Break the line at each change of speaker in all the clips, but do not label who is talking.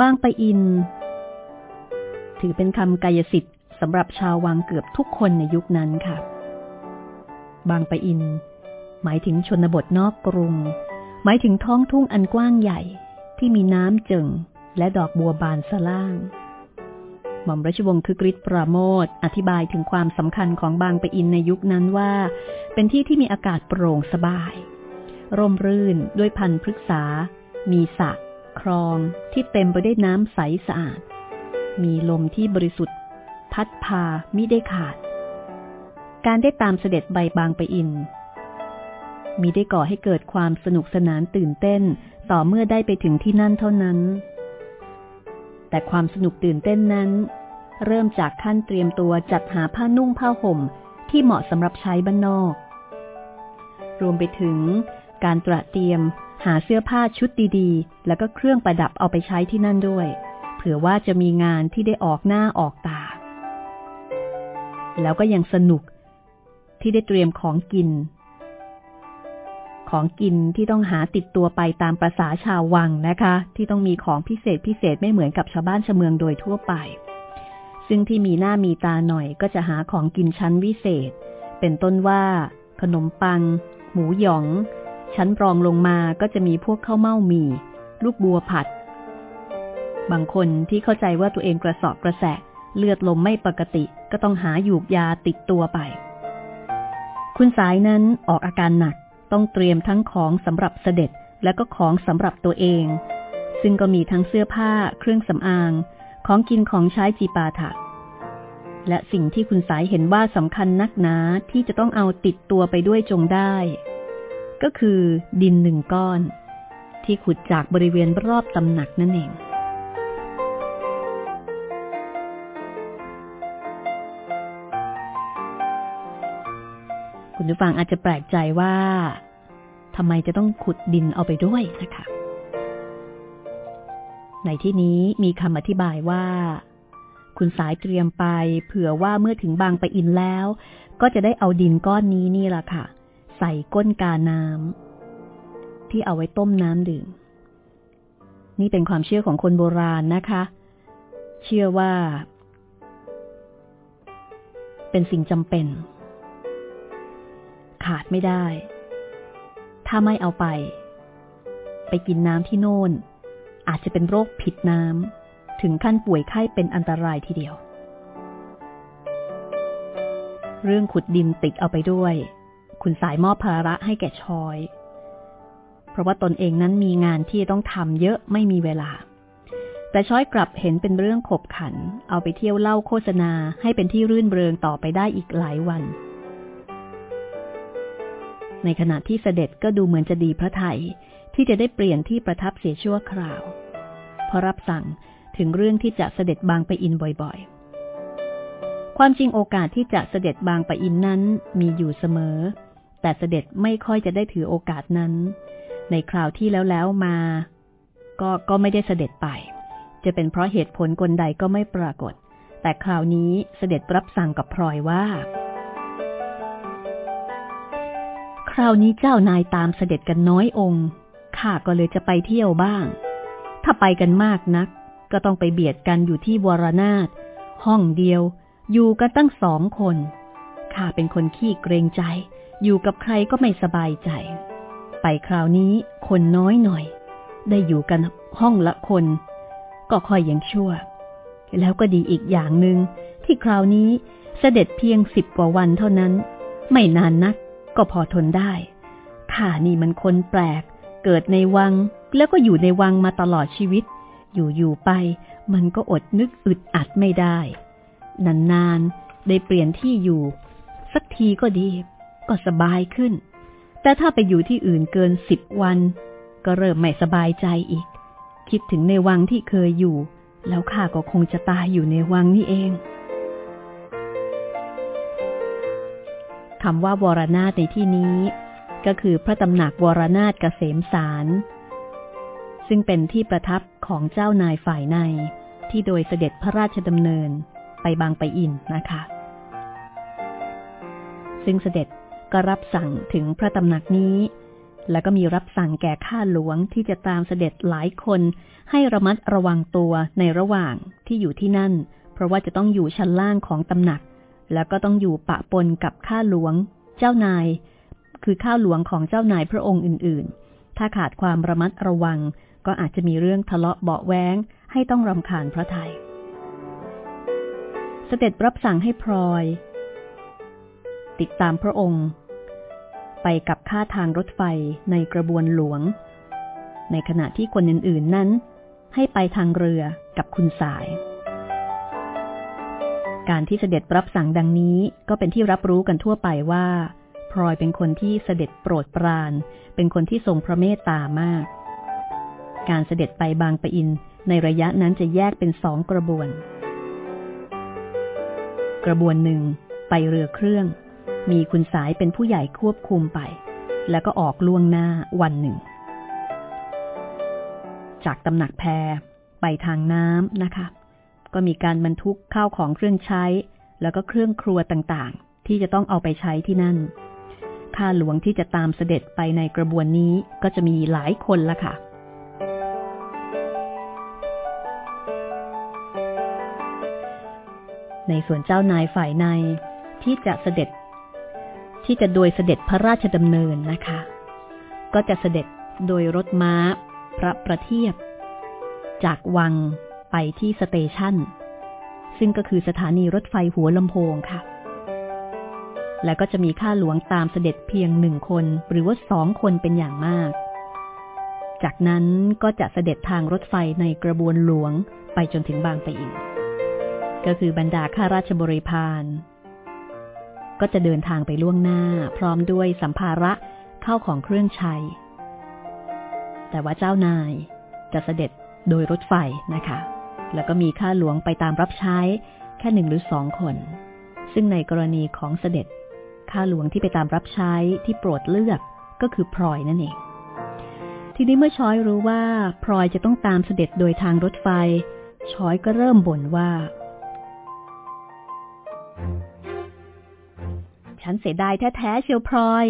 บางปะอิน ถือเป็นคำกายสิทธิ์สำหรับชาววังเกือบทุกคนในยุคนั้นค่ะ บางปะอิน หมายถึงชนบทนอกกรุง หมายถึงท้องทุ่งอันกว้างใหญ่ที่มีน้ำเจิงและดอกบัวบานสล่าง หม่อมราชวงศ์คือกริชปราโมทอธิบายถึงความสำคัญของบางปะอินในยุคนั้นว่า เป็นที่ที่มีอากาศโปร่งสบาย ร่มรื่นด้วยพันธุ์พฤกษา มีสระ คลองที่เต็มไปด้วยน้ำใสสะอาด มีลมที่บริสุทธิ์ พัดพามิได้ขาด การได้ตามเสด็จใบบางไปอิน มีได้ก่อให้เกิดความสนุกสนานตื่นเต้นต่อเมื่อได้ไปถึงที่นั่นเท่านั้น แต่ความสนุกตื่นเต้นนั้น เริ่มจากขั้นเตรียมตัวจัดหาผ้านุ่งผ้าห่มที่เหมาะสำหรับใช้บ้านนอก รวมไปถึงการตระเตรียม หาเสื้อผ้าชุดดีๆ แล้วก็เครื่องประดับเอาไปใช้ที่นั่นด้วย เผื่อว่าจะมีงานที่ได้ออกหน้าออกตา แล้วก็ยังสนุกที่ได้เตรียมของกิน ของกินที่ต้องหาติดตัวไปตามประษาชาววังนะคะ ที่ต้องมีของพิเศษพิเศษไม่เหมือนกับชาวบ้านชาวเมืองโดยทั่วไป ซึ่งที่มีหน้ามีตาหน่อยก็จะหาของกินชั้นวิเศษ เป็นต้นว่า ขนมปัง หมูหยอง ชั้นรองลงมาก็จะมีพวกข้าวเม่าหมี่ ลูกบัวผัด บางคนที่เข้าใจว่าตัวเองกระสอบกระแสะเลือดลมไม่ปกติก็ต้องหาหยูกยาติดตัวไป คุณสายนั้นออกอาการหนักต้องเตรียมทั้งของสำหรับเสด็จและก็ของสำหรับตัวเอง ซึ่งก็มีทั้งเสื้อผ้า เครื่องสำอาง ของกินของใช้จีปาถะ และสิ่งที่คุณสายเห็นว่าสำคัญนักหนาที่จะต้องเอาติดตัวไปด้วยจงได้ ก็คือดินหนึ่งก้อน ที่ขุดจากบริเวณรอบตำหนักนั่นเองคุณผู้ฟังอาจจะแปลกใจว่าทำไมจะต้องขุดดินเอาไปด้วยนะคะ ในที่นี้มีคำอธิบายว่า คุณสายเตรียมไป เผื่อว่าเมื่อถึงบางปะอินแล้ว ก็จะได้เอาดินก้อนนี้นี่แหละค่ะ ใส่ก้นกาน้ำที่เอาไว้ต้มน้ำดื่ม นี่เป็นความเชื่อของคนโบราณนะคะ เชื่อว่า เป็นสิ่งจำเป็น ขาดไม่ได้ ถ้าไม่เอาไป ไปกินน้ำที่โน่น อาจจะเป็นโรคผิดน้ำถึงขั้นป่วยไข้เป็นอันตรายทีเดียว เรื่องขุดดินติดเอาไปด้วย คุณสายมอบภาระให้แก่ชอย เพราะว่าตนเองนั้นมีงานที่ต้องทำเยอะไม่มีเวลา แต่ช้อยกลับเห็นเป็นเรื่องขบขัน เอาไปเที่ยวเล่าโฆษณาให้เป็นที่รื่นเริงต่อไปได้อีกหลายวัน ในขณะที่เสด็จก็ดูเหมือนจะดีพระไทยที่จะได้เปลี่ยนที่ประทับเสียชั่วคราว เพราะรับสั่งถึงเรื่องที่จะเสด็จบางไปอินบ่อยๆ ความจริงโอกาสที่จะเสด็จบางไปอินนั้นมีอยู่เสมอ แต่เสด็จไม่ค่อยจะได้ถือโอกาสนั้น ในคราวที่แล้วแล้วมา ก็ก็ไม่ได้เสด็จไป จะเป็นเพราะเหตุผลกลใดก็ไม่ปรากฏ แต่คราวนี้เสด็จรับสั่งกับพลอยว่า คราวนี้เจ้านายตามเสด็จกันน้อยองค์ข้าก็เลยจะไปเที่ยวบ้าง ถ้าไปกันมากนัก ก็ต้องไปเบียดกันอยู่ที่วรนาถห้องเดียว อยู่กันตั้งสองคนข้าเป็นคนขี้เกรงใจ อยู่กับใครก็ไม่สบายใจ ไปคราวนี้คนน้อยหน่อย ได้อยู่กันห้องละคน ก็ค่อยยังชั่ว แล้วก็ดีอีกอย่างหนึง่งที่คราวนี้เสด็จเพียงสิบกว่าวันเท่านั้น ไม่นานนักก็พอทนได้ข้านี่มันคนแปลก เกิดในวังแล้วก็อยู่ในวังมาตลอดชีวิต อยู่ๆไป มันก็อดนึกอึดอัดไม่ได้ นานๆ ได้เปลี่ยนที่อยู่ สักทีก็ดี ก็สบายขึ้น แต่ถ้าไปอยู่ที่อื่นเกินสิบวัน ก็เริ่มไม่สบายใจอีก คิดถึงในวังที่เคยอยู่ แล้วข้าก็คงจะตายอยู่ในวังนี่เองคำว่าวรนาถในที่นี้ ก็คือพระตำหนักวรนาถเกษมสารซึ่งเป็นที่ประทับของเจ้านายฝ่ายใน ที่โดยเสด็จพระราชดำเนินไปบางไปอินนะคะ ซึ่งเสด็จ ก็รับสั่งถึงพระตำหนักนี้ แล้วก็มีรับสั่งแก่ข้าหลวงที่จะตามเสด็จหลายคน ให้ระมัดระวังตัวในระหว่างที่อยู่ที่นั่น เพราะว่าจะต้องอยู่ชั้นล่างของตำหนัก แล้วก็ต้องอยู่ปะปนกับข้าหลวง เจ้านาย คือข้าหลวงของเจ้านายพระองค์อื่นๆ ถ้าขาดความระมัดระวัง ก็อาจจะมีเรื่องทะเลาะเบาแวงให้ต้องรำคาญพระไทยเสด็จรับสั่งให้พลอย ติดตามพระองค์ ไปกับค่าทางรถไฟในกระบวนหลวง ในขณะที่คนอื่นๆนั้น ให้ไปทางเรือกับคุณสาย การที่เสด็จรับสั่งดังนี้ก็เป็นที่รับรู้กันทั่วไปว่าพลอยเป็นคนที่เสด็จโปรดปราน เป็นคนที่ทรงพระเมตตามาก การเสด็จไปบางปะอินในระยะนั้นจะแยกเป็นสองกระบวน กระบวนหนึ่งไปเรือเครื่อง มีคุณสายเป็นผู้ใหญ่ควบคุมไป แล้วก็ออกล่วงหน้าวันหนึ่ง จากตำหนักแพรไปทางน้ำนะคะ ก็มีการบรรทุกข้าวของเครื่องใช้ แล้วก็เครื่องครัวต่างๆ ที่จะต้องเอาไปใช้ที่นั่น ข้าหลวงที่จะตามเสด็จไปในกระบวนนี้ก็จะมีหลายคนละค่ะในส่วนเจ้านายฝ่ายในที่จะเสด็จ ที่จะโดยเสด็จพระราชดำเนินนะคะ ก็จะเสด็จโดยรถม้า พระประเทียบ จากวังไปที่สเตชันซึ่งก็คือสถานีรถไฟหัวลำโพงค่ะ แล้วก็จะมีข้าหลวงตามเสด็จเพียงหนึ่งคนหรือว่าสองคนเป็นอย่างมาก จากนั้นก็จะเสด็จทางรถไฟในกระบวนหลวงไปจนถึงบางปะอิน ก็คือบรรดาข้าราชบริพาร ก็จะเดินทางไปล่วงหน้า พร้อมด้วยสัมภาระเข้าของเครื่องใช้ แต่ว่าเจ้านายจะเสด็จโดยรถไฟนะคะ แล้วก็มีข้าหลวงไปตามรับใช้แค่หนึ่งหรือสองคน ซึ่งในกรณีของเสด็จข้าหลวงที่ไปตามรับใช้ที่โปรดเลือกก็คือพลอยนั่นเอง ทีนี้เมื่อช้อยรู้ว่าพลอยจะต้องตามเสด็จโดยทางรถไฟ ช้อยก็เริ่มบ่นว่า ฉันเสียดายแท้ๆเชียวพลอย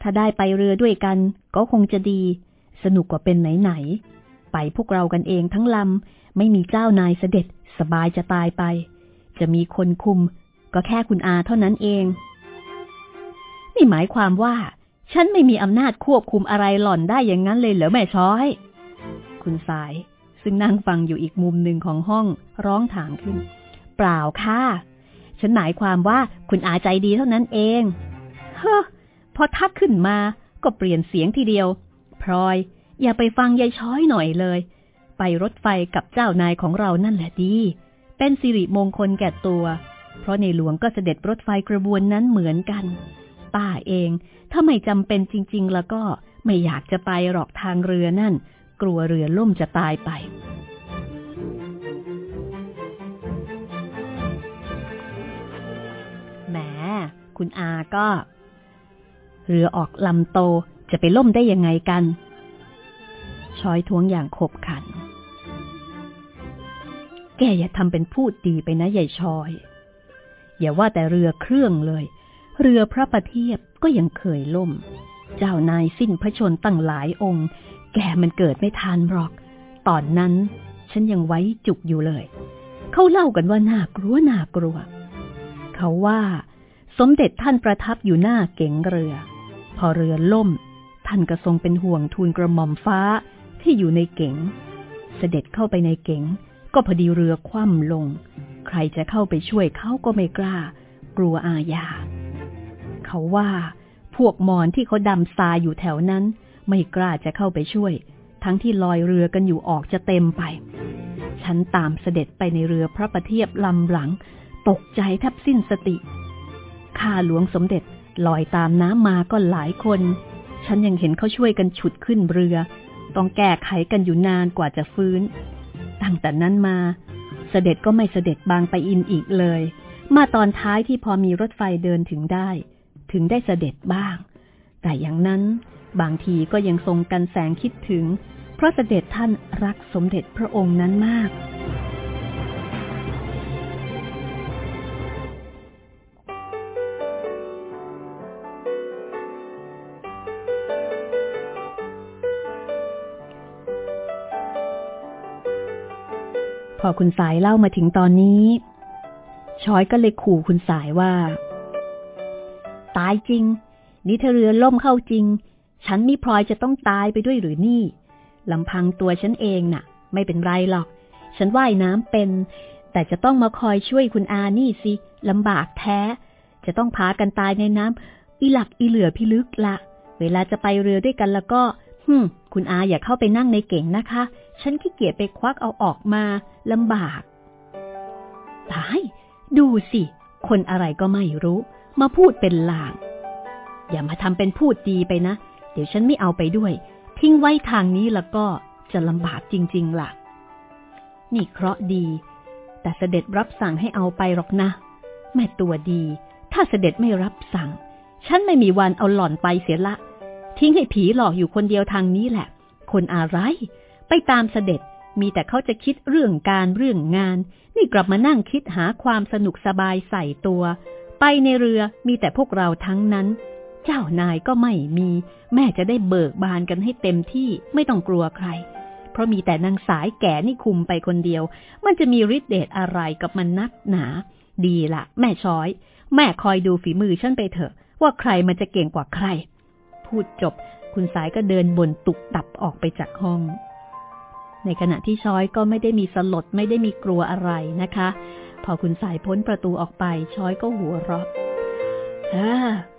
ถ้าได้ไปเรือด้วยกัน ก็คงจะดี สนุกกว่าเป็นไหนๆ ไปพวกเรากันเองทั้งลำ ไม่มีเจ้านายเสด็จสบายจะตายไป จะมีคนคุม ก็แค่คุณอาเท่านั้นเอง นี่หมายความว่า ฉันไม่มีอำนาจควบคุมอะไรหล่อนได้อย่างนั้นเลยเหรอแม่ช้อย คุณสายซึ่งนั่งฟังอยู่อีกมุมหนึ่งของห้องร้องถามขึ้น เปล่าค่ะ ฉันหมายความว่าคุณอาใจดีเท่านั้นเอง เฮ้อพอทักขึ้นมาก็เปลี่ยนเสียงทีเดียว พลอย อย่าไปฟังยายช้อยหน่อยเลย ไปรถไฟกับเจ้านายของเรานั่นแหละดี เป็นสิริมงคลแก่ตัว เพราะในหลวงก็เสด็จรถไฟกระบวนนั้นเหมือนกัน ป้าเอง ถ้าไม่จำเป็นจริง ๆ แล้วก็ไม่อยากจะไปหรอกทางเรือนั่น กลัวเรือล่มจะตายไป คุณอาก็ เรือออกลำโตจะไปล่มได้ยังไงกัน ช้อยท้วงอย่างขบขัน แกอย่าทำเป็นพูดดีไปนะใหญ่ชอย อย่าว่าแต่เรือเครื่องเลย เรือพระประเทียบก็ยังเคยล่ม เจ้านายสิ้นพระชนตั้งหลายองค์ แกมันเกิดไม่ทันหรอก ตอนนั้นฉันยังไว้จุกอยู่เลย เขาเล่ากันว่าน่ากลัวน่ากลัว เขาว่า สมเด็จท่านประทับอยู่หน้าเก๋งเรือ พอเรือล่ม ท่านก็ทรงเป็นห่วงทูลกระหม่อมฟ้าที่อยู่ในเก๋ง เสด็จเข้าไปในเก๋ง ก็พอดีเรือคว่ำลง ใครจะเข้าไปช่วยเขาก็ไม่กล้า กลัวอาญา เขาว่าพวกมอนที่เขาดำทรายอยู่แถวนั้น ไม่กล้าจะเข้าไปช่วย ทั้งที่ลอยเรือกันอยู่ออกจะเต็มไป ฉันตามเสด็จไปในเรือพระประเทียบลำหลัง ตกใจแทบสิ้นสติ ข้าหลวงสมเด็จลอยตามน้ำมาก็หลายคน ฉันยังเห็นเขาช่วยกันฉุดขึ้นเรือ ต้องแก้ไขกันอยู่นานกว่าจะฟื้น ตั้งแต่นั้นมา เสด็จก็ไม่เสด็จบางไปอินอีกเลย มาตอนท้ายที่พอมีรถไฟเดินถึงได้ ถึงได้เสด็จบ้าง แต่อย่างนั้นบางทีก็ยังทรงกันแสงคิดถึง เพราะเสด็จท่านรักสมเด็จพระองค์นั้นมาก พอคุณสายเล่ามาถึงตอนนี้ ช้อยก็เลยขู่คุณสายว่า ตายจริง นี่ถ้าเรือล่มเข้าจริง ฉันมิพลอยจะต้องตายไปด้วยหรือนี่ลำพังตัวฉันเองน่ะ ไม่เป็นไรหรอก ฉันว่ายน้ำเป็น แต่จะต้องมาคอยช่วยคุณอานี่สิลำบากแท้ จะต้องพากันตายในน้ำอีหลักอีเหลือพิลึกละ เวลาจะไปเรือด้วยกันแล้วก็ฮึมคุณอาอย่าเข้าไปนั่งในเก่งนะคะ ฉันขี้เกียจไปควักเอาออกมาลำบาก ตาย ดูสิ คนอะไรก็ไม่รู้ มาพูดเป็นลาง อย่ามาทำเป็นพูดดีไปนะ เดี๋ยวฉันไม่เอาไปด้วย ทิ้งไว้ทางนี้แล้วก็จะลำบากจริง ๆ ล่ะ นี่เคราะดี แต่เสด็จรับสั่งให้เอาไปหรอกนะ แม่ตัวดี ถ้าเสด็จไม่รับสั่ง ฉันไม่มีวันเอาหล่อนไปเสียละ ทิ้งให้ผีหลอกอยู่คนเดียวทางนี้แหละ คนอะไร ไปตามเสด็จมีแต่เขาจะคิดเรื่องการเรื่องงาน นี่กลับมานั่งคิดหาความสนุกสบายใส่ตัว ไปในเรือมีแต่พวกเราทั้งนั้น เจ้านายก็ไม่มี แม่จะได้เบิกบานกันให้เต็มที่ไม่ต้องกลัวใคร เพราะมีแต่นางสายแก่นี่คุมไปคนเดียว มันจะมีฤทธิ์เดชอะไรกับมันนักหนา ดีละแม่ช้อย แม่คอยดูฝีมือฉันไปเถอะ ว่าใครมันจะเก่งกว่าใคร พูดจบ คุณสายก็เดินบนตุกตับออกไปจากห้อง ในขณะที่ช้อยก็ไม่ได้มีสลดไม่ได้มีกลัวอะไรนะคะ พอคุณสายพ้นประตูออกไป ช้อยก็หัวเราะ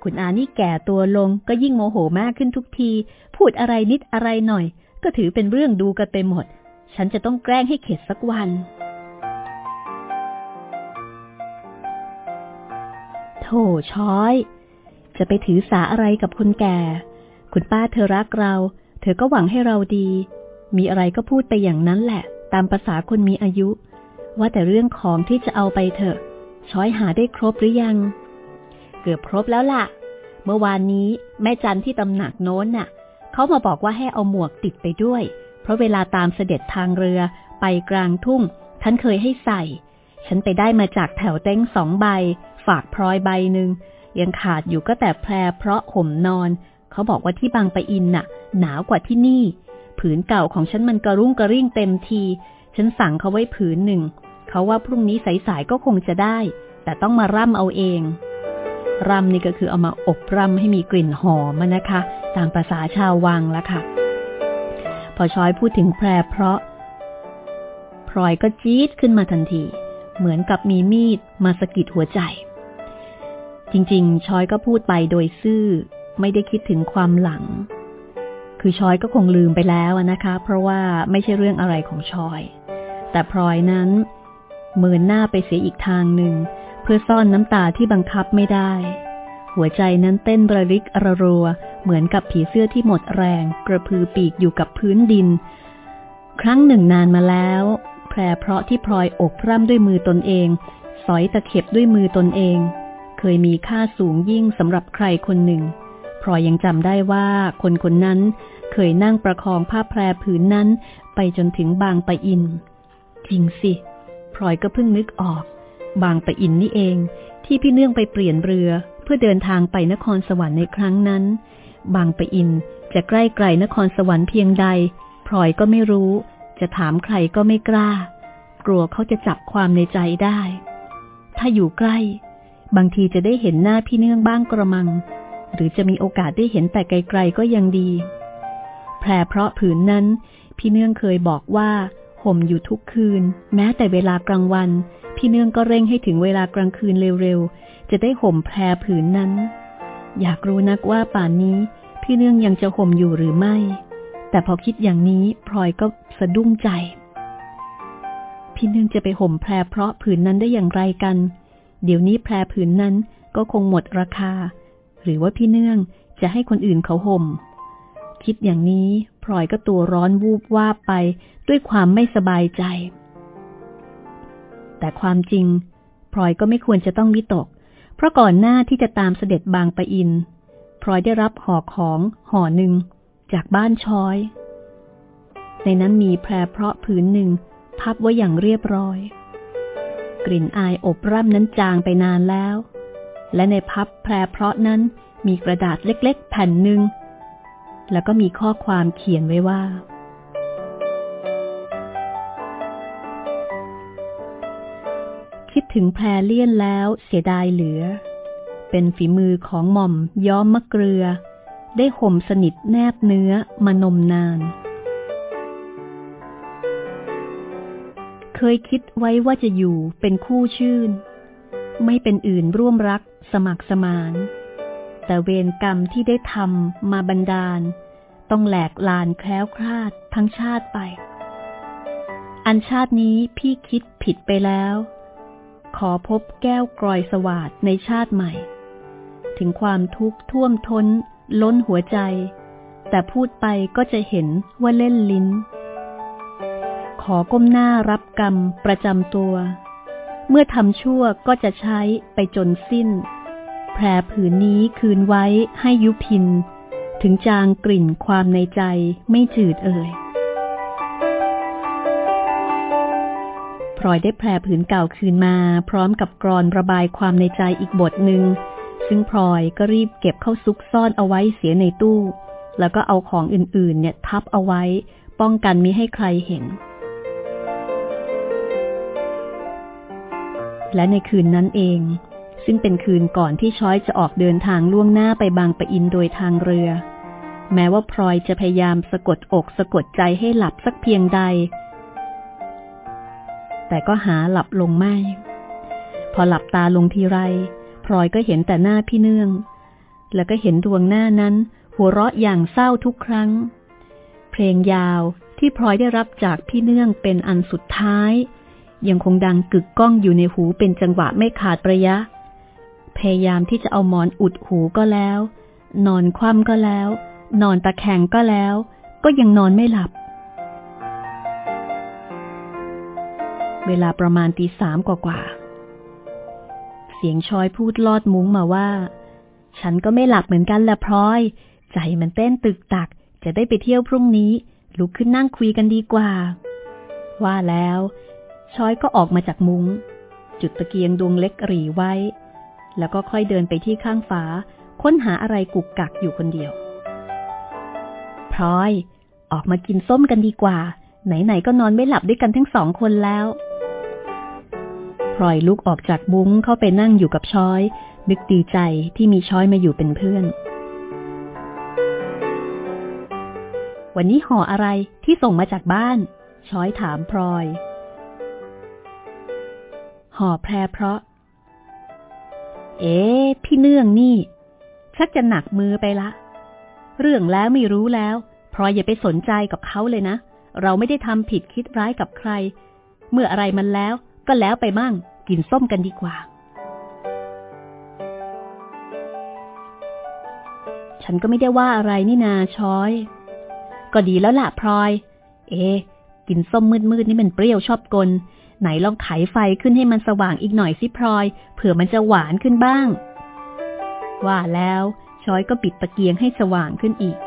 คุณอานี่แก่ตัวลงก็ยิ่งโมโหมากขึ้นทุกที พูดอะไรนิดอะไรหน่อย ก็ถือเป็นเรื่องดูกันไปหมด ฉันจะต้องแกล้งให้เข็ดสักวันโถช้อย จะไปถือสาอะไรกับคนแก่ คุณป้าเธอรักเรา เธอก็หวังให้เราดี มีอะไรก็พูดไปอย่างนั้นแหละ ตามภาษาคนมีอายุ ว่าแต่เรื่องของที่จะเอาไปเถอะ ช้อยหาได้ครบหรือยัง เกือบครบแล้วล่ะ เมื่อวานนี้แม่จันที่ตำหนักโน้นน่ะ เขามาบอกว่าให้เอาหมวกติดไปด้วย เพราะเวลาตามเสด็จทางเรือไปกลางทุ่ง ท่านเคยให้ใส่ ฉันไปได้มาจากแถวเต้งสองใบ ฝากพลอยใบหนึ่งยังขาดอยู่ก็แต่แพรเพราะห่มนอน เขาบอกว่าที่บางปะอินน่ะ หนาวกว่าที่นี่ ผืนเก่าของฉันมันกระรุ่งกระริ่งเต็มที ฉันสั่งเขาไว้ผืนหนึ่ง เขาว่าพรุ่งนี้สายๆก็คงจะได้ แต่ต้องมาร่ำเอาเอง ร่ำนี่ก็คือเอามาอบร่ำให้มีกลิ่นหอมนะคะ ตามภาษาชาววังละค่ะ พอช้อยพูดถึงแพรเพราะพลอยก็จี๊ดขึ้นมาทันที เหมือนกับมีมีดมาสะกิดหัวใจ จริงๆ ช้อยก็พูดไปโดยซื่อ ไม่ได้คิดถึงความหลัง คือชอยก็คงลืมไปแล้วนะคะ เพราะว่าไม่ใช่เรื่องอะไรของชอย แต่พลอยนั้นเมินหน้าไปเสียอีกทางหนึ่ง เพื่อซ่อนน้ำตาที่บังคับไม่ได้ หัวใจนั้นเต้นระริกระรัว เหมือนกับผีเสื้อที่หมดแรง กระพือปีกอยู่กับพื้นดิน ครั้งหนึ่งนานมาแล้ว แพรเพราะที่พลอยอกพร่ำด้วยมือตนเอง สอยตะเข็บด้วยมือตนเอง เคยมีค่าสูงยิ่งสำหรับใครคนหนึ่งพลอยยังจำได้ว่าคนคนนั้น เคยนั่งประคองผ้าแพรผืนนั้นไปจนถึงบางปะอิน จริงสิพลอยก็เพิ่งนึกออก บางปะอินนี่เอง ที่พี่เนื่องไปเปลี่ยนเรือเพื่อเดินทางไปนครสวรรค์ในครั้งนั้น บางปะอินจะใกล้ไกลนครสวรรค์เพียงใดพลอยก็ไม่รู้ จะถามใครก็ไม่กล้า กลัวเขาจะจับความในใจได้ ถ้าอยู่ใกล้ บางทีจะได้เห็นหน้าพี่เนื่องบ้างกระมัง หรือจะมีโอกาสได้เห็นแต่ไกลๆก็ยังดี แพรเพราะผืนนั้น พี่เนื่องเคยบอกว่า ห่มอยู่ทุกคืน แม้แต่เวลากลางวัน พี่เนื่องก็เร่งให้ถึงเวลากลางคืนเร็วๆ จะได้ห่มแพรผืนนั้น อยากรู้นักว่าป่านนี้ พี่เนื่องยังจะห่มอยู่หรือไม่ แต่พอคิดอย่างนี้พลอยก็สะดุ้งใจ พี่เนื่องจะไปห่มแพรเพราะผืนนั้นได้อย่างไรกัน เดี๋ยวนี้แพรผืนนั้นก็คงหมดราคา หรือว่าพี่เนื่องจะให้คนอื่นเขาห่ม คิดอย่างนี้พลอยก็ตัวร้อนวูบวาบไปด้วยความไม่สบายใจ แต่ความจริงพลอยก็ไม่ควรจะต้องวิตก เพราะก่อนหน้าที่จะตามเสด็จบางปะอินพลอยได้รับห่อของห่อหนึ่งจากบ้านช้อย ในนั้นมีแพรเพราะผืนหนึ่งพับไว้อย่างเรียบร้อย กลิ่นอายอบร่ำนั้นจางไปนานแล้ว และในพับแพรเพราะนั้นมีกระดาษเล็กๆ แผ่นหนึ่ง แล้วก็มีข้อความเขียนไว้ว่า คิดถึงแพรเลี่ยนแล้วเสียดายเหลือ เป็นฝีมือของหม่อมย้อมมะเกลือ ได้ห่มสนิทแนบเนื้อมานมนาน เคยคิดไว้ว่าจะอยู่เป็นคู่ชื่น ไม่เป็นอื่นร่วมรักสมัครสมาน แต่เวรกรรมที่ได้ทำมาบันดาล ต้องแหลกลานแคล้วคลาดทั้งชาติไป อันชาตินี้พี่คิดผิดไปแล้ว ขอพบแก้วกรอยสวาดในชาติใหม่ ถึงความทุกข์ท่วมท้น ล้นหัวใจ แต่พูดไปก็จะเห็นว่าเล่นลิ้น ขอก้มหน้ารับกรรมประจำตัว เมื่อทำชั่วก็จะใช้ไปจนสิ้น แพรผืนนี้คืนไว้ให้ยุพิน ถึงจางกลิ่นความในใจไม่จืดเอ่ยพลอยได้แพรผืนเก่าคืนมา พร้อมกับกรอนระบายความในใจอีกบทหนึ่ง ซึ่งพลอยก็รีบเก็บเข้าซุกซ่อนเอาไว้เสียในตู้ แล้วก็เอาของอื่นๆ เนี่ยทับเอาไว้ ป้องกันมิให้ใครเห็นและในคืนนั้นเอง ซึ่งเป็นคืนก่อนที่ช้อยจะออกเดินทางล่วงหน้าไปบางปะอินโดยทางเรือ แม้ว่าพลอยจะพยายามสะกดอกสะกดใจให้หลับสักเพียงใด แต่ก็หาหลับลงไม่ พอหลับตาลงทีไร พลอยก็เห็นแต่หน้าพี่เนื่อง แล้วก็เห็นดวงหน้านั้น หัวเราะอย่างเศร้าทุกครั้ง เพลงยาวที่พลอยได้รับจากพี่เนื่องเป็นอันสุดท้าย ยังคงดังกึกก้องอยู่ในหูเป็นจังหวะไม่ขาดระยะ พยายามที่จะเอาหมอนอุดหูก็แล้ว นอนคว่ำก็แล้ว นอนตะแคงก็แล้ว ก็ยังนอนไม่หลับ เวลาประมาณตีสามกว่าๆเสียงชอยพูดลอดมุ้งมาว่า ฉันก็ไม่หลับเหมือนกันละพลอย ใจมันเต้นตึกตัก จะได้ไปเที่ยวพรุ่งนี้ ลุกขึ้นนั่งคุยกันดีกว่า ว่าแล้ว ชอยก็ออกมาจากมุง้ง จุดตะเกียงดวงเล็กหรีไว้ แล้วก็ค่อยเดินไปที่ข้างฝา ค้นหาอะไรกุกกักอยู่คนเดียวพลอย ออกมากินส้มกันดีกว่า ไหนๆก็นอนไม่หลับด้วยกันทั้งสองคนแล้วพลอยลุกออกจากบุ้งเข้าไปนั่งอยู่กับช้อย นึกดีใจที่มีช้อยมาอยู่เป็นเพื่อน วันนี้ห่ออะไรที่ส่งมาจากบ้าน ช้อยถามพลอย ห่อแพรเพราะ เอ๊พี่เนื่องนี่ ชักจะหนักมือไปละ เรื่องแล้วไม่รู้แล้วพลอยอย่าไปสนใจกับเขาเลยนะ เราไม่ได้ทำผิดคิดร้ายกับใคร เมื่ออะไรมันแล้วก็แล้วไปมั่ง กินส้มกันดีกว่า ฉันก็ไม่ได้ว่าอะไรนี่นาช้อย ก็ดีแล้วล่ะพลอย เอ๊กินส้มมืดๆนี่มันเปรี้ยวชอบกล ไหนลองไขไฟขึ้นให้มันสว่างอีกหน่อยสิพลอย เผื่อมันจะหวานขึ้นบ้าง ว่าแล้วช้อยก็ปิดตะเกียงให้สว่างขึ้นอีก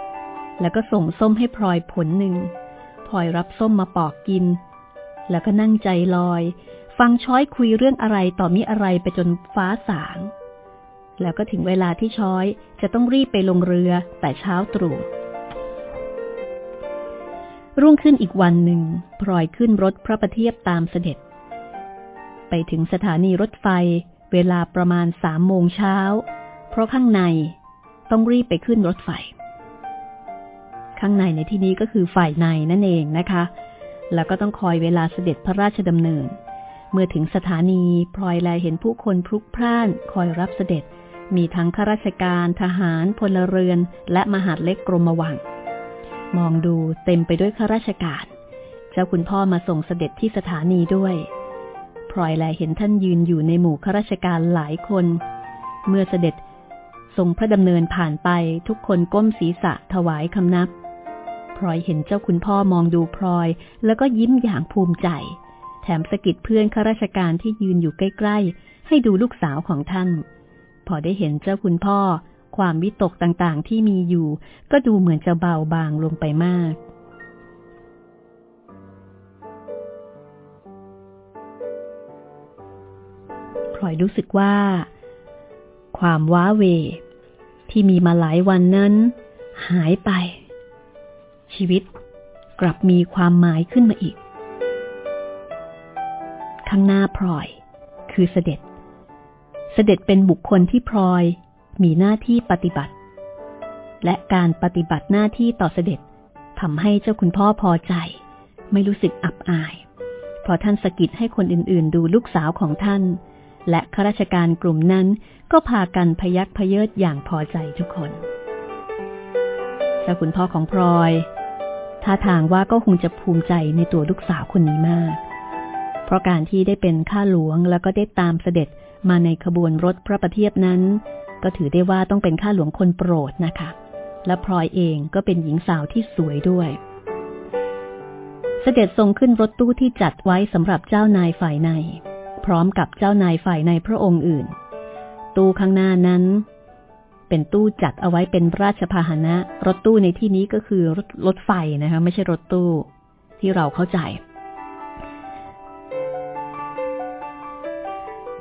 แล้วก็ส่งส้มให้พลอยผลหนึ่งพลอยรับส้มมาปอกกิน แล้วก็นั่งใจลอย ฟังช้อยคุยเรื่องอะไรต่อมีอะไรไปจนฟ้าสาง แล้วก็ถึงเวลาที่ช้อยจะต้องรีบไปลงเรือแต่เช้าตรู่รุ่งขึ้นอีกวันหนึ่งพลอยขึ้นรถพระประเทียบตามเสด็จ ไปถึงสถานีรถไฟเวลาประมาณสามโมงเช้า เพราะข้างในต้องรีบไปขึ้นรถไฟ ข้างในในที่นี้ก็คือฝ่ายในนั่นเองนะคะ แล้วก็ต้องคอยเวลาเสด็จพระราชดำเนิน เมื่อถึงสถานีพลอยแลเห็นผู้คนพลุกพล่านคอยรับเสด็จ มีทั้งข้าราชการทหารพลเรือน และมหาดเล็กกรมวัง มองดูเต็มไปด้วยข้าราชการ เจ้าคุณพ่อมาส่งเสด็จที่สถานีด้วย ลอยแลเห็นท่านยืนอยู่ในหมู่ข้าราชการหลายคน เมื่อเสด็จทรงพระดำเนินผ่านไปทุกคนก้มศีรษะถวายคำนับพลอยเห็นเจ้าคุณพ่อมองดูพลอย แล้วก็ยิ้มอย่างภูมิใจ แถมสกิดเพื่อนข้าราชการที่ยืนอยู่ใกล้ๆ ให้ดูลูกสาวของท่าน พอได้เห็นเจ้าคุณพ่อ ความวิตกต่างๆที่มีอยู่ ก็ดูเหมือนจะเบาบางลงไปมาก พลอยรู้สึกว่า ความว้าเว ที่มีมาหลายวันนั้น หายไป ชีวิตกลับมีความหมายขึ้นมาอีก ข้างหน้าพลอย คือเสด็จ เสด็จเป็นบุคคลที่พลอยมีหน้าที่ปฏิบัติ และการปฏิบัติหน้าที่ต่อเสด็จทำให้เจ้าคุณพ่อพอใจ ไม่รู้สึกอับอาย เพอท่านสกิดให้คนอื่นๆ ดูลูกสาวของท่าน และข้าราชการกลุ่มนั้นก็พากันพยักพเยิดอย่างพอใจทุกคนเจ้าคุณพ่อของพลอยท่าทางว่าก็คงจะภูมิใจในตัวลูกสาวคนนี้มาก เพราะการที่ได้เป็นข้าหลวงแล้วก็ได้ตามเสด็จมาในขบวนรถพระประเทียบนั้น ก็ถือได้ว่าต้องเป็นข้าหลวงคนโปรดนะคะ และพลอยเองก็เป็นหญิงสาวที่สวยด้วย เสด็จทรงขึ้นรถตู้ที่จัดไว้สำหรับเจ้านายฝ่ายใน พร้อมกับเจ้านายฝ่ายในพระองค์อื่น ตู้ข้างหน้านั้น เป็นตู้จัดเอาไว้เป็นราชพาหนะ รถตู้ในที่นี้ก็คือรถรถไฟนะคะไม่ใช่รถตู้ที่เราเข้าใจ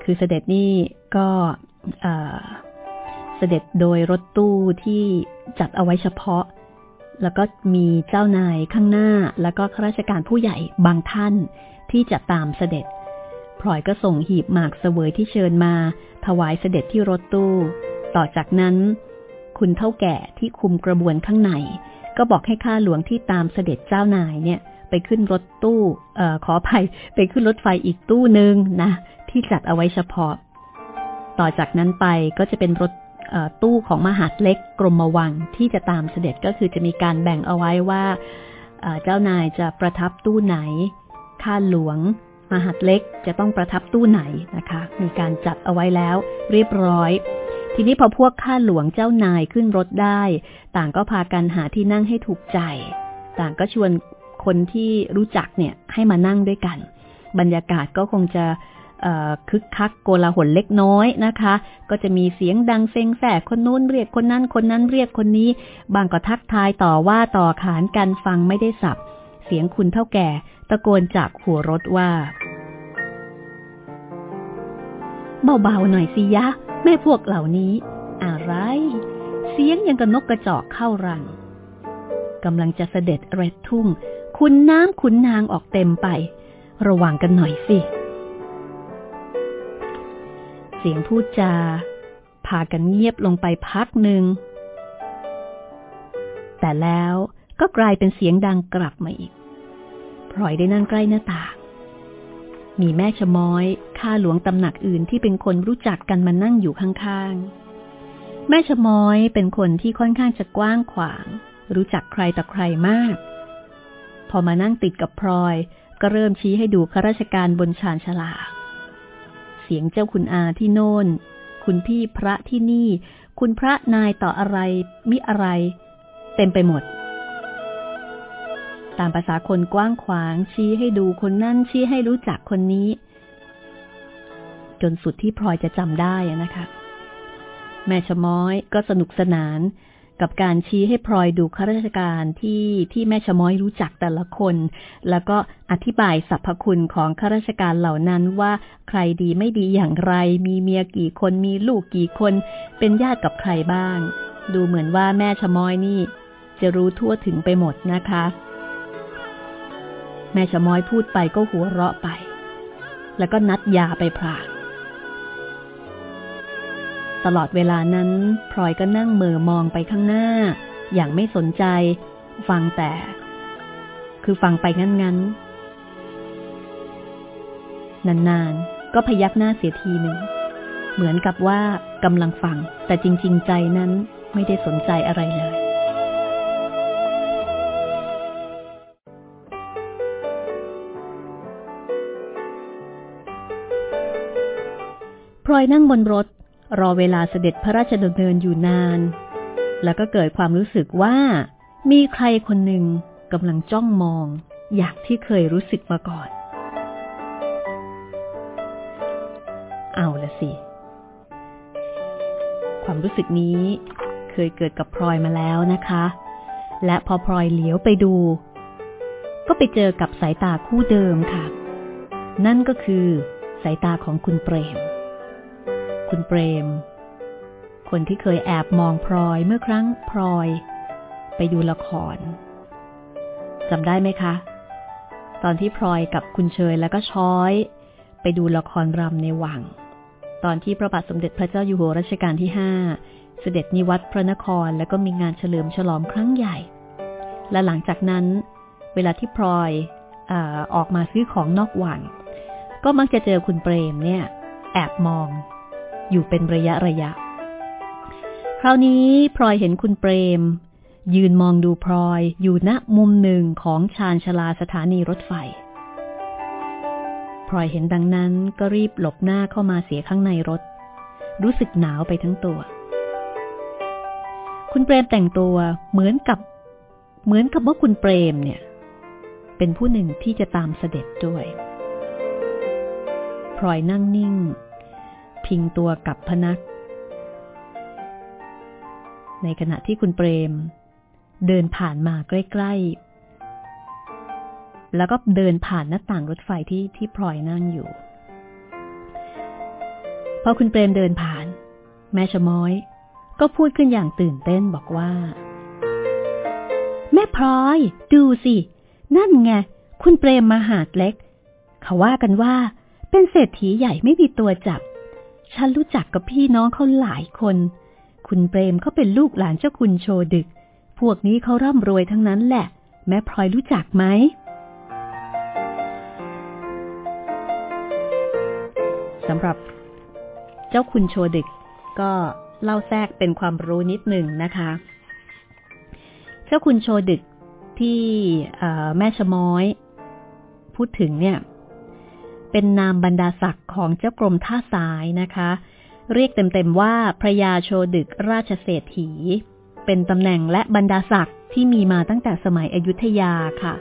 คือเสด็จนี่ก็เสด็จโดยรถตู้ที่จัดเอาไว้เฉพาะ แล้วก็มีเจ้านายข้างหน้า แล้วก็ข้าราชการผู้ใหญ่บางท่านที่จะตามเสด็จ ลอยก็ส่งหีบหมากเสวยที่เชิญมา ถวายเสด็จที่รถตู้ ต่อจากนั้น คุณเท่าแก่ที่คุมกระบวนข้างใน ก็บอกให้ข้าหลวงที่ตามเสด็จเจ้านายเนี่ย ไปขึ้นรถตู้ออขออภัยไปขึ้นรถไฟอีกตู้หนึ่งนะ ที่จัดเอาไว้เฉพาะ ต่อจากนั้นไปก็จะเป็นรถตู้ของมหาดเล็กกรมวังที่จะตามเสด็จก็คือจะมีการแบ่งเอาไว้ว่าเจ้านายจะประทับตู้ไหน ข้าหลวง มหาดเล็กจะต้องประทับตู้ไหนนะคะ มีการจัดเอาไว้แล้วเรียบร้อย ทีนี้พอพวกข้าหลวงเจ้านายขึ้นรถได้ ต่างก็พากันหาที่นั่งให้ถูกใจ ต่างก็ชวนคนที่รู้จักเนี่ยให้มานั่งด้วยกัน บรรยากาศก็คงจะคึกคักโกลาหลเล็กน้อยนะคะ ก็จะมีเสียงดังเซ็งแสคนนู้นเรียกคนนั้นคนนั้นเรียกคนนี้ บางก็ทักทายต่อว่าต่อขานกันฟังไม่ได้สับ เสียงคุณเท่าแก่ ตะโกนจากหัวรถว่า เบาๆหน่อยสิยะ แม่พวกเหล่านี้ อะไร เสียงยังกับนกกระจอกเข้ารังกำลังจะเสด็จเรดทุ่ง คุณน้ำคุณนางออกเต็มไป ระวังกันหน่อยสิ เสียงพูดจา พากันเงียบลงไปพักหนึ่ง แต่แล้วก็กลายเป็นเสียงดังกลับมาอีก พลอยได้นั่งใกล้หน้าต่าง มีแม่ชะม้อยข้าหลวงตำหนักอื่นที่เป็นคนรู้จักกันมานั่งอยู่ข้างๆ แม่ชะม้อยเป็นคนที่ค่อนข้างจะกว้างขวาง รู้จักใครต่อใครมาก พอมานั่งติดกับพลอย ก็เริ่มชี้ให้ดูข้าราชการบนชานชลาเสียงเจ้าคุณอาที่โน่น คุณพี่พระที่นี่ คุณพระนายต่ออะไรมิอะไร เต็มไปหมด ตามภาษาคนกว้างขวาง ชี้ให้ดูคนนั่นชี้ให้รู้จักคนนี้ จนสุดที่พลอยจะจำได้นะคะ แม่ชะม้อยก็สนุกสนานกับการชี้ให้พลอยดูข้าราชการที่ที่แม่ชะม้อยรู้จักแต่ละคน แล้วก็อธิบายสรรพคุณของข้าราชการเหล่านั้นว่าใครดีไม่ดีอย่างไร มีเมียกี่คนมีลูกกี่คน เป็นญาติกับใครบ้าง ดูเหมือนว่าแม่ชะม้อยนี่ จะรู้ทั่วถึงไปหมดนะคะ แม่ชะม้อยพูดไปก็หัวเราะไป แล้วก็นัดยาไปพรางตลอดเวลานั้นพลอยก็นั่งเมอมองไปข้างหน้า อย่างไม่สนใจ ฟังแต่ คือฟังไปงั้นๆ นานๆ ก็พยักหน้าเสียทีหนึ่ง เหมือนกับว่ากำลังฟัง แต่จริง ๆ ใจนั้นไม่ได้สนใจอะไรเลย พลอยนั่งบนรถ รอเวลาเสด็จพระราชดำเนินอยู่นาน แล้วก็เกิดความรู้สึกว่า มีใครคนหนึ่งกำลังจ้องมอง อย่างที่เคยรู้สึกมาก่อน เอาละสิ ความรู้สึกนี้เคยเกิดกับพลอยมาแล้วนะคะ และพอพลอยเหลียวไปดู ก็ไปเจอกับสายตาคู่เดิมค่ะ นั่นก็คือสายตาของคุณเปรม คุณเปรม คนที่เคยแอบมองพลอยเมื่อครั้งพลอย ไปดูละครจำได้ไหมคะ ตอนที่พลอยกับคุณเชยแล้วก็ช้อย ไปดูละครรำในวัง ตอนที่พระบาทสมเด็จพระเจ้าอยู่หัวรัชกาลที่ห้าเสด็จนิวัตพระนครแล้วก็มีงานเฉลิมฉลองครั้งใหญ่ และหลังจากนั้น เวลาที่พลอยอออกมาซื้อของนอกวัง ก็มักจะเจอคุณเปรมเนี่ย แอบมอง อยู่เป็นระยะระยะ คราวนี้พลอยเห็นคุณเปรม ยืนมองดูพลอยอยู่ณมุมหนึ่งของชานชลาสถานีรถไฟพลอยเห็นดังนั้นก็รีบหลบหน้าเข้ามาเสียข้างในรถ รู้สึกหนาวไปทั้งตัว คุณเปรมแต่งตัวเหมือนกับ เหมือนกับว่าคุณเปรมเนี่ย เป็นผู้หนึ่งที่จะตามเสด็จด้วยพลอยนั่งนิ่ง พิงตัวกับพนัก ในขณะที่คุณเปรม เดินผ่านมาใกล้ๆ แล้วก็เดินผ่านหน้าต่างรถไฟที่ที่พลอยนั่งอยู่ พอคุณเปรมเดินผ่าน แม่ชะม้อย ก็พูดขึ้นอย่างตื่นเต้นบอกว่า แม่พลอย ดูสิ นั่นไง คุณเปรมมาหาดเล็ก เขาว่ากันว่าเป็นเศรษฐีใหญ่ไม่มีตัวจับ ฉันรู้จักกับพี่น้องเขาหลายคน คุณเปรมเขาเป็นลูกหลานเจ้าคุณโชดึก พวกนี้เขาร่ำรวยทั้งนั้นแหละ แม่พลอยรู้จักไหม สำหรับเจ้าคุณโชดึก ก็เล่าแทรกเป็นความรู้นิดหนึ่งนะคะ เจ้าคุณโชดึกที่แม่ชะม้อย พูดถึงเนี่ย เป็นนามบรรดาศักดิ์ของเจ้ากรมท่าสายนะคะ เรียกเต็มๆว่าพระยาโชดึกราชเศรษฐี เป็นตำแหน่งและบรรดาศักดิ์ที่มีมาตั้งแต่สมัยอยุธยาค่ะ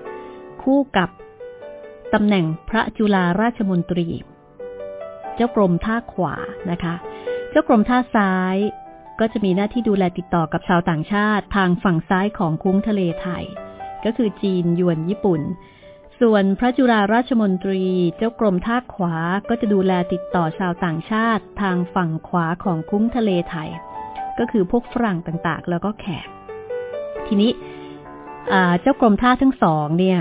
คู่กับตำแหน่งพระจุฬาราชมนตรี เจ้ากรมท่าขวานะคะ เจ้ากรมท่าซ้ายก็จะมีหน้าที่ดูแลติดต่อกับชาวต่างชาติทางฝั่งซ้ายของคุ้งทะเลไทย ก็คือจีนยวนญี่ปุ่น ส่วนพระจุฬาราชมนตรีเจ้ากรมท่าขวาก็จะดูแลติดต่อชาวต่างชาติทางฝั่งขวาของคุ้งทะเลไทย ก็คือพวกฝรั่งต่างๆ แล้วก็แขก ทีนี้เจ้ากรมท่าทั้งสองเนี่ย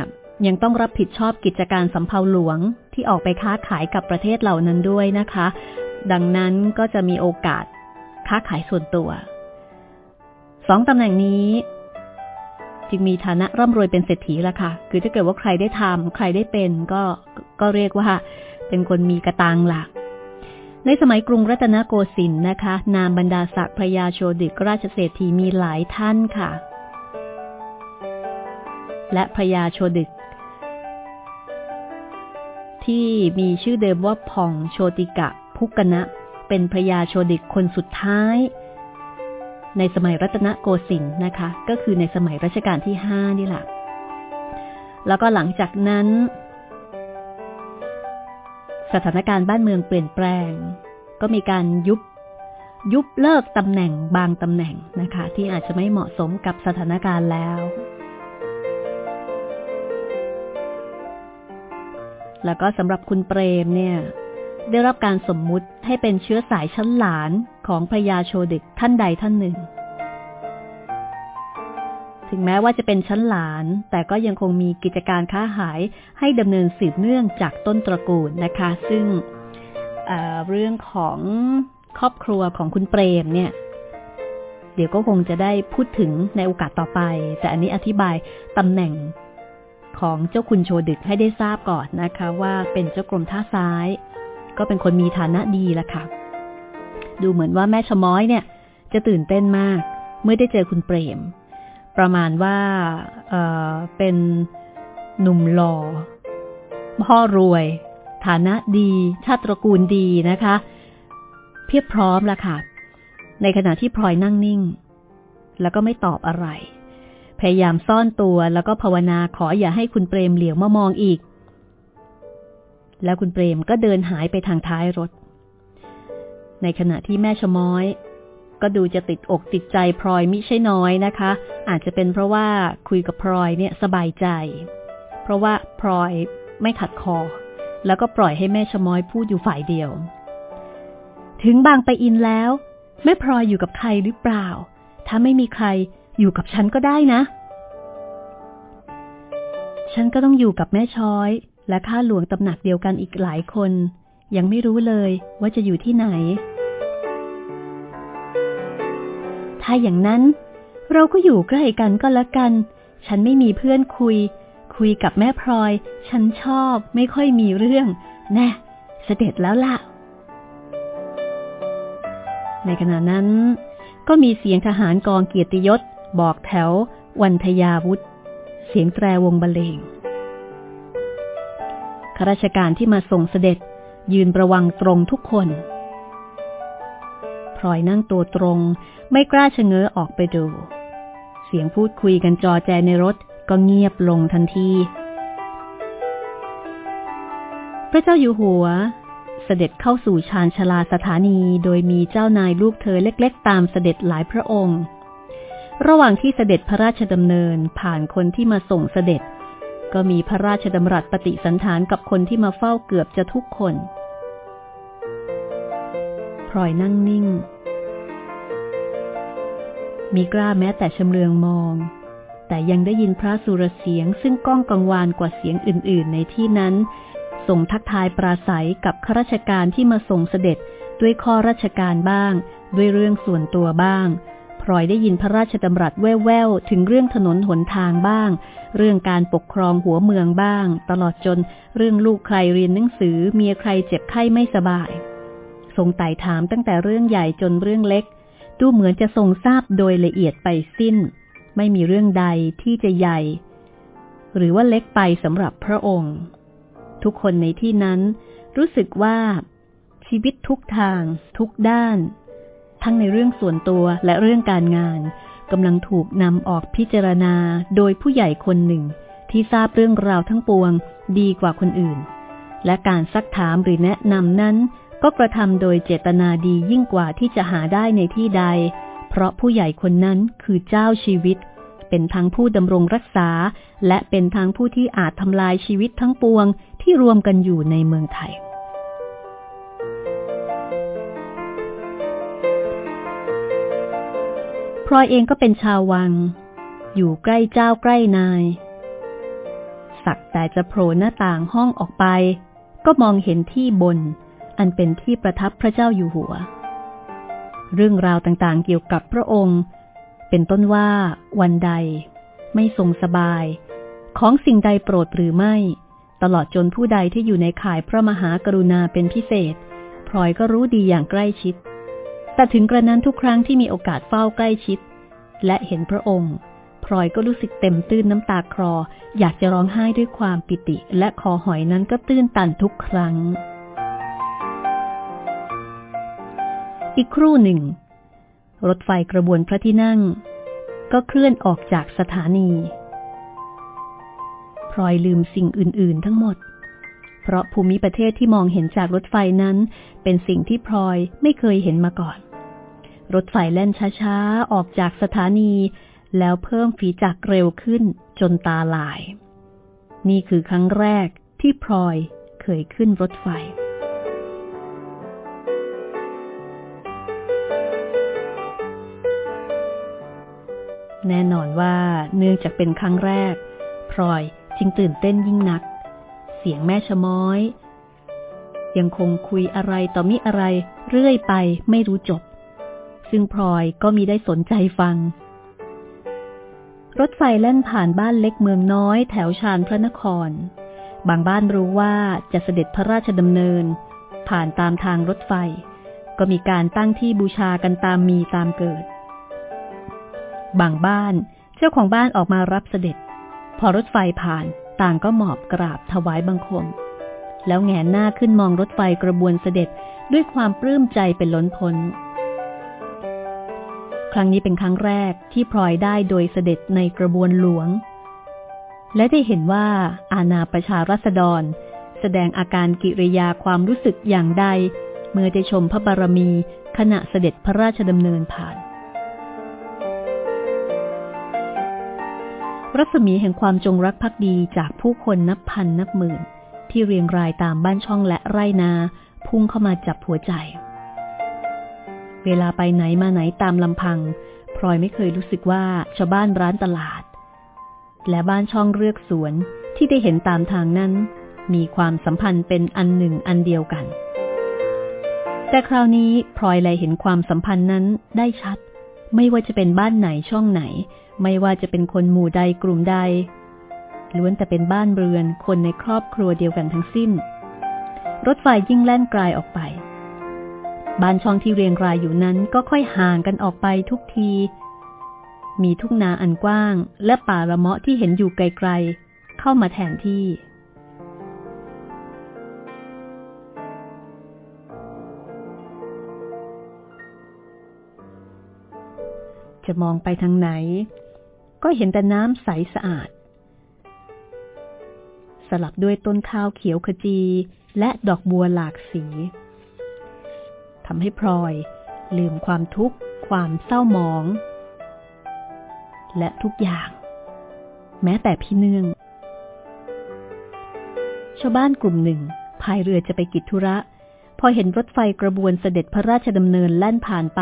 ยังต้องรับผิดชอบกิจการสำเภาหลวงที่ออกไปค้าขายกับประเทศเหล่านั้นด้วยนะคะ ดังนั้นก็จะมีโอกาสค้าขายส่วนตัว สองตำแหน่งนี้ จึงมีฐานะร่ำรวยเป็นเศรษฐีละค่ะ คือถ้าเกิดว่าใครได้ทำใครได้เป็นก็ก็เรียกว่า เป็นคนมีกระตังหลัก ในสมัยกรุงรัตนโกสินทร์นะคะ นามบรรดาศักดิ์พระยาโชดิกราชเศรษฐีมีหลายท่านค่ะ และพระยาโชดิกที่มีชื่อเดิมว่าผ่องโชติกะ พุกนะ เป็นพระยาโชดิกคนสุดท้าย ในสมัยรัตนโกสินทร์นะคะ ก็คือในสมัยรัชกาลที่ห้านี่แหละ แล้วก็หลังจากนั้น สถานการณ์บ้านเมืองเปลี่ยนแปลง ก็มีการยุบยุบเลิกตำแหน่งบางตำแหน่งนะคะ ที่อาจจะไม่เหมาะสมกับสถานการณ์แล้ว แล้วก็สำหรับคุณเปรมเนี่ย ได้รับการสมมุติให้เป็นเชื้อสายชั้นหลาน ของพระยาโชดิกท่านใดท่านหนึ่ง ถึงแม้ว่าจะเป็นชั้นหลาน แต่ก็ยังคงมีกิจการค้าหายให้ดำเนินสืบเนื่องจากต้นตระกูลนะคะ ซึ่งเเรื่องของครอบครัวของคุณเปรมเนี่ย เดี๋ยวก็คงจะได้พูดถึงในโอกาสต่อไป แต่อันนี้อธิบายตำแหน่งของเจ้าคุณโชดึกให้ได้ทราบก่อนนะคะ ว่าเป็นเจ้ากรมท่าซ้าย ก็เป็นคนมีฐานะดีละค่ะ ดูเหมือนว่าแม่ชะม้อยเนี่ย จะตื่นเต้นมาก เมื่อได้เจอคุณเปรม ประมาณว่าเออเป็นหนุ่มหล่อพ่อรวย ฐานะดี ชาติตระกูลดีนะคะ เพียบพร้อมละค่ะ ในขณะที่พลอยนั่งนิ่ง แล้วก็ไม่ตอบอะไร พยายามซ่อนตัวแล้วก็ภาวนาขออย่าให้คุณเปรมเหลียวมามองอีก แล้วคุณเปรมก็เดินหายไปทางท้ายรถ ในขณะที่แม่ชะม้อย ก็ดูจะติดอกติดใจพลอยมิใช่น้อยนะคะ อาจจะเป็นเพราะว่าคุยกับพลอยเนี่ยสบายใจ เพราะว่าพลอยไม่ขัดคอ แล้วก็ปล่อยให้แม่ชะม้อยพูดอยู่ฝ่ายเดียว ถึงบางไปอินแล้วแม่พลอยอยู่กับใครหรือเปล่า ถ้าไม่มีใครอยู่กับฉันก็ได้นะ ฉันก็ต้องอยู่กับแม่ช้อย และข้าหลวงตำหนักเดียวกันอีกหลายคน ยังไม่รู้เลยว่าจะอยู่ที่ไหน ถ้าอย่างนั้น เราก็อยู่ใกล้กันก็แล้วกัน ฉันไม่มีเพื่อนคุย คุยกับแม่พลอย ฉันชอบไม่ค่อยมีเรื่อง แน่เสด็จแล้วล่ะ ในขณะนั้น ก็มีเสียงทหารกองเกียรติยศ บอกแถว วันทยาวุธ เสียงแตรวงบรรเลงข้าราชการที่มาส่งเสด็จยืนประวังตรงทุกคน ลอยนั่งตัวตรง ไม่กล้าชะเง้อออกไปดู เสียงพูดคุยกันจอแจในรถก็เงียบลงทันที พระเจ้าอยู่หัว เสด็จเข้าสู่ชานชลาสถานีโดยมีเจ้านายลูกเธอเล็ก ๆ ตามเสด็จหลายพระองค์ ระหว่างที่เสด็จพระราชดำเนินผ่านคนที่มาส่งเสด็จ ก็มีพระราชดำรัสปฏิสันฐานกับคนที่มาเฝ้าเกือบจะทุกคนพลอยนั่งนิ่ง มีกล้าแม้แต่ชำเลืองมอง แต่ยังได้ยินพระสุรเสียงซึ่งก้องกังวานกว่าเสียงอื่น ๆ ในที่นั้นส่งทักทายปราศัยกับข้าราชการที่มาส่งเสด็จด้วยข้อราชการบ้าง ด้วยเรื่องส่วนตัวบ้างพลอยได้ยินพระราชดำรัสแว่วๆถึงเรื่องถนนหนทางบ้าง เรื่องการปกครองหัวเมืองบ้าง ตลอดจนเรื่องลูกใครเรียนหนังสือเมียใครเจ็บไข้ไม่สบาย ทรงไต่ถามตั้งแต่เรื่องใหญ่จนเรื่องเล็ก ดูเหมือนจะทรงทราบโดยละเอียดไปสิ้น ไม่มีเรื่องใดที่จะใหญ่ หรือว่าเล็กไปสำหรับพระองค์ ทุกคนในที่นั้นรู้สึกว่า ชีวิตทุกทาง ทุกด้าน ทั้งในเรื่องส่วนตัวและเรื่องการงานกำลังถูกนำออกพิจารณาโดยผู้ใหญ่คนหนึ่ง ที่ทราบเรื่องราวทั้งปวงดีกว่าคนอื่น และการซักถามหรือแนะนำนั้น ก็กระทำโดยเจตนาดียิ่งกว่าที่จะหาได้ในที่ใด เพราะผู้ใหญ่คนนั้นคือเจ้าชีวิต เป็นทั้งผู้ดำรงรักษา และเป็นทั้งผู้ที่อาจทำลายชีวิตทั้งปวงที่รวมกันอยู่ในเมืองไทย พลอยเองก็เป็นชาววัง อยู่ใกล้เจ้าใกล้นาย สักแต่จะโผล่หน้าต่างห้องออกไป ก็มองเห็นที่บน อันเป็นที่ประทับพระเจ้าอยู่หัว เรื่องราวต่างๆเกี่ยวกับพระองค์ เป็นต้นว่าวันใด ไม่ทรงสบาย ของสิ่งใดโปรดหรือไม่ ตลอดจนผู้ใดที่อยู่ในข่ายพระมหากรุณาเป็นพิเศษพลอยก็รู้ดีอย่างใกล้ชิด แต่ถึงกระนั้นทุกครั้งที่มีโอกาสเฝ้าใกล้ชิด และเห็นพระองค์พลอยก็รู้สึกเต็มตื้นน้ำตาคลอ อยากจะร้องไห้ด้วยความปิติ และคอหอยนั้นก็ตื้นตันทุกครั้ง อีกครู่หนึ่ง รถไฟกระบวนพระที่นั่ง ก็เคลื่อนออกจากสถานีพลอยลืมสิ่งอื่น ๆ ทั้งหมด เพราะภูมิประเทศที่มองเห็นจากรถไฟนั้น เป็นสิ่งที่พลอยไม่เคยเห็นมาก่อน รถไฟแล่นช้า ๆ ออกจากสถานี แล้วเพิ่มฝีจักเร็วขึ้นจนตาลาย นี่คือครั้งแรกที่พลอยเคยขึ้นรถไฟ แน่นอนว่าเนื่องจากเป็นครั้งแรก พลอยจึงตื่นเต้นยิ่งนัก เสียงแม่ชะม้อย ยังคงคุยอะไรต่อมิอะไรเรื่อยไปไม่รู้จบ ซึ่งพลอยก็มีได้สนใจฟัง รถไฟแล่นผ่านบ้านเล็กเมืองน้อยแถวชานพระนคร บางบ้านรู้ว่าจะเสด็จพระราชดำเนิน ผ่านตามทางรถไฟ ก็มีการตั้งที่บูชากันตามมีตามเกิด บางบ้าน เจ้าของบ้านออกมารับเสด็จ พอรถไฟผ่านต่างก็หมอบกราบถวายบังคม แล้วแงนหน้าขึ้นมองรถไฟกระบวนเสด็จด้วยความปลื้มใจเป็นล้นพ้น ครั้งนี้เป็นครั้งแรกที่พลอยได้โดยเสด็จในกระบวนหลวง และได้เห็นว่าอาณาประชารัษฎร แสดงอาการกิริยาความรู้สึกอย่างใด เมื่อได้ชมพระบารมีขณะเสด็จพระราชดำเนินผ่าน รัศมีแห่งความจงรักภักดีจากผู้คนนับพันนับหมื่น ที่เรียงรายตามบ้านช่องและไร่นา พุ่งเข้ามาจับหัวใจ เวลาไปไหนมาไหนตามลำพัง พลอยไม่เคยรู้สึกว่าชาวบ้านร้านตลาด และบ้านช่องเลือกสวนที่ได้เห็นตามทางนั้น มีความสัมพันธ์เป็นอันหนึ่งอันเดียวกัน แต่คราวนี้พลอยเลยเห็นความสัมพันธ์นั้นได้ชัด ไม่ว่าจะเป็นบ้านไหนช่องไหน ไม่ว่าจะเป็นคนหมู่ใดกลุ่มใด ล้วนแต่เป็นบ้านเรือนคนในครอบครัวเดียวกันทั้งสิ้น รถไฟยิ่งแล่นไกลออกไป บ้านช่องที่เรียงรายอยู่นั้นก็ค่อยห่างกันออกไปทุกที มีทุ่งนาอันกว้าง และป่าละเมาะที่เห็นอยู่ไกลๆ เข้ามาแทนที่จะมองไปทางไหน ก็เห็นแต่น้ำใสสะอาด สลับด้วยต้นข้าวเขียวขจีและดอกบัวหลากสีทำให้พลอย ลืมความทุกข์ ความเศร้าหมอง และทุกอย่าง แม้แต่พี่เนื่องชาวบ้านกลุ่มหนึ่งพายเรือจะไปกิจธุระ พอเห็นรถไฟกระบวนเสด็จพระราชดำเนินแล่นผ่านไป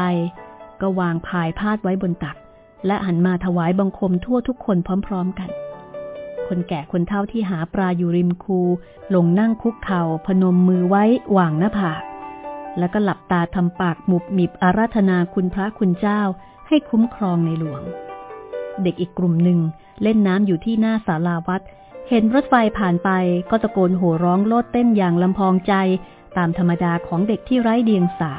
ก็วางพายพาดไว้บนตัก และหันมาถวายบังคมทั่วทุกคนพร้อมๆกัน คนแก่คนเฒ่าที่หาปลาอยู่ริมคูลงนั่งคุกเขา่าพนมมือไว้วางหน้าผาก แล้วก็หลับตาทำปากหมุบหมิบอาราธนาคุณพระคุณเจ้าให้คุ้มครองในหลวง เด็กอีกกลุ่มหนึ่งเล่นน้ำอยู่ที่หน้าศาลาวัด เห็นรถไฟผ่านไปก็ตะโกนโห่ร้องโลดเต้นอย่างลำพองใจ ตามธรรมดาของเด็กที่ไร้เดียงสา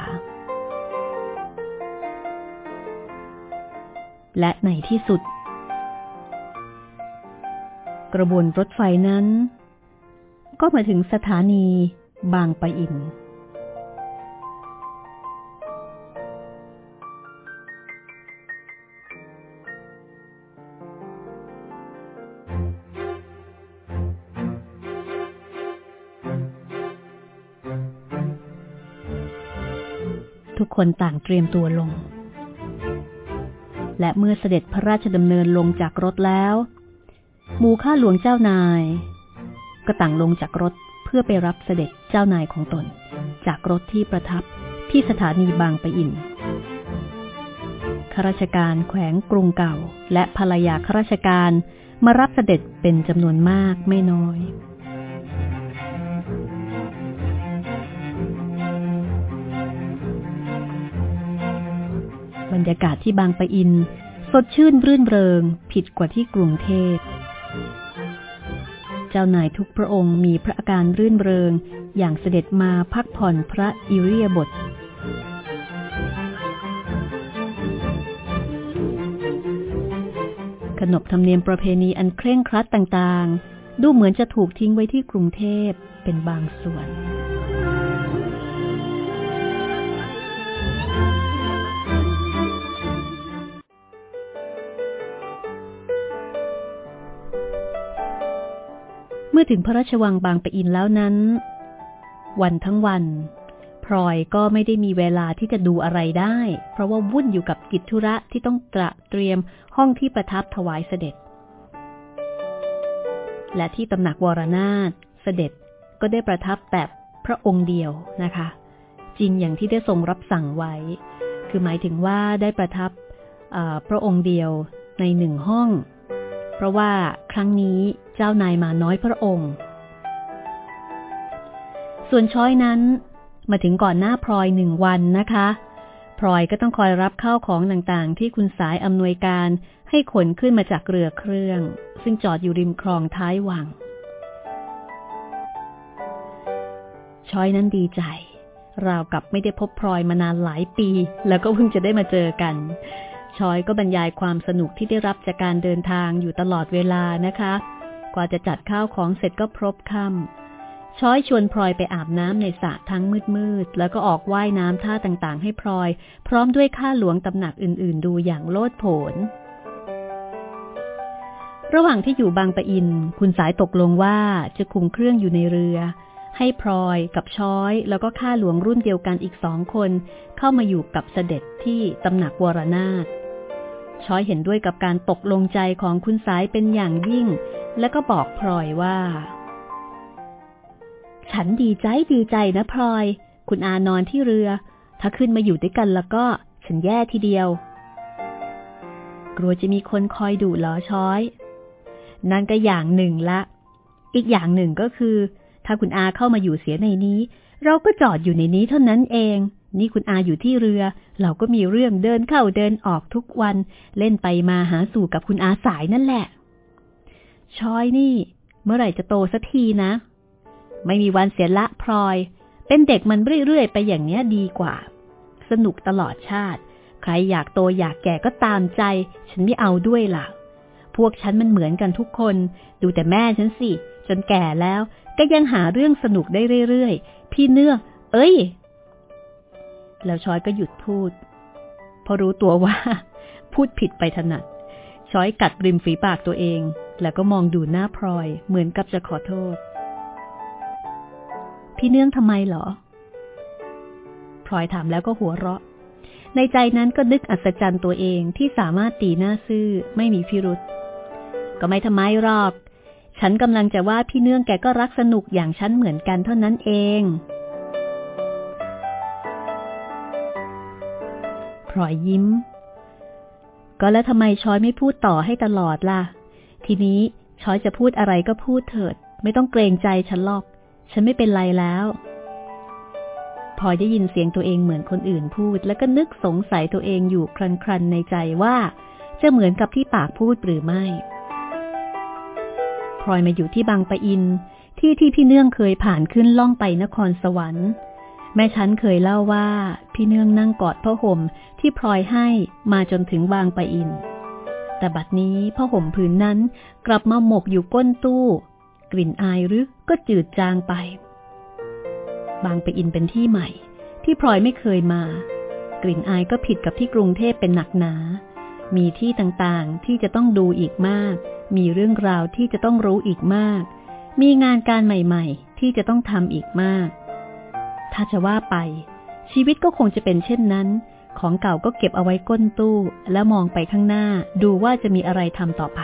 และในที่สุด กระบวนรถไฟนั้น ก็มาถึงสถานีบางปะอิน ทุกคนต่างเตรียมตัวลง และเมื่อเสด็จพระราชดำเนินลงจากรถแล้ว หมู่ข้าหลวงเจ้านาย ก็ต่างลงจากรถเพื่อไปรับเสด็จเจ้านายของตน จากรถที่ประทับที่สถานีบางปะอินข้าราชการแขวงกรุงเก่า และภรรยาข้าราชการมารับเสด็จเป็นจำนวนมากไม่น้อย บรรยากาศที่บางปะอิน สดชื่นรื่นเริง ผิดกว่าที่กรุงเทพ เจ้านายทุกพระองค์มีพระอาการรื่นเริง อย่างเสด็จมาพักผ่อนพระอิริยาบถขนบธรรมเนียมประเพณีอันเคร่งครัดต่างๆ ดูเหมือนจะถูกทิ้งไว้ที่กรุงเทพเป็นบางส่วน เมื่อถึงพระราชวังบางปะอินแล้วนั้น วันทั้งวันพลอยก็ไม่ได้มีเวลาที่จะดูอะไรได้ เพราะว่าวุ่นอยู่กับกิจธุระที่ต้องตระเตรียมห้องที่ประทับถวายเสด็จ และที่ตำหนักวรนาถเสด็จก็ได้ประทับแบบพระองค์เดียวนะคะ จริงอย่างที่ได้ทรงรับสั่งไว้ คือหมายถึงว่าได้ประทับพระองค์เดียวในหนึ่งห้อง เพราะว่าครั้งนี้ เจ้านายมาน้อยพระองค์ ส่วนช้อยนั้น มาถึงก่อนหน้าพลอยหนึ่งวันนะคะพลอยก็ต้องคอยรับข้าวของต่างๆ ที่คุณสายอำนวยการให้ขนขึ้นมาจากเรือเครื่อง ซึ่งจอดอยู่ริมคลองท้ายวัง ช้อยนั้นดีใจราวกับไม่ได้พบพลอยมานานหลายปี แล้วก็เพิ่งจะได้มาเจอกัน ชอยก็บรรยายความสนุกที่ได้รับจากการเดินทางอยู่ตลอดเวลานะคะ กว่าจะจัดข้าวของเสร็จก็พรบค่ำช้อยชวนพลอยไปอาบน้ำในสระทั้งมืดๆ แล้วก็ออกว่ายน้ำท่าต่างๆ ให้พลอย พร้อมด้วยข้าหลวงตำหนักอื่นๆ ดูอย่างโลดโผน ระหว่างที่อยู่บางปะอิน คุณสายตกลงว่าจะคุมเครื่องอยู่ในเรือ ให้พลอยกับช้อยแล้วก็ข้าหลวงรุ่นเดียวกันอีกสองคน เข้ามาอยู่กับเสด็จที่ตำหนักวรนาถ ช้อยเห็นด้วยกับการตกลงใจของคุณสายเป็นอย่างยิ่ง แล้วก็บอกพลอยว่า ฉันดีใจดีใจนะพลอย คุณอานอนที่เรือ ถ้าขึ้นมาอยู่ด้วยกันแล้วก็ ฉันแย่ทีเดียว กลัวจะมีคนคอยดูล้อช้อย นั่นก็อย่างหนึ่งละ อีกอย่างหนึ่งก็คือ ถ้าคุณอาเข้ามาอยู่เสียในนี้ เราก็จอดอยู่ในนี้เท่านั้นเอง นี่คุณอาอยู่ที่เรือ เราก็มีเรื่องเดินเข้าเดินออกทุกวัน เล่นไปมาหาสู่กับคุณอาสายนั่นแหละ ชอยนี่ เมื่อไหร่จะโตสักทีนะ ไม่มีวันเสียละพลอย เป็นเด็กมันเรื่อยๆไปอย่างเนี้ยดีกว่า สนุกตลอดชาติ ใครอยากโตอยากแก่ก็ตามใจ ฉันไม่เอาด้วยล่ะ พวกฉันมันเหมือนกันทุกคน ดูแต่แม่ฉันสิ จนแก่แล้ว ก็ยังหาเรื่องสนุกได้เรื่อยๆ พี่เนื้อเอ้ย แล้วช้อยก็หยุดพูด เพราะรู้ตัวว่า พูดผิดไปถนัด ช้อยกัดริมฝีปากตัวเอง แล้วก็มองดูหน้าพลอยเหมือนกับจะขอโทษ พี่เนื่องทำไมเหรอพลอยถามแล้วก็หัวเราะ ในใจนั้นก็นึกอัศจรรย์ตัวเองที่สามารถตีหน้าซื่อไม่มีพิรุษก็ไม่ทำไมหรอก ฉันกำลังจะว่าพี่เนื่องแกก็รักสนุกอย่างฉันเหมือนกันเท่านั้นเอง พลอยยิ้ม ก็แล้วทำไมช้อยไม่พูดต่อให้ตลอดล่ะ ทีนี้ช้อยจะพูดอะไรก็พูดเถิด ไม่ต้องเกรงใจฉันหรอก ฉันไม่เป็นไรแล้วพลอยได้ยินเสียงตัวเองเหมือนคนอื่นพูด แล้วก็นึกสงสัยตัวเองอยู่ครันๆในใจว่า จะเหมือนกับที่ปากพูดหรือไม่พลอยมาอยู่ที่บางปะอินที่ที่พี่เนื่องเคยผ่านขึ้นล่องไปนครสวรรค์ แม่ฉันเคยเล่าว่า พี่เนื่องนั่งกอดผ้าห่มที่พลอยให้มาจนถึงบางปะอิน แต่บัดนี้ผ้าห่มผืนนั้นกลับมาหมกอยู่ก้นตู้ กลิ่นอายหรือก็จืดจางไป บางปะอินเป็นที่ใหม่ ที่พลอยไม่เคยมา กลิ่นอายก็ผิดกับที่กรุงเทพเป็นหนักหนา มีที่ต่างๆที่จะต้องดูอีกมาก มีเรื่องราวที่จะต้องรู้อีกมาก มีงานการใหม่ ๆ ที่จะต้องทำอีกมาก ถ้าจะว่าไป ชีวิตก็คงจะเป็นเช่นนั้น ของเก่าก็เก็บเอาไว้ก้นตู้ แล้วมองไปข้างหน้าดูว่าจะมีอะไรทำต่อไป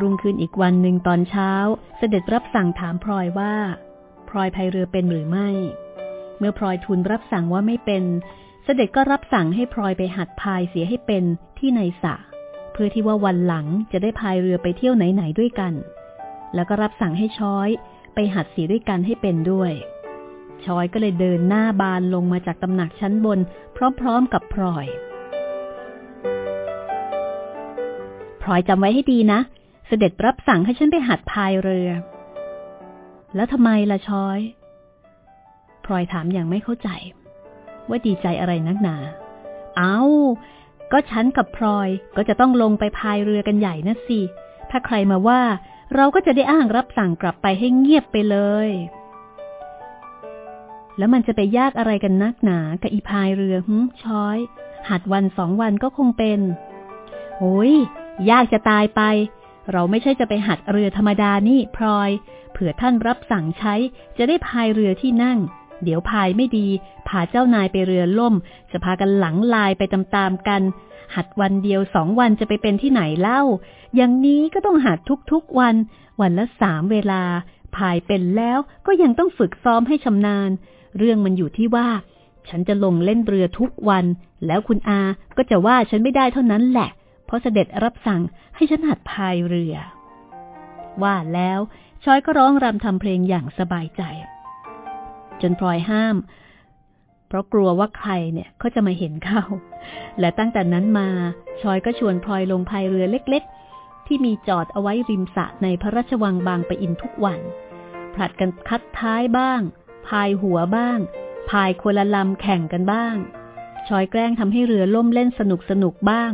รุ่งขึ้นอีกวันหนึ่งตอนเช้า เสด็จรับสั่งถามพลอยว่า พลอยพายเรือเป็นหรือไม่ เมื่อพลอยทูลรับสั่งว่าไม่เป็น เสด็จก็รับสั่งให้พลอยไปหัดพายเสียให้เป็นที่ในสระเพื่อที่ว่าวันหลังจะได้พายเรือไปเที่ยวไหนๆด้วยกัน แล้วก็รับสั่งให้ช้อย ไปหัดสีด้วยกันให้เป็นด้วย ชอยก็เลยเดินหน้าบานลงมาจากตำหนักชั้นบน พร้อมๆกับพลอยพลอยจำไว้ให้ดีนะ เสด็จรับสั่งให้ฉันไปหัดพายเรือ แล้วทำไมล่ะชอยพลอยถามอย่างไม่เข้าใจ ว่าดีใจอะไรนักหนา เอา้า ก็ฉันกับพลอยก็จะต้องลงไปพายเรือกันใหญ่นะสิ ถ้าใครมาว่า เราก็จะได้อ้างรับสั่งกลับไปให้เงียบไปเลย แล้วมันจะไปยากอะไรกันนักหนากับอีพายเรือหึช้อย หัดวันสองวันก็คงเป็น โอ้ย ยากจะตายไป เราไม่ใช่จะไปหัดเรือธรรมดานี่พลอย เผื่อท่านรับสั่งใช้ จะได้พายเรือที่นั่ง เดี๋ยวพายไม่ดี พาเจ้านายไปเรือล่ม จะพากันหลังลายไปตามๆกันหัดวันเดียวสองวันจะไปเป็นที่ไหนเล่า อย่างนี้ก็ต้องหัดทุกๆวัน วันละสามเวลาพายเป็นแล้วก็ยังต้องฝึกซ้อมให้ชำนาญ เรื่องมันอยู่ที่ว่า ฉันจะลงเล่นเรือทุกวัน แล้วคุณอาก็จะว่าฉันไม่ได้เท่านั้นแหละ เพราะเสด็จรับสั่งให้ฉันหัดพายเรือ ว่าแล้วชอยก็ร้องรำทำเพลงอย่างสบายใจ จนพลอยห้าม เพราะกลัวว่าใครเนี่ยเขาจะมาเห็นเข้า และตั้งแต่นั้นมาชอยก็ชวนพลอยลงพายเรือเล็ก ที่มีจอดเอาไว้ริมสระในพระราชวังบางปะอินทุกวัน ผลัดกันคัดท้ายบ้าง พายหัวบ้าง พายคนละลำแข่งกันบ้าง ชอยแกล้งทำให้เรือล่มเล่นสนุกสนุกบ้าง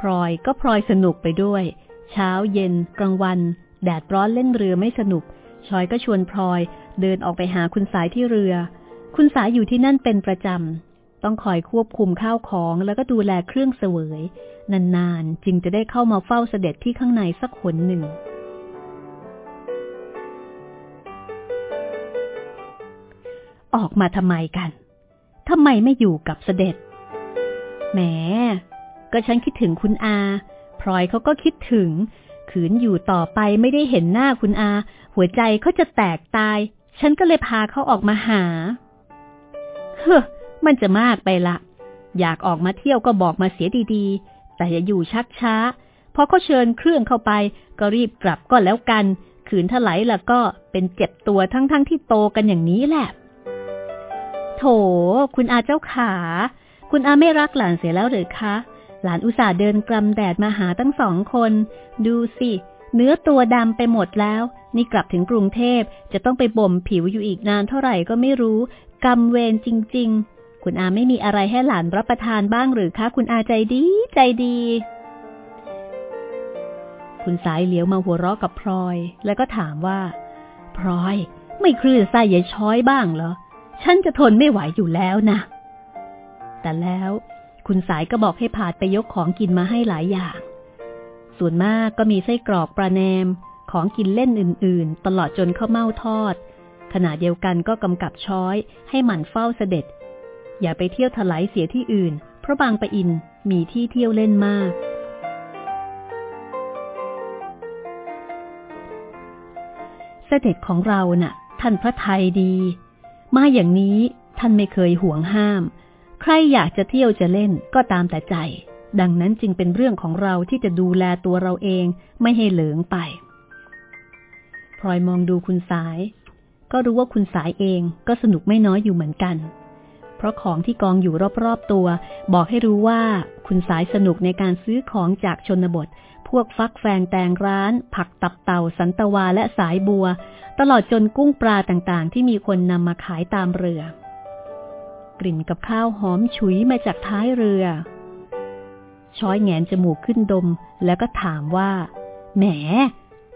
พลอยก็พลอยสนุกไปด้วย เช้าเย็น กลางวัน แดดร้อนเล่นเรือไม่สนุก ชอยก็ชวนพลอยเดินออกไปหาคุณสายที่เรือ คุณสายอยู่ที่นั่นเป็นประจำ ต้องคอยควบคุมข้าวของแล้วก็ดูแลเครื่องเสวย นานๆ จึงจะได้เข้ามาเฝ้าเสด็จที่ข้างในสักหนหนึ่ง ออกมาทำไมกันทำไมไม่อยู่กับเสด็จแหมก็ฉันคิดถึงคุณอาพลอยเขาก็คิดถึง ขืนอยู่ต่อไปไม่ได้เห็นหน้าคุณอา หัวใจเขาจะแตกตาย ฉันก็เลยพาเขาออกมาหา เฮ้อ มันจะมากไปละ อยากออกมาเที่ยวก็บอกมาเสียดีๆ แต่อย่าอยู่ชักช้า พอเขาเชิญเครื่องเข้าไป ก็รีบกลับก็แล้วกัน ขืนถลายแล้วก็เป็นเจ็บตัวทั้งๆทที่โตกันอย่างนี้แหละ โถ คุณอาเจ้าขา คุณอาไม่รักหลานเสียแล้วหรือคะ หลานอุตส่าห์เดินกลำแดดมาหาตั้งสองคน ดูสิ เนื้อตัวดำไปหมดแล้ว นี่กลับถึงกรุงเทพจะต้องไปบ่มผิวอยู่อีกนานเท่าไหร่ก็ไม่รู้กรรมเวรจริง ๆ คุณอาไม่มีอะไรให้หลานรับประทานบ้างหรือคะ คุณอาใจดีใจดี คุณสายเหลียวมาหัวเราะกับพลอย แล้วก็ถามว่า พลอย ไม่คลื่นไส้ยายช้อยบ้างเหรอ ฉันจะทนไม่ไหวอยู่แล้วนะ แต่แล้วคุณสายก็บอกให้ผาดไปยกของกินมาให้หลายอย่าง ส่วนมากก็มีไส้กรอกปลาแนม ของกินเล่นอื่น ๆ ตลอดจนข้าวเม่าทอดขณะเดียวกันก็กำกับช้อยให้หมั่นเฝ้าเสด็จ อย่าไปเที่ยวถลายเสียที่อื่น เพราะบางปะอินมีที่เที่ยวเล่นมาก เสด็จของเรานะ่ะ ท่านพระไทยดี มาอย่างนี้ท่านไม่เคยห่วงห้าม ใครอยากจะเที่ยวจะเล่นก็ตามแต่ใจ ดังนั้นจึงเป็นเรื่องของเราที่จะดูแลตัวเราเองไม่ให้เหลืองไปพลอยมองดูคุณสาย ก็รู้ว่าคุณสายเองก็สนุกไม่น้อยอยู่เหมือนกัน เพราะของที่กองอยู่รอบๆตัว บอกให้รู้ว่าคุณสายสนุกในการซื้อของจากชนบท พวกฟักแฟงแตงร้าน ผักตับเต่าสันตวาและสายบัว ตลอดจนกุ้งปลาต่างๆ ที่มีคนนำมาขายตามเรือ กลิ่นกับข้าวหอมฉุยมาจากท้ายเรือ ช้อยแงนจมูกขึ้นดม แล้วก็ถามว่า แหม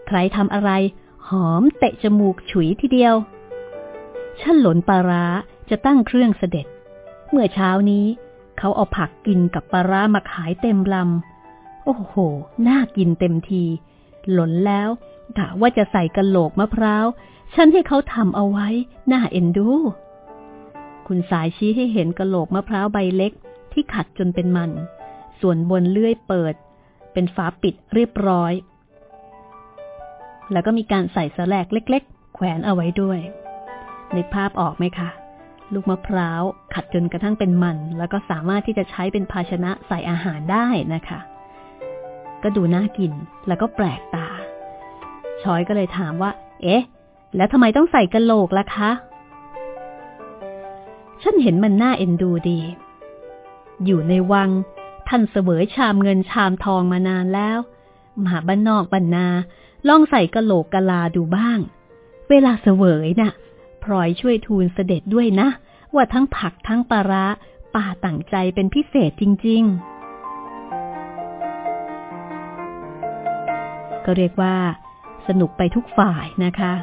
ใครทำอะไร หอมเตะจมูกฉุยทีเดียวช่นหลนปลาร้า จะตั้งเครื่องเสด็จ เมื่อเช้านี้ เขาเอาผักกินกับปลาร้ามาขายเต็มลำ โอ้โห น่ากินเต็มที หล่นแล้วกะว่าจะใส่กระโหลกมะพร้าว ฉันให้เขาทำเอาไว้ น่าเอ็นดู คุณสายชี้ให้เห็นกระโหลกมะพร้าวใบเล็ก ที่ขัดจนเป็นมัน ส่วนบนเลื่อยเปิด เป็นฝาปิดเรียบร้อย แล้วก็มีการใส่สแลกเล็ก ๆ แขวนเอาไว้ด้วยนึกภาพออกไหมคะ ลูกมะพร้าว ขัดจนกระทั่งเป็นมัน แล้วก็สามารถที่จะใช้เป็นภาชนะใส่อาหารได้นะคะ ก็ดูน่ากินแล้วก็แปลกตา ชอยก็เลยถามว่า เอ๊ะ แล้วทำไมต้องใส่กระโหลกล่ะคะ ฉันเห็นมันน่าเอ็นดูดี อยู่ในวัง ท่านเสวยชามเงินชามทองมานานแล้วมาบ้านนอกบรรนนา ลองใส่กระโหลกกะลาดูบ้าง เวลาเสวยนะ่ะ พลอยช่วยทูลเสด็จด้วยนะ ว่าทั้งผักทั้งปลาระป่าตั้งใจเป็นพิเศษจริง ๆ ก็เรียกว่า สนุกไปทุกฝ่ายนะคะ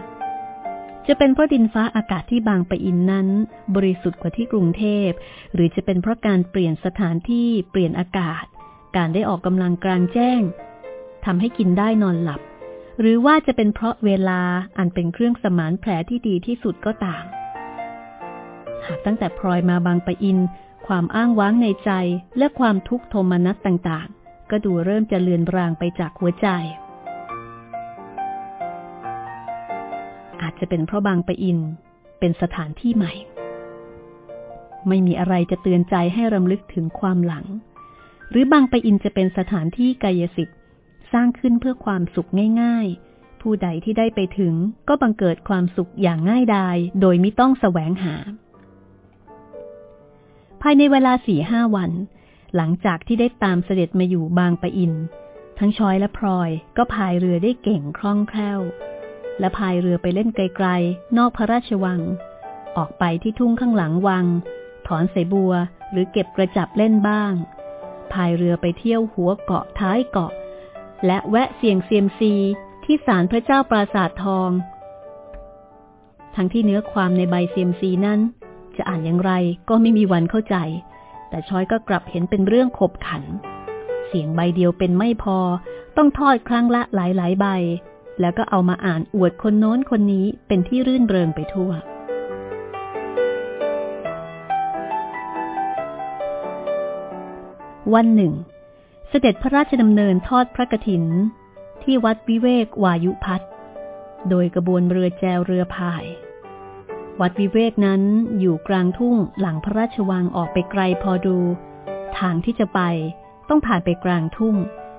จะเป็นเพราะดินฟ้าอากาศที่บางปะอินนั้น บริสุทธิ์กว่าที่กรุงเทพ หรือจะเป็นเพราะการเปลี่ยนสถานที่เปลี่ยนอากาศ การได้ออกกำลังกลางแจ้งทำให้กินได้นอนหลับ หรือว่าจะเป็นเพราะเวลาอันเป็นเครื่องสมานแผลที่ดีที่สุดก็ตาม หากตั้งแต่พลอยมาบางปะอิน ความอ้างว้างในใจและความทุกข์โทมนัสต่างๆ ก็ดูเริ่มจะเลือนรางไปจากหัวใจ อาจจะเป็นเพราะบางปะอิน เป็นสถานที่ใหม่ ไม่มีอะไรจะเตือนใจให้รำลึกถึงความหลัง หรือบางปะอินจะเป็นสถานที่กายสิทธิ สร้างขึ้นเพื่อความสุขง่าย ๆ ผู้ใดที่ได้ไปถึงก็บังเกิดความสุขอย่างง่ายดายโดยไม่ต้องแสวงหา ภายในเวลาสี่ห้าวัน หลังจากที่ได้ตามเสด็จมาอยู่บางปะอิน ทั้งชอยและพลอยก็พายเรือได้เก่งคล่องแคล่ว และพายเรือไปเล่นไกลๆ นอกพระราชวัง ออกไปที่ทุ่งข้างหลังวัง ถอนใสบัวหรือเก็บกระจับเล่นบ้างพายเรือไปเที่ยวหัวเกาะท้ายเกาะ และแวะเสียงเซียมซีที่ศาลพระเจ้าปราสาททอง ทั้งที่เนื้อความในใบเซียมซีนั้น จะอ่านอย่างไรก็ไม่มีวันเข้าใจ แต่ช้อยก็กลับเห็นเป็นเรื่องขบขัน เสียงใบเดียวเป็นไม่พอ ต้องทอดครั้งละหลายๆใบ แล้วก็เอามาอ่านอวดคนโน้นคนนี้เป็นที่รื่นเริงไปทั่ววันหนึ่ง เสด็จพระราชดำเนินทอดพระกฐิน ที่วัดวิเวกวายุพัฒโดยกระบวนเรือแจวเรือพาย วัดวิเวกนั้นอยู่กลางทุ่งหลังพระราชวังออกไปไกลพอดู ทางที่จะไปต้องผ่านไปกลางทุ่ง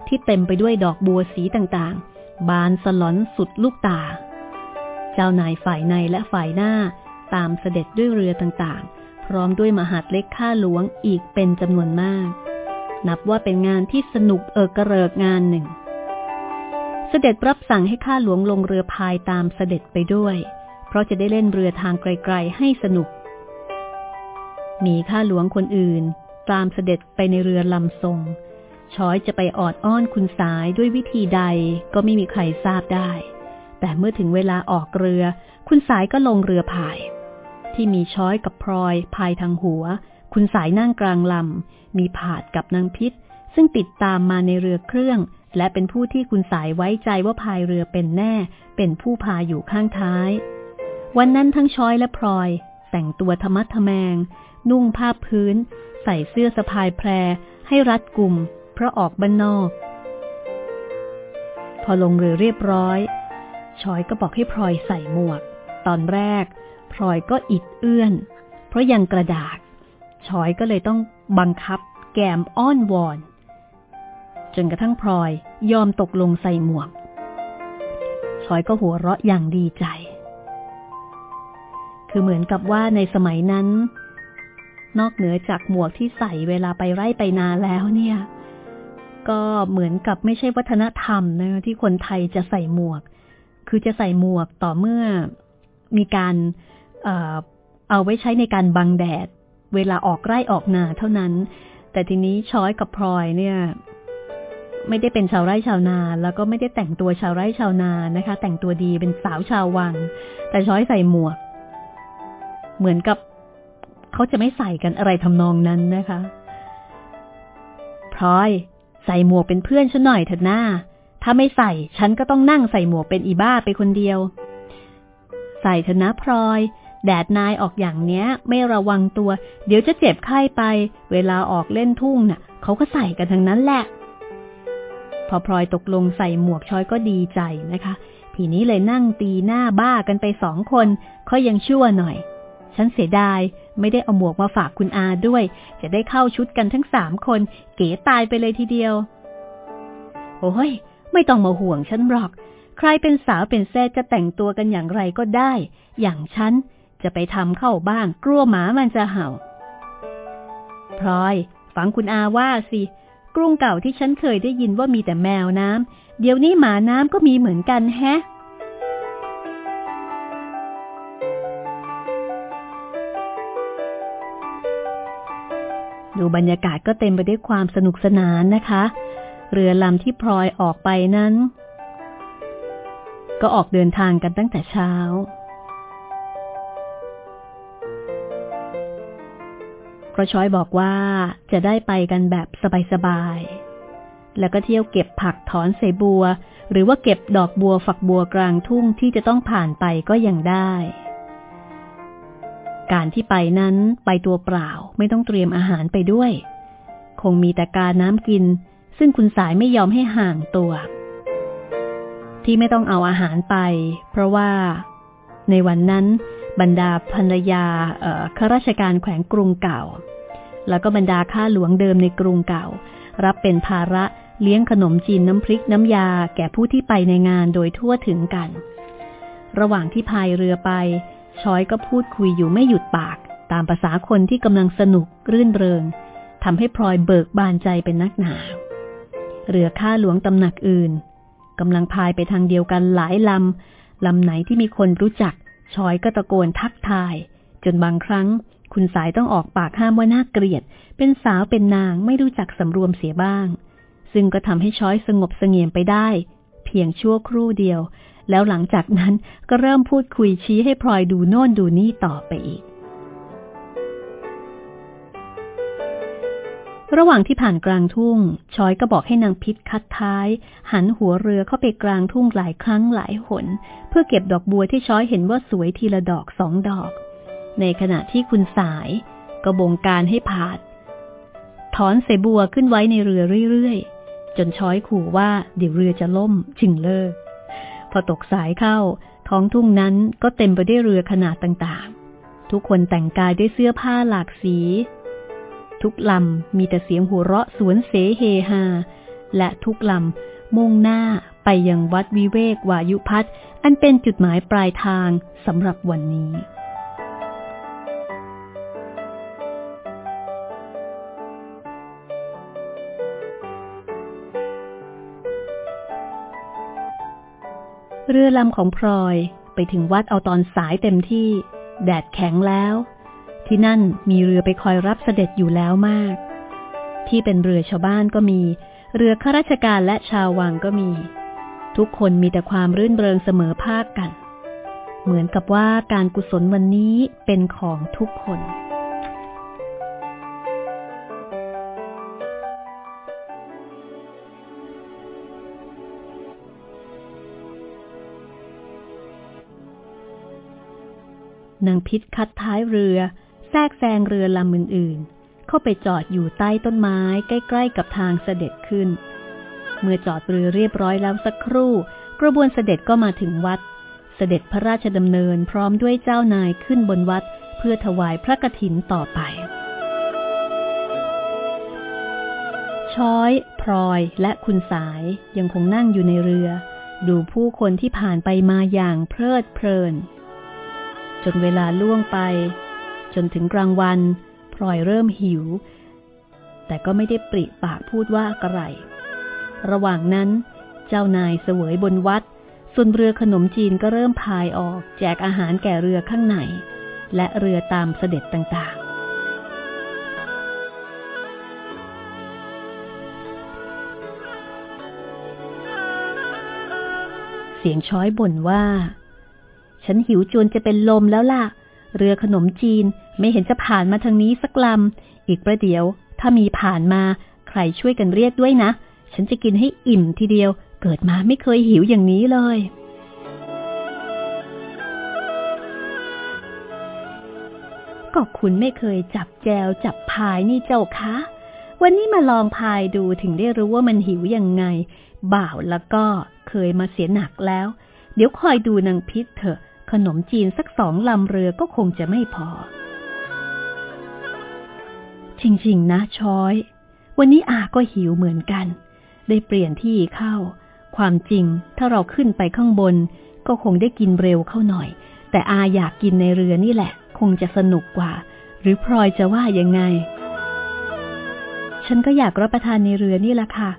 ที่เต็มไปด้วยดอกบัวสีต่างๆ บานสลอนสุดลูกตา เจ้านายฝ่ายในและฝ่ายหน้าตามเสด็จด้วยเรือต่างๆ พร้อมด้วยมหาดเล็กข้าหลวงอีกเป็นจำนวนมาก นับว่าเป็นงานที่สนุกเอิกกระเริกงานหนึ่ง เสด็จรับสั่งให้ข้าหลวงลงเรือพายตามเสด็จไปด้วย เพราะจะได้เล่นเรือทางไกลๆให้สนุก มีข้าหลวงคนอื่น ตามเสด็จไปในเรือลำทรงช้อยจะไปออดอ้อนคุณสายด้วยวิธีใดก็ไม่มีใครทราบได้ แต่เมื่อถึงเวลาออกเรือ คุณสายก็ลงเรือพาย ที่มีช้อยกับพลอยพายทางหัว คุณสายนั่งกลางลำ มีผาดกับนางพิษ ซึ่งติดตามมาในเรือเครื่อง และเป็นผู้ที่คุณสายไว้ใจว่าพายเรือเป็นแน่ เป็นผู้พาอยู่ข้างท้าย วันนั้นทั้งช้อยและพลอย แต่งตัวธรรมัดทแมง นุ่งผ้าพื้น ใส่เสื้อสะพายแพร ให้รัดกลุ่มเพราะออกบ้านนอก พอลงเรือเรียบร้อยชอยก็บอกให้พลอยใส่หมวก ตอนแรกพลอยก็อิดเอื้อน เพราะยังกระดาษ ชอยก็เลยต้องบังคับ แกมอ้อนวอน จนกระทั่งพลอยยอมตกลงใส่หมวก ชอยก็หัวเราะอย่างดีใจ คือเหมือนกับว่าในสมัยนั้น นอกเหนือจากหมวกที่ใส่เวลาไปไร่ไปนาแล้วเนี่ย ก็เหมือนกับไม่ใช่วัฒนธรรมนะที่คนไทยจะใส่หมวก คือจะใส่หมวกต่อเมื่อมีการเเอาไว้ใช้ในการบังแดด เวลาออกไร่ออกนาเท่านั้น แต่ทีนี้ช้อยกับพลอยเนี่ย ไม่ได้เป็นชาวไร่ชาวนา แล้วก็ไม่ได้แต่งตัวชาวไร่ชาวนานะคะ แต่งตัวดีเป็นสาวชาววัง แต่ช้อยใส่หมวก เหมือนกับเขาจะไม่ใส่กันอะไรทำนองนั้นนะคะพลอย ใส่หมวกเป็นเพื่อนฉันหน่อยเถิดหน้า ถ้าไม่ใส่ฉันก็ต้องนั่งใส่หมวกเป็นอีบ้าไปคนเดียว ใส่เถอะนะพลอย แดดนายออกอย่างเนี้ย ไม่ระวังตัว เดี๋ยวจะเจ็บไข้ไป เวลาออกเล่นทุ่งน่ะเขาก็ใส่กันทั้งนั้นแหละ พอพลอยตกลงใส่หมวกชอยก็ดีใจนะคะ ทีนี้เลยนั่งตีหน้าบ้ากันไปสองคนเขายังชั่วหน่อย ฉันเสียดายไม่ได้เอาหมวกมาฝากคุณอาด้วย จะได้เข้าชุดกันทั้งสามคน เก๋ตายไปเลยทีเดียว โอ้ย ไม่ต้องมาห่วงฉันหรอก ใครเป็นสาวเป็นแซ่จะแต่งตัวกันอย่างไรก็ได้ อย่างฉัน จะไปทำเข้าบ้าง กลัวหมามันจะเห่า พลอย ฟังคุณอาว่าสิ กรุงเก่าที่ฉันเคยได้ยินว่ามีแต่แมวน้ำ เดี๋ยวนี้หมาน้ำก็มีเหมือนกันแฮะดูบรรยากาศก็เต็มไปด้วยความสนุกสนานนะคะ เรือลำที่พลอยออกไปนั้น ก็ออกเดินทางกันตั้งแต่เช้า กระช้อยบอกว่าจะได้ไปกันแบบสบายๆ แล้วก็เที่ยวเก็บผักถอนเสบัว หรือว่าเก็บดอกบัวฝักบัวกลางทุ่งที่จะต้องผ่านไปก็ยังได้ การที่ไปนั้นไปตัวเปล่าไม่ต้องเตรียมอาหารไปด้วย คงมีแต่การน้ำกิน ซึ่งคุณสายไม่ยอมให้ห่างตัว ที่ไม่ต้องเอาอาหารไป เพราะว่า ในวันนั้นบรรดาภรรยาข้าราชการแขวงกรุงเก่า แล้วก็บรรดาข้าหลวงเดิมในกรุงเก่า รับเป็นภาระเลี้ยงขนมจีนน้ำพริกน้ำยาแก่ผู้ที่ไปในงานโดยทั่วถึงกัน ระหว่างที่พายเรือไป ช้อยก็พูดคุยอยู่ไม่หยุดปาก ตามภาษาคนที่กำลังสนุกรื่นเริงทำให้พลอยเบิกบานใจเป็นนักหนา เรือข้าหลวงตำหนักอื่นกำลังพายไปทางเดียวกันหลายลำลำไหนที่มีคนรู้จักชอยก็ตะโกนทักทาย จนบางครั้ง คุณสายต้องออกปากห้ามว่าน่าเกลียด เป็นสาวเป็นนางไม่รู้จักสำรวมเสียบ้าง ซึ่งก็ทำให้ช้อยสงบเสงี่ยมไปได้ เพียงชั่วครู่เดียว แล้วหลังจากนั้นก็เริ่มพูดคุยชี้ให้พลอยดูโน่นดูนี่ต่อไปอีก ระหว่างที่ผ่านกลางทุ่งชอยก็บอกให้นางพิษคัดท้าย หันหัวเรือเข้าไปกลางทุ่งหลายครั้งหลายหน เพื่อเก็บดอกบัวที่ช้อยเห็นว่าสวยทีละดอกสองดอก ในขณะที่คุณสายก็บงการให้ผาด ถอนเสบัวขึ้นไว้ในเรือเรื่อยๆ จนช้อยขู่ว่าเดี๋ยวเรือจะล่มจึงเลิก พอตกสายเข้า ท้องทุ่งนั้นก็เต็มไปด้วยเรือขนาดต่างๆ ทุกคนแต่งกายด้วยเสื้อผ้าหลากสี ทุกลำมีแต่เสียงหัวเราะสวนเสเฮฮา และทุกลำมุ่งหน้าไปยังวัดวิเวกวายุพัฒอันเป็นจุดหมายปลายทางสำหรับวันนี้ เรือลำของพลอยไปถึงวัดเอาตอนสายเต็มที่ แดดแข็งแล้ว ที่นั่นมีเรือไปคอยรับเสด็จอยู่แล้วมาก ที่เป็นเรือชาวบ้านก็มี เรือข้าราชการและชาววังก็มี ทุกคนมีแต่ความรื่นเริงเสมอภาคกัน เหมือนกับว่าการกุศลวันนี้เป็นของทุกคน นางพิษคัดท้ายเรือ แทรกแซงเรือลำอื่นๆ เข้าไปจอดอยู่ใต้ต้นไม้ใกล้ๆกับทางเสด็จขึ้น เมื่อจอดเรือเรียบร้อยแล้วสักครู่ กระบวนเสด็จก็มาถึงวัด เสด็จพระราชดำเนินพร้อมด้วยเจ้านายขึ้นบนวัด เพื่อถวายพระกฐินต่อไป ช้อย พลอย และคุณสายยังคงนั่งอยู่ในเรือ ดูผู้คนที่ผ่านไปมาอย่างเพลิดเพลิน จนเวลาล่วงไป จนถึงกลางวันพลอยเริ่มหิว แต่ก็ไม่ได้ปริปากพูดว่าอะไร ระหว่างนั้นเจ้านายเสวยบนวัด ส่วนเรือขนมจีนก็เริ่มพายออก แจกอาหารแก่เรือข้างใน และเรือตามเสด็จต่างๆเสียงช้อยบ่นว่า ฉันหิวจนจะเป็นลมแล้วล่ะ เรือขนมจีนไม่เห็นจะผ่านมาทางนี้สักลำ อีกประเดี๋ยว ถ้ามีผ่านมา ใครช่วยกันเรียกด้วยนะ ฉันจะกินให้อิ่มทีเดียว เกิดมาไม่เคยหิวอย่างนี้เลย ก็คุณไม่เคยจับแจวจับพายนี่เจ้าคะ วันนี้มาลองพายดูถึงได้รู้ว่ามันหิวยังไง บ่าวแล้วก็เคยมาเสียหนักแล้ว เดี๋ยวคอยดูนางพิษเถอะ ขนมจีนสักสองลำเรือก็คงจะไม่พอ จริงๆ นะช้อย วันนี้อาก็หิวเหมือนกัน ได้เปลี่ยนที่เข้า ความจริงถ้าเราขึ้นไปข้างบน ก็คงได้กินเร็วเข้าหน่อย แต่อาอยากกินในเรือนี่แหละ คงจะสนุกกว่า หรือพลอยจะว่ายังไง ฉันก็อยากรับประทานในเรือนี่แหละค่ะ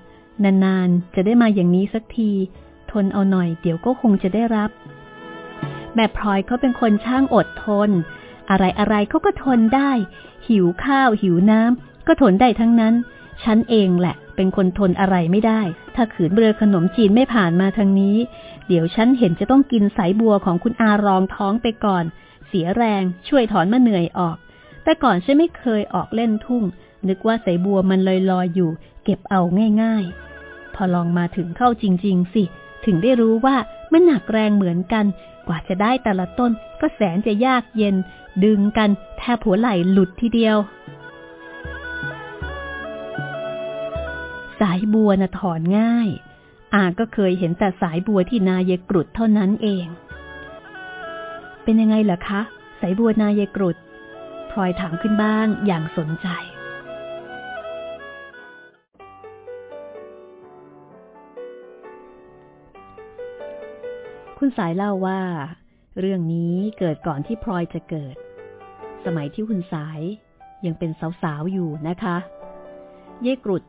นานๆ จะได้มาอย่างนี้สักที ทนเอาหน่อยเดี๋ยวก็คงจะได้รับ แม่พลอยเขาเป็นคนช่างอดทน อะไรอะไรเขาก็ทนได้ หิวข้าวหิวน้ำก็ทนได้ทั้งนั้น ฉันเองแหละ เป็นคนทนอะไรไม่ได้ ถ้าขืนเรือขนมจีนไม่ผ่านมาทางนี้ เดี๋ยวฉันเห็นจะต้องกินสายบัวของคุณอารองท้องไปก่อน เสียแรงช่วยถอนมาเหนื่อยออก แต่ก่อนฉันไม่เคยออกเล่นทุ่ง นึกว่าสายบัวมันลอยลอยอยู่ เก็บเอาง่าย ๆ พอลองมาถึงเข้าจริง ๆ สิ ถึงได้รู้ว่ามันหนักแรงเหมือนกัน กว่าจะได้แต่ละต้นก็แสนจะยากเย็น ดึงกันแทบหัวไหล่หลุดทีเดียว สายบัวน่ะถอนง่าย อาก็เคยเห็นแต่สายบัวที่นายกรุดเท่านั้นเอง เป็นยังไงล่ะคะ สายบัวนายกรุดพลอยถามขึ้นบ้างอย่างสนใจ คุณสายเล่าว่า เรื่องนี้เกิดก่อนที่พลอยจะเกิด สมัยที่คุณสายยังเป็นสาวๆอยู่นะคะเย่กรุด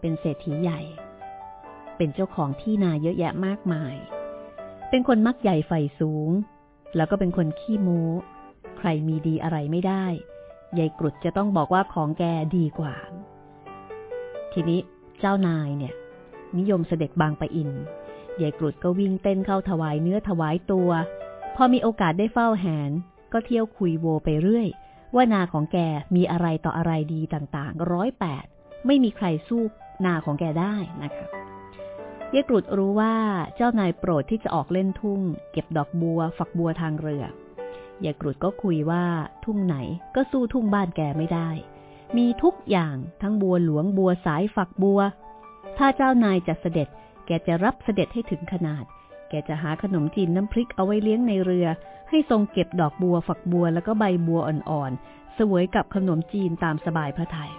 เป็นเศรษฐีใหญ่ เป็นเจ้าของที่นาเยอะแยะมากมาย เป็นคนมักใหญ่ไฟสูง แล้วก็เป็นคนขี้โม้ ใครมีดีอะไรไม่ได้ยายกรุดจะต้องบอกว่าของแกดีกว่า ทีนี้เจ้านายเนี่ย นิยมเสด็จบางปะอิน ยายกรุดก็วิ่งเต้นเข้าถวายเนื้อถวายตัว พอมีโอกาสได้เฝ้าแหน ก็เที่ยวคุยโวไปเรื่อย ว่านาของแกมีอะไรต่ออะไรดีต่างๆร้อยแปดไม่มีใครสู้นาของแกได้นะคะยายกรุดรู้ว่าเจ้านายโปรดที่จะออกเล่นทุ่ง เก็บดอกบัว ฝักบัวทางเรือยายกรุดก็คุยว่าทุ่งไหนก็สู้ทุ่งบ้านแกไม่ได้ มีทุกอย่างทั้งบัวหลวงบัวสายฝักบัว ถ้าเจ้านายจะเสด็จ แกจะรับเสด็จให้ถึงขนาด แกจะหาขนมจีนน้ำพริกเอาไว้เลี้ยงในเรือ ให้ทรงเก็บดอกบัวฝักบัวแล้วก็ใบบัวอ่อนๆ สวยกับขนมจีนตามสบายพระทยัย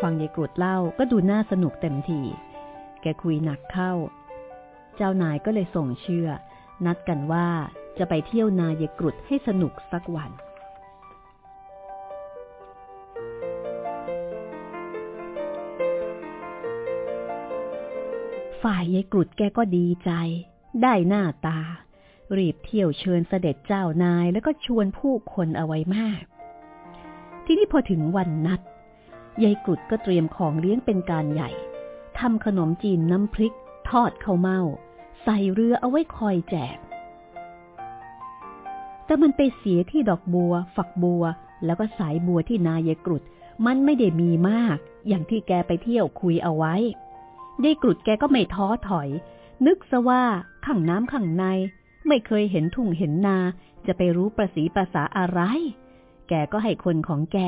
ฟังยายกรุดเล่าก็ดูน่าสนุกเต็มที แกคุยหนักเข้า เจ้านายก็เลยส่งเชื่อ นัดกันว่าจะไปเที่ยวนายายกรุดให้สนุกสักวัน ฝ่ายยายกรุดแกก็ดีใจ ได้หน้าตา รีบเที่ยวเชิญเสด็จเจ้านายแล้วก็ชวนผู้คนเอาไว้มาก ที่นี่พอถึงวันนัดยายกรุดก็เตรียมของเลี้ยงเป็นการใหญ่ทำขนมจีนน้ำพริก ทอดข้าวเมาใส่เรือเอาไว้คอยแจก แต่มันไปเสียที่ดอกบัว ฝักบัว แล้วก็สายบัวที่นายกรุด มันไม่ได้มีมาก อย่างที่แกไปเที่ยวคุยเอาไว้ ได้กรุดแกก็ไม่ท้อถอย นึกซะว่าข้างน้ำข้างใน ไม่เคยเห็นทุ่งเห็นนา จะไปรู้ประสีภาษาอะไร แกก็ให้คนของแก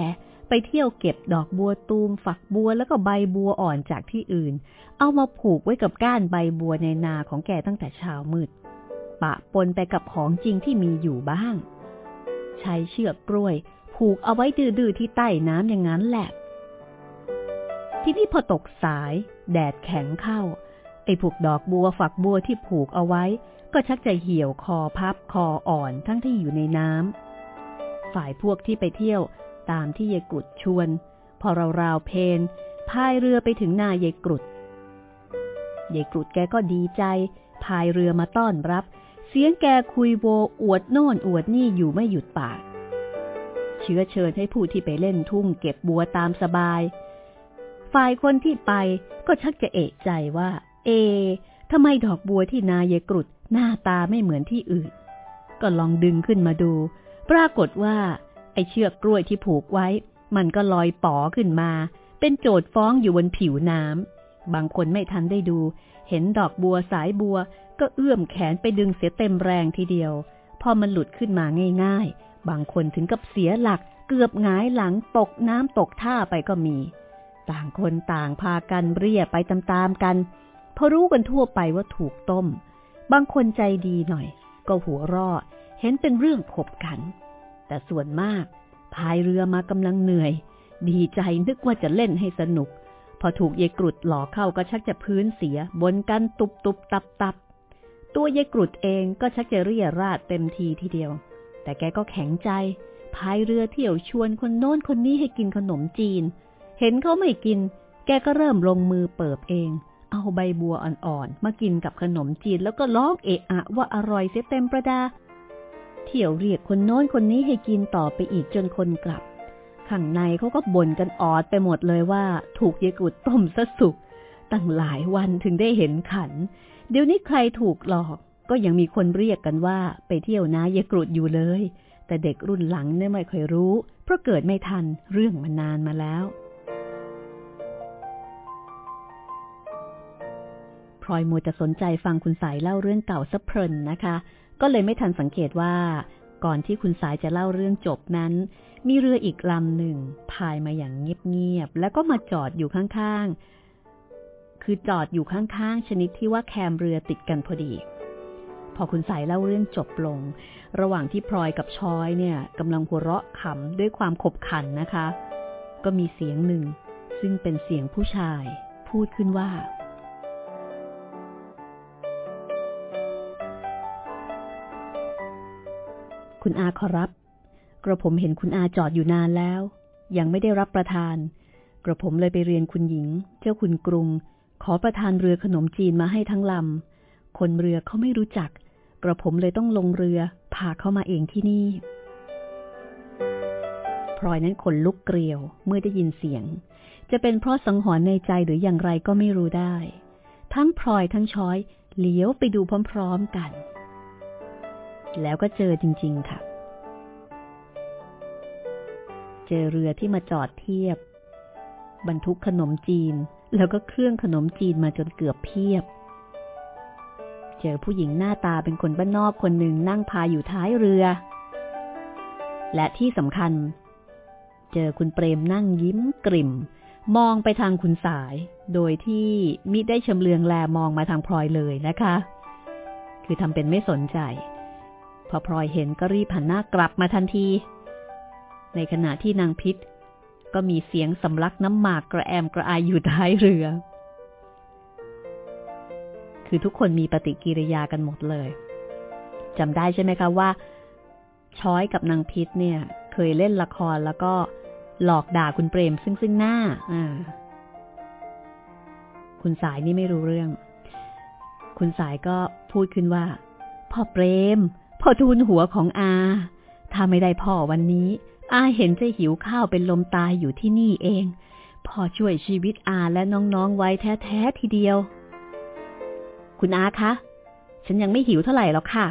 ไปเที่ยวเก็บดอกบัวตูม ฝักบัวแล้วก็ใบบัวอ่อนจากที่อื่น เอามาผูกไว้กับก้านใบบัวในนาของแกตั้งแต่เช้ามืด ปะปนไปกับของจริงที่มีอยู่บ้าง ใช้เชือกกล้วย ผูกเอาไว้ดื้อๆที่ใต้น้ำอย่างนั้นแหละ ที่นี่พอตกสาย แดดแข็งเข้า ไอ้ผูกดอกบัวฝักบัวที่ผูกเอาไว้ ก็ชักจะเหี่ยวคอพับคออ่อนทั้งที่อยู่ในน้ำฝ่ายพวกที่ไปเที่ยวตามที่ยายกรุดชวน พอเราราวเพนพายเรือไปถึงนายายกรุดยายกรุดแกก็ดีใจ พายเรือมาต้อนรับ เสียงแกคุยโวอวดโน่นอวดนี่อยู่ไม่หยุดปาก เชื้อเชิญให้ผู้ที่ไปเล่นทุ่งเก็บบัวตามสบาย ฝ่ายคนที่ไปก็ชักจะเอะใจว่า เอทำไมดอกบัวที่นายายกรุดหน้าตาไม่เหมือนที่อื่น ก็ลองดึงขึ้นมาดู ปรากฏว่า ไอเชือกกล้วยที่ผูกไว้ มันก็ลอยป๋อขึ้นมา เป็นโจดฟ้องอยู่บนผิวน้ำบางคนไม่ทันได้ดู เห็นดอกบัวสายบัว ก็เอื้อมแขนไปดึงเสียเต็มแรงทีเดียว พอมันหลุดขึ้นมาง่าย ๆ บางคนถึงกับเสียหลักเกือบหงายหลังตกน้ำตกท่าไปก็มี ต่างคนต่างพากันเรียไปตามๆกันเพอรู้กันทั่วไปว่าถูกต้ม บางคนใจดีหน่อย ก็หัวรอดเห็นเป็นเรื่องขบขัน แต่ส่วนมากพายเรือมากำลังเหนื่อย ดีใจนึกว่าจะเล่นให้สนุก พอถูกเยกรุดหลอกเข้าก็ชักจะพื้นเสียบนกันตุบตุบตับตับตัวเยกรุดเองก็ชักจะเรียราดเต็มทีทีเดียว แต่แกก็แข็งใจพายเรือเที่ยวชวนคนโน้นคนนี้ให้กินขนมจีน เห็นเขาไม่กิน แกก็เริ่มลงมือเปิบเอง เอาใบบัวอ่อนๆ มากินกับขนมจีนแล้วก็ร้องเอะอะว่าอร่อยเสียเต็มประดา เที่ยวเรียกคนโน้นคนนี้ให้กินต่อไปอีกจนคนกลับ ข้างในเขาก็บ่นกันออดไปหมดเลยว่า ถูกยายกุดต้มซะสุก ตั้งหลายวันถึงได้เห็นขัน เดี๋ยวนี้ใครถูกหลอกก็ยังมีคนเรียกกันว่าไปเที่ยวนะยายกรุดอยู่เลย แต่เด็กรุ่นหลังเนี่ยไม่ค่อยรู้ เพราะเกิดไม่ทันเรื่องมานานมาแล้ว พลอยมัวจะสนใจฟังคุณสายเล่าเรื่องเก่าซะเพลินนะคะ ก็เลยไม่ทันสังเกตว่า ก่อนที่คุณสายจะเล่าเรื่องจบนั้น มีเรืออีกลำหนึ่งพายมาอย่างเงียบๆแล้วก็มาจอดอยู่ข้างๆ คือจอดอยู่ข้างๆ ชนิดที่ว่าแคมเรือติดกันพอดี พอคุณสายเล่าเรื่องจบลง ระหว่างที่พลอยกับชอยเนี่ยกำลังหัวเราะขำด้วยความขบขันนะคะ ก็มีเสียงหนึ่ง ซึ่งเป็นเสียงผู้ชาย พูดขึ้นว่า คุณอาขอรับ กระผมเห็นคุณอาจอดอยู่นานแล้ว ยังไม่ได้รับประทาน กระผมเลยไปเรียนคุณหญิง เจ้าคุณกรุง ขอประทานเรือขนมจีนมาให้ทั้งลำ คนเรือเขาไม่รู้จัก กระผมเลยต้องลงเรือพาเข้ามาเองที่นี่พลอยนั้นขนลุกเกลียวเมื่อได้ยินเสียง จะเป็นเพราะสังหรณ์ในใจหรืออย่างไรก็ไม่รู้ได้ ทั้งพลอยทั้งช้อยเลี้ยวไปดูพร้อมๆกัน แล้วก็เจอจริง ๆ ค่ะ เจอเรือที่มาจอดเทียบ บรรทุกขนมจีน แล้วก็เครื่องขนมจีนมาจนเกือบเพียบ เจอผู้หญิงหน้าตาเป็นคนบ้านนอกคนหนึ่งนั่งพายอยู่ท้ายเรือ และที่สำคัญ เจอคุณเปรมนั่งยิ้มกลิ่ม มองไปทางคุณสาย โดยที่มิได้ชำเลืองแลมองมาทางพลอยเลยนะคะ คือทำเป็นไม่สนใจ พอพลอยเห็นก็รีบหันหน้ากลับมาทันที ในขณะที่นางพิษ ก็มีเสียงสำลักน้ำหมากกระแอมกระอายอยู่ท้ายเรือ คือทุกคนมีปฏิกิริยากันหมดเลยจำได้ใช่ไหมคะว่า ช้อยกับนางพิษเนี่ย เคยเล่นละครแล้วก็หลอกด่าคุณเปรมซึ่งซึ่งหน้า อ่า คุณสายนี่ไม่รู้เรื่อง คุณสายก็พูดขึ้นว่า พ่อเปรม พ่อทูลหัวของอา ถ้าไม่ได้พ่อวันนี้ อาเห็นจะหิวข้าวเป็นลมตายอยู่ที่นี่เอง พ่อช่วยชีวิตอาและน้องๆไว้แท้ๆทีเดียว คุณอาคะ ฉันยังไม่หิวเท่าไหร่หรอกค่ะ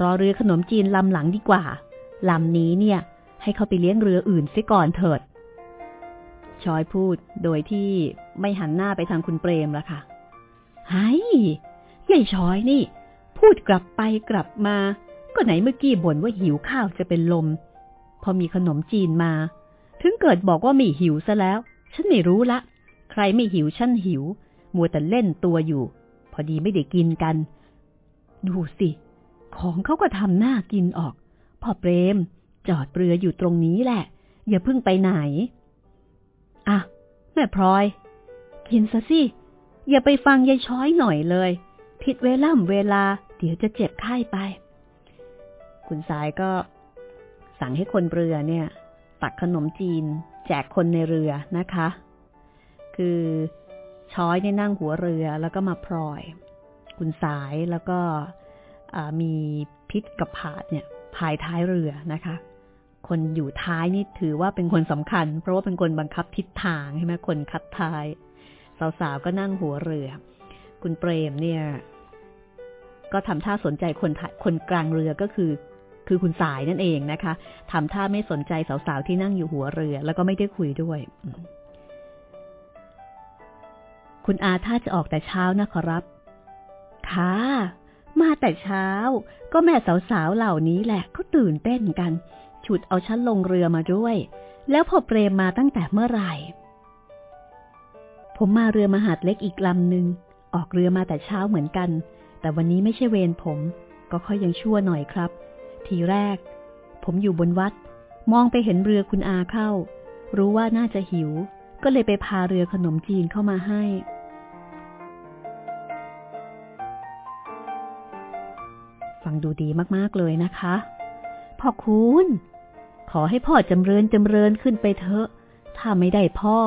รอเรือขนมจีนลำหลังดีกว่า ลำนี้เนี่ย ให้เขาไปเลี้ยงเรืออื่นเสียก่อนเถิด ชอยพูดโดยที่ไม่หันหน้าไปทางคุณเปรมละค่ะไฮ้ยายชอยนี่ พูดกลับไปกลับมา ก็ไหนเมื่อกี้บ่นว่าหิวข้าวจะเป็นลม พอมีขนมจีนมา ถึงเกิดบอกว่าไม่หิวซะแล้ว ฉันไม่รู้ละ ใครไม่หิวฉันหิว มัวแต่เล่นตัวอยู่ พอดีไม่ได้กินกัน ดูสิ ของเขาก็ทำหน้ากินออก พ่อเปรม จอดเรืออยู่ตรงนี้แหละ อย่าเพิ่งไปไหน อะ แม่พลอย กินซะสิ อย่าไปฟังยายช้อยหน่อยเลยผิดเวล่ำเวลา เดี๋ยวจะเจ็บไข้ไป คุณสายก็สั่งให้คนเรือเนี่ย ตักขนมจีน แจกคนในเรือนะคะ คือช้อยเนี่ยนั่งหัวเรือแล้วก็มาพลอย คุณสายแล้วก็มีพิษกับผาดเนี่ยภายท้ายเรือนะคะ คนอยู่ท้ายนี่ถือว่าเป็นคนสำคัญ เพราะว่าเป็นคนบังคับทิศทางใช่ไหมคนคัดท้าย สาวๆก็นั่งหัวเรือ คุณเปรมเนี่ย ก็ทำท่าสนใจคนคนกลางเรือก็คือ คือคุณสายนั่นเองนะคะทำท่าไม่สนใจสาวๆที่นั่งอยู่หัวเรือ แล้วก็ไม่ได้คุยด้วย คุณอาถ้าจะออกแต่เช้านะขอรับ ค่ะ มาแต่เช้า ก็แม่สาวๆเหล่านี้แหละเขาตื่นเต้นกัน ฉุดเอาฉันลงเรือมาด้วย แล้วพอเปรมมาตั้งแต่เมื่อไหร่ผมมาเรือมหาดเล็กอีกลำหนึ่งออกเรือมาแต่เช้าเหมือนกัน แต่วันนี้ไม่ใช่เวรผม ก็ค่อยยังชั่วหน่อยครับ ทีแรก ผมอยู่บนวัด มองไปเห็นเรือคุณอาเข้า รู้ว่าน่าจะหิว ก็เลยไปพาเรือขนมจีนเข้ามาให้ ฟังดูดีมากๆเลยนะคะพ่อคุณ ขอให้พ่อจำเริญจำเริญขึ้นไปเถอะ ถ้าไม่ได้พ่อ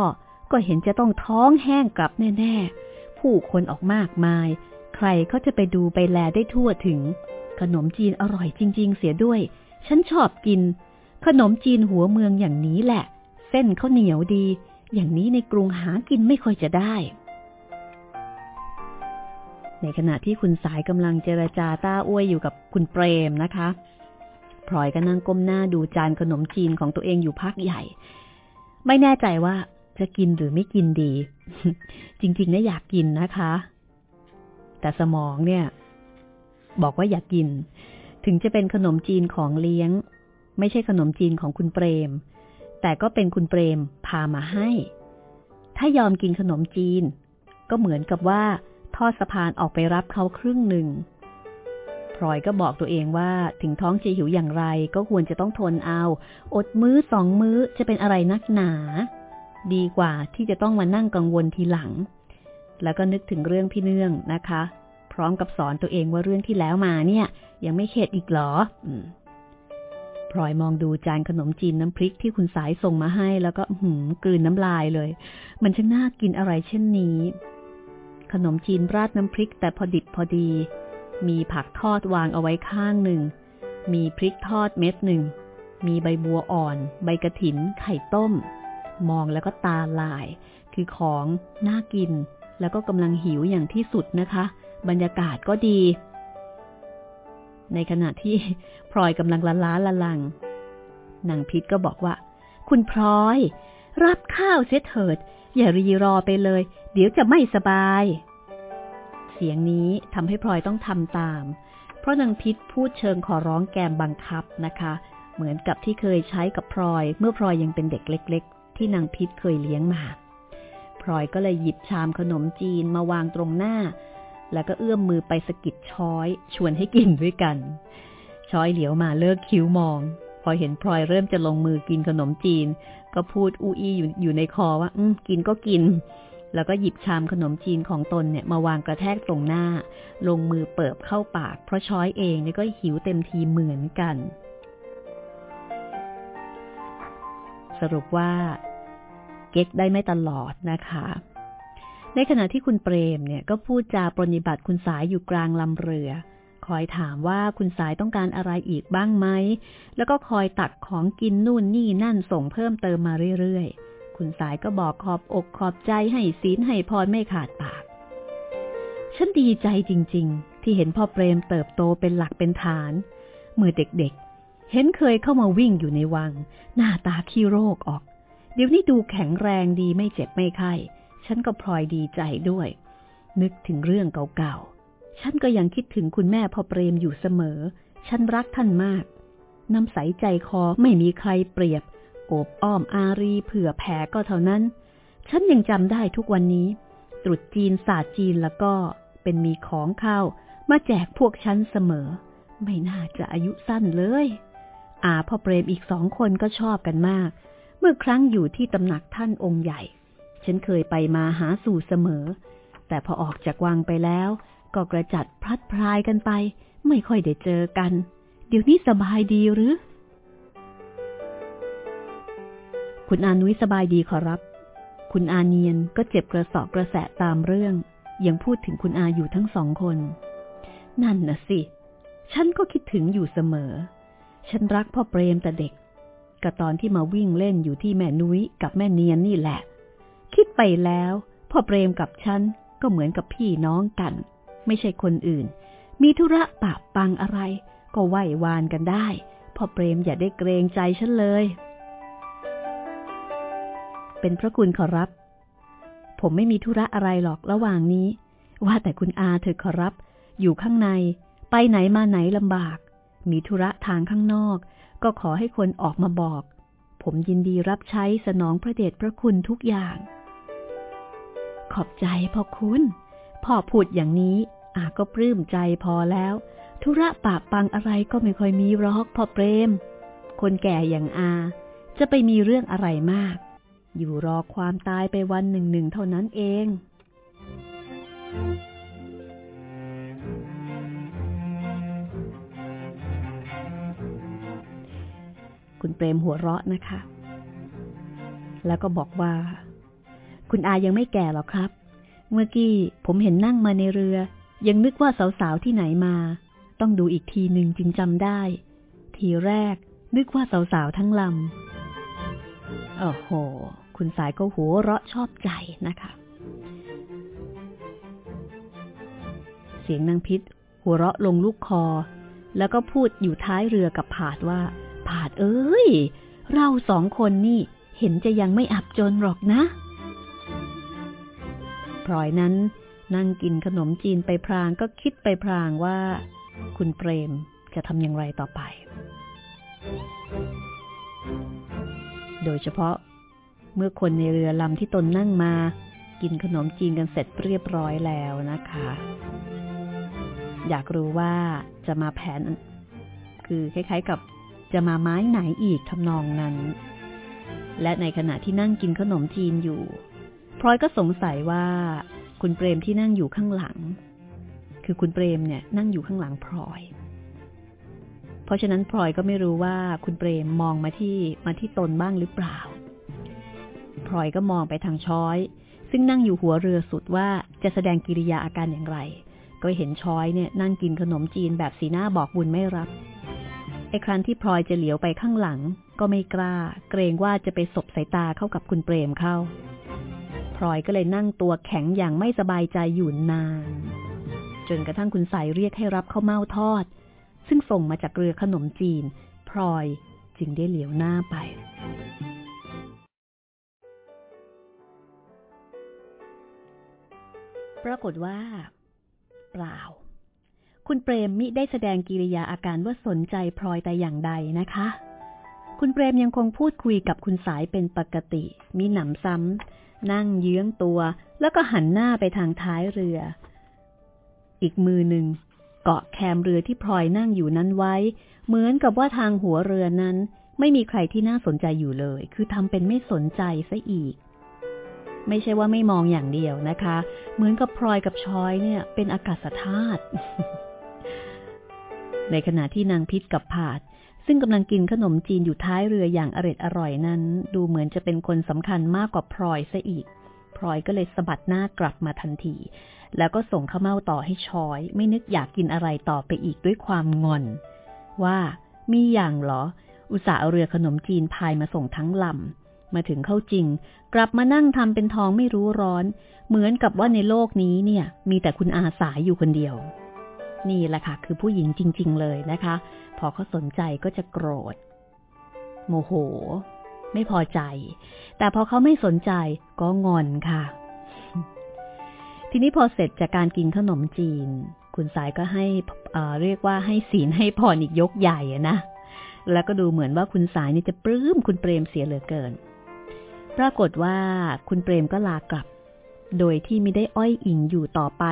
ก็เห็นจะต้องท้องแห้งกลับแน่ ๆ ผู้คนออกมากมาย รเขาจะไปดูไปแลได้ทั่วถึง ขนมจีนอร่อยจริง ๆ เสียด้วย ฉันชอบกิน ขนมจีนหัวเมืองอย่างนี้แหละ เส้นเขาเหนียวดี อย่างนี้ในกรุงหากินไม่ค่อยจะได้ ในขณะที่คุณสายกำลังเจรจาต้าอ้วยอยู่กับคุณเปรมนะคะพลอยก็นั่งก้มหน้าดูจานขนมจีนของตัวเองอยู่พักใหญ่ ไม่แน่ใจว่าจะกินหรือไม่กินดี จริงๆนะอยากกินนะคะ แต่สมองเนี่ย บอกว่าอยากกิน ถึงจะเป็นขนมจีนของเลี้ยง ไม่ใช่ขนมจีนของคุณเปรม แต่ก็เป็นคุณเปรมพามาให้ ถ้ายอมกินขนมจีน ก็เหมือนกับว่าทอดสะพานออกไปรับเขาครึ่งหนึ่งพลอยก็บอกตัวเองว่าถึงท้องจะหิวอย่างไรก็ควรจะต้องทนเอา อดมื้อสองมื้อจะเป็นอะไรนักหนา ดีกว่าที่จะต้องมานั่งกังวลทีหลัง แล้วก็นึกถึงเรื่องพี่เนื่องนะคะ พร้อมกับสอนตัวเองว่าเรื่องที่แล้วมาเนี่ย ยังไม่เข็ดอีกหรอพลอยมองดูจานขนมจีนน้ำพริกที่คุณสายส่งมาให้ แล้วก็หืมกลืนน้ำลายเลย มันช่างน่ากินอะไรเช่นนี้ ขนมจีนราดน้ำพริกแต่พอดิบพอดี มีผักทอดวางเอาไว้ข้างหนึ่ง มีพริกทอดเม็ดหนึ่ง มีใบบัวอ่อน ใบกระถิน ไข่ต้ม มองแล้วก็ตาลาย คือของน่ากิน แล้วก็กำลังหิวอย่างที่สุดนะคะ บรรยากาศก็ดี ในขณะที่พลอยกำลังละล้าละลังนางพิษก็บอกว่า คุณพลอย รับข้าวเสียเถิด อย่ารีรอไปเลย เดี๋ยวจะไม่สบาย เสียงนี้ทำให้พลอยต้องทำตาม เพราะนางพิษพูดเชิงขอร้องแกมบังคับนะคะ เหมือนกับที่เคยใช้กับพลอย เมื่อพลอยยังเป็นเด็กเล็ก ๆ ที่นางพิศเคยเลี้ยงมา พลอยก็เลยหยิบชามขนมจีนมาวางตรงหน้า แล้วก็เอื้อมมือไปสะกิดช้อย ชวนให้กินด้วยกัน ช้อยเหลียวมาเลิกคิ้วมอง พอเห็นพลอยเริ่มจะลงมือกินขนมจีน ก็พูดอู้อี้อยู่อยู่ในคอว่า อืมกินก็กิน แล้วก็หยิบชามขนมจีนของตนเนี่ยมาวางกระแทกตรงหน้า ลงมือเปิบเข้าปาก เพราะช้อยเองเนี่ยก็หิวเต็มทีเหมือนกัน สรุปว่า เก๊กได้ไม่ตลอดนะคะ ในขณะที่คุณเปรมเนี่ยก็พูดจาปรนิบัติคุณสายอยู่กลางลำเรือ คอยถามว่าคุณสายต้องการอะไรอีกบ้างไหม แล้วก็คอยตักของกินนู่นนี่นั่นส่งเพิ่มเติมมาเรื่อยๆ คุณสายก็บอกขอบอกขอบใจให้ศีลให้พรไม่ขาดปาก ฉันดีใจจริง ๆ ที่เห็นพ่อเปรมเติบโตเป็นหลักเป็นฐาน เมื่อเด็กๆเห็นเคยเข้ามาวิ่งอยู่ในวัง หน้าตาขี้โรคออก เดี๋ยวนี้ดูแข็งแรงดีไม่เจ็บไม่ไข้ ฉันก็พลอยดีใจด้วย นึกถึงเรื่องเก่าๆ ฉันก็ยังคิดถึงคุณแม่พ่อเปรมอยู่เสมอ ฉันรักท่านมาก น้ำใสใจคอไม่มีใครเปรียบ โอบอ้อมอารีเผื่อแผ่ก็เท่านั้น ฉันยังจำได้ทุกวันนี้ ตรุษจีนศาสตร์จีนแล้วก็เป็นมีของข้าวมาแจกพวกฉันเสมอ ไม่น่าจะอายุสั้นเลย อาพ่อเปรมอีกสองคนก็ชอบกันมาก มื่อครั้งอยู่ที่ตำหนักท่านองค์ใหญ่ ฉันเคยไปมาหาสู่เสมอ แต่พอออกจากวังไปแล้ว ก็กระจัดพลัดพรายกันไป ไม่ค่อยได้เจอกัน เดี๋ยวนี้สบายดีหรือ คุณอานุ้ยสบายดีขอรับ คุณอาเนียนก็เจ็บกระสอบกระแสะตามเรื่อง ยังพูดถึงคุณอาอยู่ทั้งสองคน นั่นน่ะสิ ฉันก็คิดถึงอยู่เสมอ ฉันรักพ่อเปรมแต่เด็ก ก็ตอนที่มาวิ่งเล่นอยู่ที่แม่นุ้ยกับแม่เนียนนี่แหละ คิดไปแล้วพ่อเปรมกับฉันก็เหมือนกับพี่น้องกัน ไม่ใช่คนอื่น มีธุระปะปังอะไร ก็ไหว้วานกันได้พ่อเปรมอย่าได้เกรงใจฉันเลย เป็นพระคุณขอรับ ผมไม่มีธุระอะไรหรอกระหว่างนี้ ว่าแต่คุณอาเถอขอรับ อยู่ข้างใน ไปไหนมาไหนลำบาก มีธุระทางข้างนอก ก็ขอให้คนออกมาบอก ผมยินดีรับใช้สนองพระเดชพระคุณทุกอย่าง ขอบใจพ่อคุณ พ่อพูดอย่างนี้อาก็ปลื้มใจพอแล้ว ธุระปะปังอะไรก็ไม่ค่อยมีรอกพ่อเปรม คนแก่อย่างอา จะไปมีเรื่องอะไรมาก อยู่รอความตายไปวันหนึ่งหนึ่งเท่านั้นเอง คุณเปรมหัวเราะนะคะ แล้วก็บอกว่า คุณอายังไม่แก่หรอกครับ เมื่อกี้ผมเห็นนั่งมาในเรือ ยังนึกว่าสาวๆที่ไหนมา ต้องดูอีกทีหนึ่งจึงจำได้ ทีแรกนึกว่าสาวๆทั้งลำโอ้โห คุณสายก็หัวเราะชอบใจนะคะ เสียงนางพิษหัวเราะลงลูกคอ แล้วก็พูดอยู่ท้ายเรือกับผาดว่า ผาดเอ้ย เราสองคนนี่เห็นจะยังไม่อับจนหรอกนะพลอยนั้นนั่งกินขนมจีนไปพรางก็คิดไปพรางว่า คุณเปรมจะทำอย่างไรต่อไป โดยเฉพาะ เมื่อคนในเรือลำที่ตนนั่งมา กินขนมจีนกันเสร็จเรียบร้อยแล้วนะคะ อยากรู้ว่าจะมาแผน คือคล้ายๆกับ จะมาไม้ไหนอีกทำนองนั้น และในขณะที่นั่งกินขนมจีนอยู่ พลอยก็สงสัยว่าคุณเปรมที่นั่งอยู่ข้างหลัง คือคุณเปรมเนี่ยนั่งอยู่ข้างหลังพลอย เพราะฉะนั้นพลอยก็ไม่รู้ว่าคุณเปรมมองมาที่มาที่ตนบ้างหรือเปล่า พลอยก็มองไปทางช้อย ซึ่งนั่งอยู่หัวเรือสุดว่าจะแสดงกิริยาอาการอย่างไร ก็เห็นช้อยเนี่ยนั่งกินขนมจีนแบบสีหน้าบอกบุญไม่รับ ไอ้ครั้นที่พลอยจะเหลียวไปข้างหลัง ก็ไม่กล้า เกรงว่าจะไปสบสายตาเข้ากับคุณเปรมเข้า พลอยก็เลยนั่งตัวแข็งอย่างไม่สบายใจอยู่นาน จนกระทั่งคุณสายเรียกให้รับข้าวเม่าทอด ซึ่งส่งมาจากเรือขนมจีน พลอยจึงได้เหลียวหน้าไปปรากฏว่า เปล่า คุณเปรมมิได้แสดงกิริยาอาการว่าสนใจพลอยแต่อย่างใดนะคะ คุณเปรมยังคงพูดคุยกับคุณสายเป็นปกติ มีหนำซ้ำนั่งเยื้องตัว แล้วก็หันหน้าไปทางท้ายเรือ อีกมือหนึ่งเกาะแคมเรือที่พลอยนั่งอยู่นั้นไว้ เหมือนกับว่าทางหัวเรือนั้น ไม่มีใครที่น่าสนใจอยู่เลย คือทำเป็นไม่สนใจซะอีก ไม่ใช่ว่าไม่มองอย่างเดียวนะคะ เหมือนกับพลอยกับชอยเนี่ย เป็นอากาศธาตุ ในขณะที่นางพิษกับผาด ซึ่งกำลังกินขนมจีนอยู่ท้ายเรืออย่างอร็ดอร่อยนั้น ดูเหมือนจะเป็นคนสำคัญมากกว่าพลอยซะอีก พลอยก็เลยสะบัดหน้ากลับมาทันที แล้วก็ส่งข้าวเม่าต่อให้ชอย ไม่นึกอยากกินอะไรต่อไปอีกด้วยความงอน ว่ามีอย่างเหรอ อุตส่าห์เอาเรือขนมจีนพายมาส่งทั้งลำมาถึงเข้าจริง กลับมานั่งทำเป็นทองไม่รู้ร้อน เหมือนกับว่าในโลกนี้เนี่ย มีแต่คุณอาสาอยู่คนเดียว นี่แหละค่ะ คือผู้หญิงจริง ๆ เลยนะคะ พอเขาสนใจก็จะโกรธ โมโห ไม่พอใจ แต่พอเขาไม่สนใจก็งอนค่ะ ทีนี้พอเสร็จจากการกินขนมจีน คุณสายก็ให้เรียกว่าให้ศีลให้พรอีกยกใหญ่นะแล้วก็ดูเหมือนว่าคุณสายนี่จะปลื้มคุณเปรมเสียเหลือเกิน ปรากฏว่าคุณเปรมก็ลากลับ โดยที่ไม่ได้อ้อยอิงอยู่ต่อไป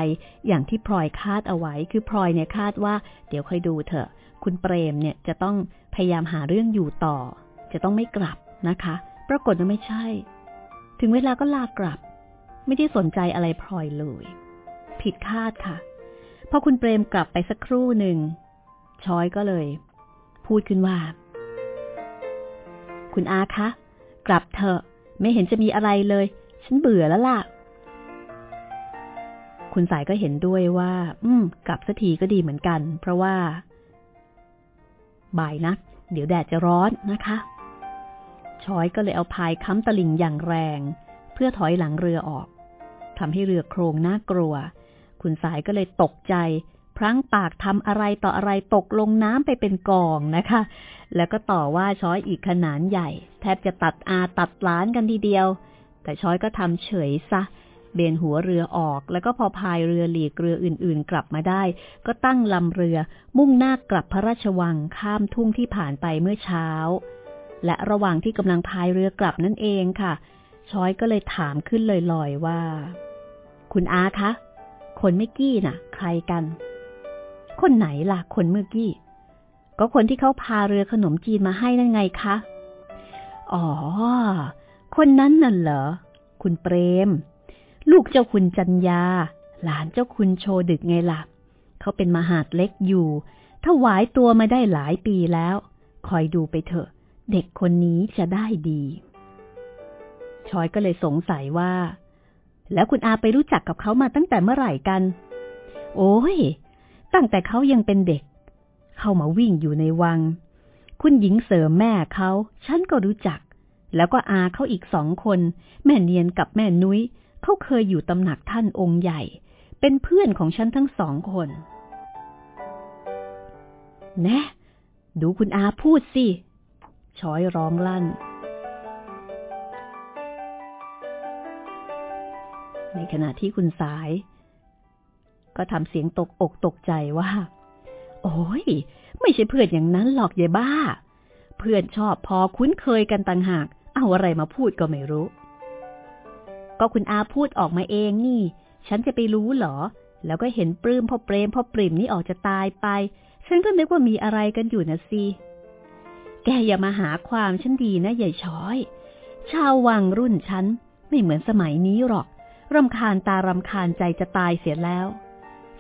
อย่างที่พลอยคาดเอาไว้ คือพลอยเนี่ยคาดว่า เดี๋ยวค่อยดูเถอะ คุณเปรมเนี่ยจะต้องพยายามหาเรื่องอยู่ต่อ จะต้องไม่กลับนะคะ ปรากฏว่าไม่ใช่ ถึงเวลาก็ลากลับ ไม่ได้สนใจอะไรพลอยเลย ผิดคาดค่ะ พอคุณเปรมกลับไปสักครู่หนึ่งช้อยก็เลย พูดขึ้นว่า คุณอาคะ กลับเถอะ ไม่เห็นจะมีอะไรเลย ฉันเบื่อแล้วล่ะ คุณสายก็เห็นด้วยว่า อืม กลับสักทีก็ดีเหมือนกัน เพราะว่า บ่ายนัก เดี๋ยวแดดจะร้อนนะคะช้อยก็เลยเอาพายค้ำตลิ่งอย่างแรง เพื่อถอยหลังเรือออกทำให้เรือโครงน่ากลัว คุณสายก็เลยตกใจ พลั้งปากทำอะไรต่ออะไรตกลงน้ำไปเป็นกองนะคะ แล้วก็ต่อว่าช้อยอีกขนาดใหญ่ แทบจะตัดอาตัดล้านกันทีเดียว แต่ช้อยก็ทำเฉยซะ เบนหัวเรือออก แล้วก็พอพายเรือหลีกเรืออื่นๆ กลับมาได้ ก็ตั้งลำเรือมุ่งหน้ากลับพระราชวังข้ามทุ่งที่ผ่านไปเมื่อเช้า และระหว่างที่กำลังพายเรือกลับนั่นเองค่ะ ช้อยก็เลยถามขึ้นลอยๆว่า คุณอาคะ คนเมื่อกี้น่ะ ใครกัน คนไหนล่ะ คนเมื่อกี้ ก็คนที่เขาพาเรือขนมจีนมาให้นั่นไงคะ อ๋อ คนนั้นน่ะเหรอ คุณเปรม ลูกเจ้าคุณจันยาหลานเจ้าคุณโชดึกไงล่ะเขาเป็นมหาดเล็กอยู่ถ้าหวายตัวมาได้หลายปีแล้ว คอยดูไปเถอะ เด็กคนนี้จะได้ดี ชอยก็เลยสงสัยว่า แล้วคุณอาไปรู้จักกับเขามาตั้งแต่เมื่อไหร่กัน โอ้ย ตั้งแต่เขายังเป็นเด็ก เข้ามาวิ่งอยู่ในวัง คุณหญิงเสริมแม่เขา ฉันก็รู้จัก แล้วก็อาเขาอีกสองคน แม่เนียนกับแม่นุย้ย เขาเคยอยู่ตำหนักท่านองค์ใหญ่ เป็นเพื่อนของฉันทั้งสองคน แน่ดูคุณอาพูดสิช้อยร้องลั่น ในขณะที่คุณสาย ก็ทำเสียงตกอกตกใจว่า โอ้ย ไม่ใช่เพื่อนอย่างนั้นหรอกยายบ้า เพื่อนชอบพอคุ้นเคยกันต่างหาก เอาอะไรมาพูดก็ไม่รู้ ก็คุณอาพูดออกมาเองนี่ ฉันจะไปรู้เหรอ แล้วก็เห็นปลื้มพ่อเปรมพ่อปริมนี่ออกจะตายไป ฉันก็นึกว่ามีอะไรกันอยู่นะสิ แกอย่ามาหาความฉันดีนะใหญ่ช้อย ชาววังรุ่นฉันไม่เหมือนสมัยนี้หรอก รำคาญตารำคาญใจจะตายเสียแล้ว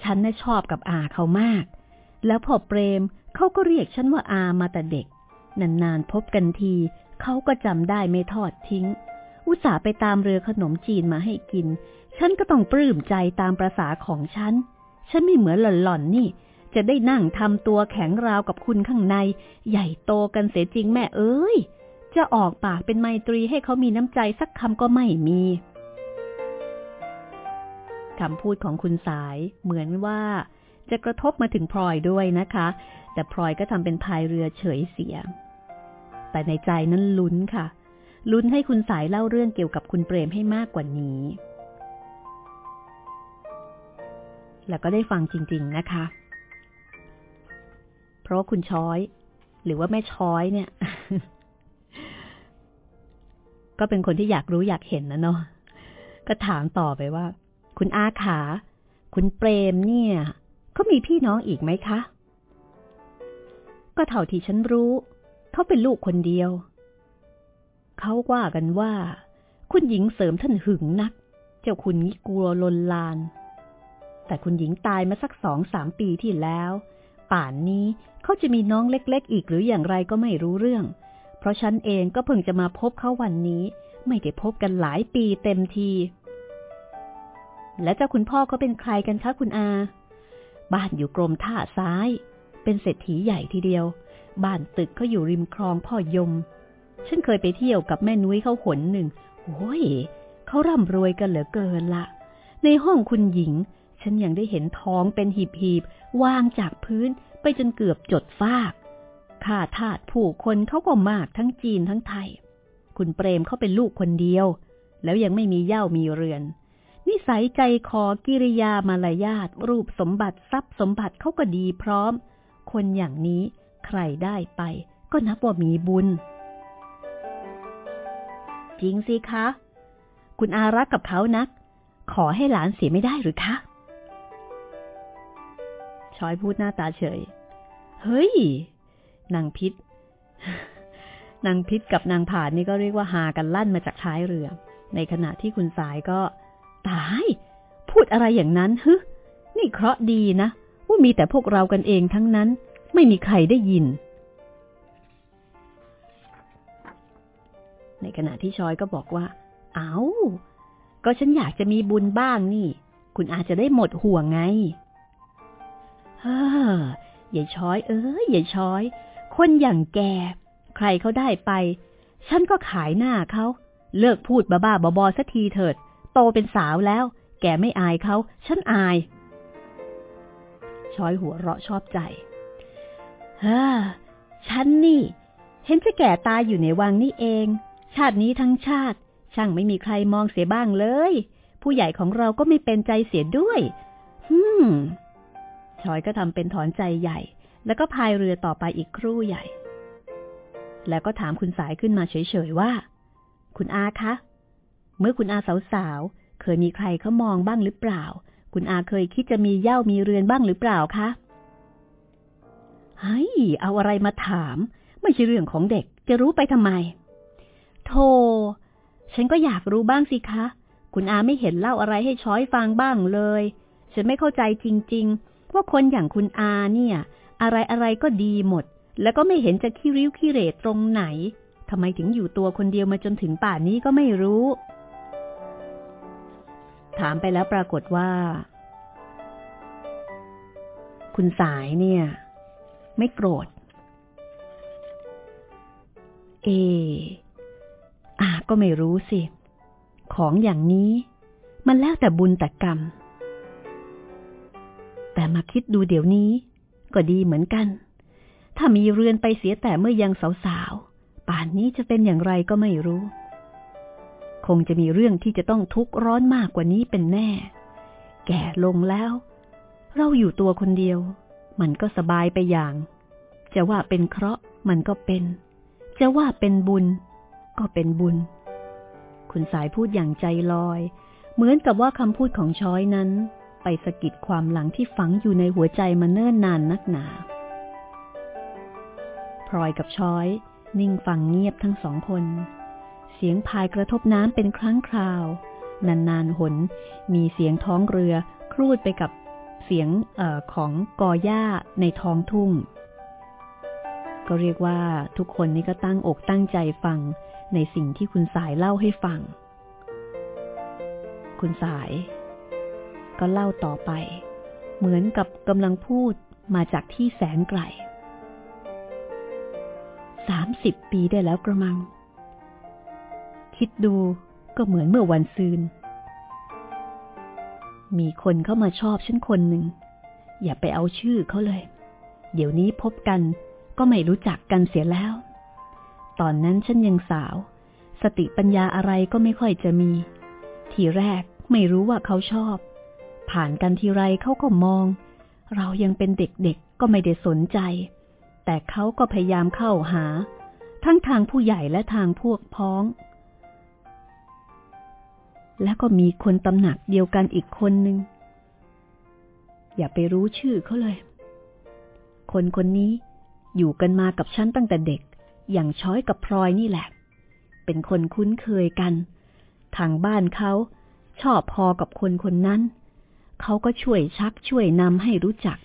ฉันน่ะชอบกับอาเขามาก แล้วพ่อเปรมเขาก็เรียกฉันว่าอามาแต่เด็ก นานๆพบกันที เขาก็จำได้ไม่ทอดทิ้ง อุตส่าห์ไปตามเรือขนมจีนมาให้กิน ฉันก็ต้องปลื้มใจตามประษาของฉัน ฉันไม่เหมือนหล่อนๆนี่ จะได้นั่งทำตัวแข็งราวกับคุณข้างใน ใหญ่โตกันเสียจริงแม่เอ้ย จะออกปากเป็นไมตรีให้เขามีน้ำใจสักคำก็ไม่มีคำพูดของคุณสายเหมือนว่าจะกระทบมาถึงพลอยด้วยนะคะ แต่พลอยก็ทำเป็นพายเรือเฉยเสีย แต่ในใจนั้นลุ้นค่ะ ลุ้นให้คุณสายเล่าเรื่องเกี่ยวกับคุณเปรมให้มากกว่านี้ แล้วก็ได้ฟังจริง ๆนะคะ เพราะคุณช้อย หรือว่าแม่ช้อยเนี่ย ก็เป็นคนที่อยากรู้อยากเห็นนะเนาะก็ถามต่อไปว่า คุณอาขา คุณเปรมเนี่ยเขามีพี่น้องอีกไหมคะ ก็เท่าที่ฉันรู้ เขาเป็นลูกคนเดียว เขาว่ากันว่า คุณหญิงเสริมท่านหึงนัก เจ้าคุณนี้กลัวลนลาน แต่คุณหญิงตายมาสักสองสามปีที่แล้ว ป่านนี้เขาจะมีน้องเล็ก ๆ อีกหรืออย่างไรก็ไม่รู้เรื่อง เพราะฉันเองก็เพิ่งจะมาพบเขาวันนี้ ไม่ได้พบกันหลายปีเต็มที และเจ้าคุณพ่อเขาเป็นใครกันคะคุณอา บ้านอยู่กรมท่าซ้าย เป็นเศรษฐีใหญ่ทีเดียว บ้านตึกเขาอยู่ริมคลองพ่อยม ฉันเคยไปเที่ยวกับแม่นุ้ยเขาหนหนึ่งโอ้ยเขาร่ำรวยกันเหลือเกินละ ในห้องคุณหญิง ฉันยังได้เห็นท้องเป็นหีบหีบวางจากพื้นไปจนเกือบจดฟากข้าทาสผู้คนเขาก็มากทั้งจีนทั้งไทย คุณเปรมเขาเป็นลูกคนเดียว แล้วยังไม่มีเย่ามีเรือน นิสัยใจคอกิริยามารยาทรูปสมบัติทรัพย์สมบัติเขาก็ดีพร้อม คนอย่างนี้ใครได้ไปก็นับว่ามีบุญ จริงสิคะ คุณอารักกับเขานัก ขอให้หลานเสียไม่ได้หรือคะชอยพูดหน้าตาเฉย เฮ้ย นางพิษ นางพิษกับนางผานนี่ก็เรียกว่าหากันลั่นมาจากท้ายเรือ ในขณะที่คุณสายก็ ตาย พูดอะไรอย่างนั้นฮึนี่เคราะดีนะ ว่ามีแต่พวกเรากันเองทั้งนั้น ไม่มีใครได้ยิน ในขณะที่ชอยก็บอกว่า เอา้า ก็ฉันอยากจะมีบุญบ้างนี่ คุณอาจจะได้หมดห่วงไงเฮ้ออย่าช้อย เอ้ยอย่าช้อย คนอย่างแก ใครเขาได้ไป ฉันก็ขายหน้าเขา เลิกพูดบ้าๆบอๆสักทีเถิด โตเป็นสาวแล้ว แกไม่อายเขา ฉันอาย ช้อยหัวเราะชอบใจเฮ้อฉันนี่ เห็นจะแก่ตายอยู่ในวังนี่เอง ชาตินี้ทั้งชาติ ช่างไม่มีใครมองเสียบ้างเลย ผู้ใหญ่ของเราก็ไม่เป็นใจเสียด้วยฮึมชอยก็ทำเป็นถอนใจใหญ่ แล้วก็พายเรือต่อไปอีกครู่ใหญ่ แล้วก็ถามคุณสายขึ้นมาเฉยๆว่า คุณอาคะ เมื่อคุณอาสาวๆ เคยมีใครเขามองบ้างหรือเปล่า คุณอาเคยคิดจะมีเย่ามีเรือนบ้างหรือเปล่าคะเฮ้ยเอาอะไรมาถาม ไม่ใช่เรื่องของเด็กจะรู้ไปทำไม โธ่ฉันก็อยากรู้บ้างสิคะ คุณอาไม่เห็นเล่าอะไรให้ช้อยฟังบ้างเลย ฉันไม่เข้าใจจริง ๆ ว่าคนอย่างคุณอาเนี่ย อะไรอะไรก็ดีหมด แล้วก็ไม่เห็นจะขี้ริ้วขี้เรตตรงไหนทำไมถึงอยู่ตัวคนเดียวมาจนถึงป่านนี้ก็ไม่รู้ ถามไปแล้วปรากฏว่า คุณสายเนี่ย ไม่โกรธ เอ อาก็ไม่รู้สิ ของอย่างนี้ มันแล้วแต่บุญแต่กรรม แต่มาคิดดูเดี๋ยวนี้ ก็ดีเหมือนกัน ถ้ามีเรือนไปเสียแต่เมื่อยังสาวๆ ป่านนี้จะเป็นอย่างไรก็ไม่รู้ คงจะมีเรื่องที่จะต้องทุกข์ร้อนมากกว่านี้เป็นแน่ แก่ลงแล้ว เราอยู่ตัวคนเดียว มันก็สบายไปอย่าง จะว่าเป็นเคราะห์มันก็เป็น จะว่าเป็นบุญ ก็เป็นบุญ คุณสายพูดอย่างใจลอย เหมือนกับว่าคำพูดของช้อยนั้น ไปสะกิดความหลังที่ฝังอยู่ในหัวใจมาเนิ่นนานนักหนาพลอยกับช้อย นิ่งฟังเงียบทั้งสองคน เสียงพายกระทบน้ำเป็นครั้งคราวนานๆหน มีเสียงท้องเรือครูดไปกับเสียงออของกอหญ้าในท้องทุ่ง ก็เรียกว่าทุกคนนี่ก็ตั้งอกตั้งใจฟัง ในสิ่งที่คุณสายเล่าให้ฟัง คุณสาย ก็เล่าต่อไป เหมือนกับกำลังพูดมาจากที่แสนไกลสามสิบปีได้แล้วกระมัง คิดดูก็เหมือนเมื่อวันซืน มีคนเข้ามาชอบฉันคนหนึ่ง อย่าไปเอาชื่อเขาเลย เดี๋ยวนี้พบกันก็ไม่รู้จักกันเสียแล้ว ตอนนั้นฉันยังสาว สติปัญญาอะไรก็ไม่ค่อยจะมี ทีแรกไม่รู้ว่าเขาชอบ ผ่านกันทีไรเขาก็มอง เรายังเป็นเด็กๆก็ไม่ได้สนใจ แต่เขาก็พยายามเข้าหา ทั้งทางผู้ใหญ่และทางพวกพ้อง แล้วก็มีคนตำหนักเดียวกันอีกคนหนึ่งอย่าไปรู้ชื่อเขาเลย คนคนนี้อยู่กันมากับฉันตั้งแต่เด็ก อย่างช้อยกับพลอยนี่แหละ เป็นคนคุ้นเคยกัน ทางบ้านเขาชอบพอกับคนคนนั้น เขาก็ช่วยชักช่วยนำให้รู้จัก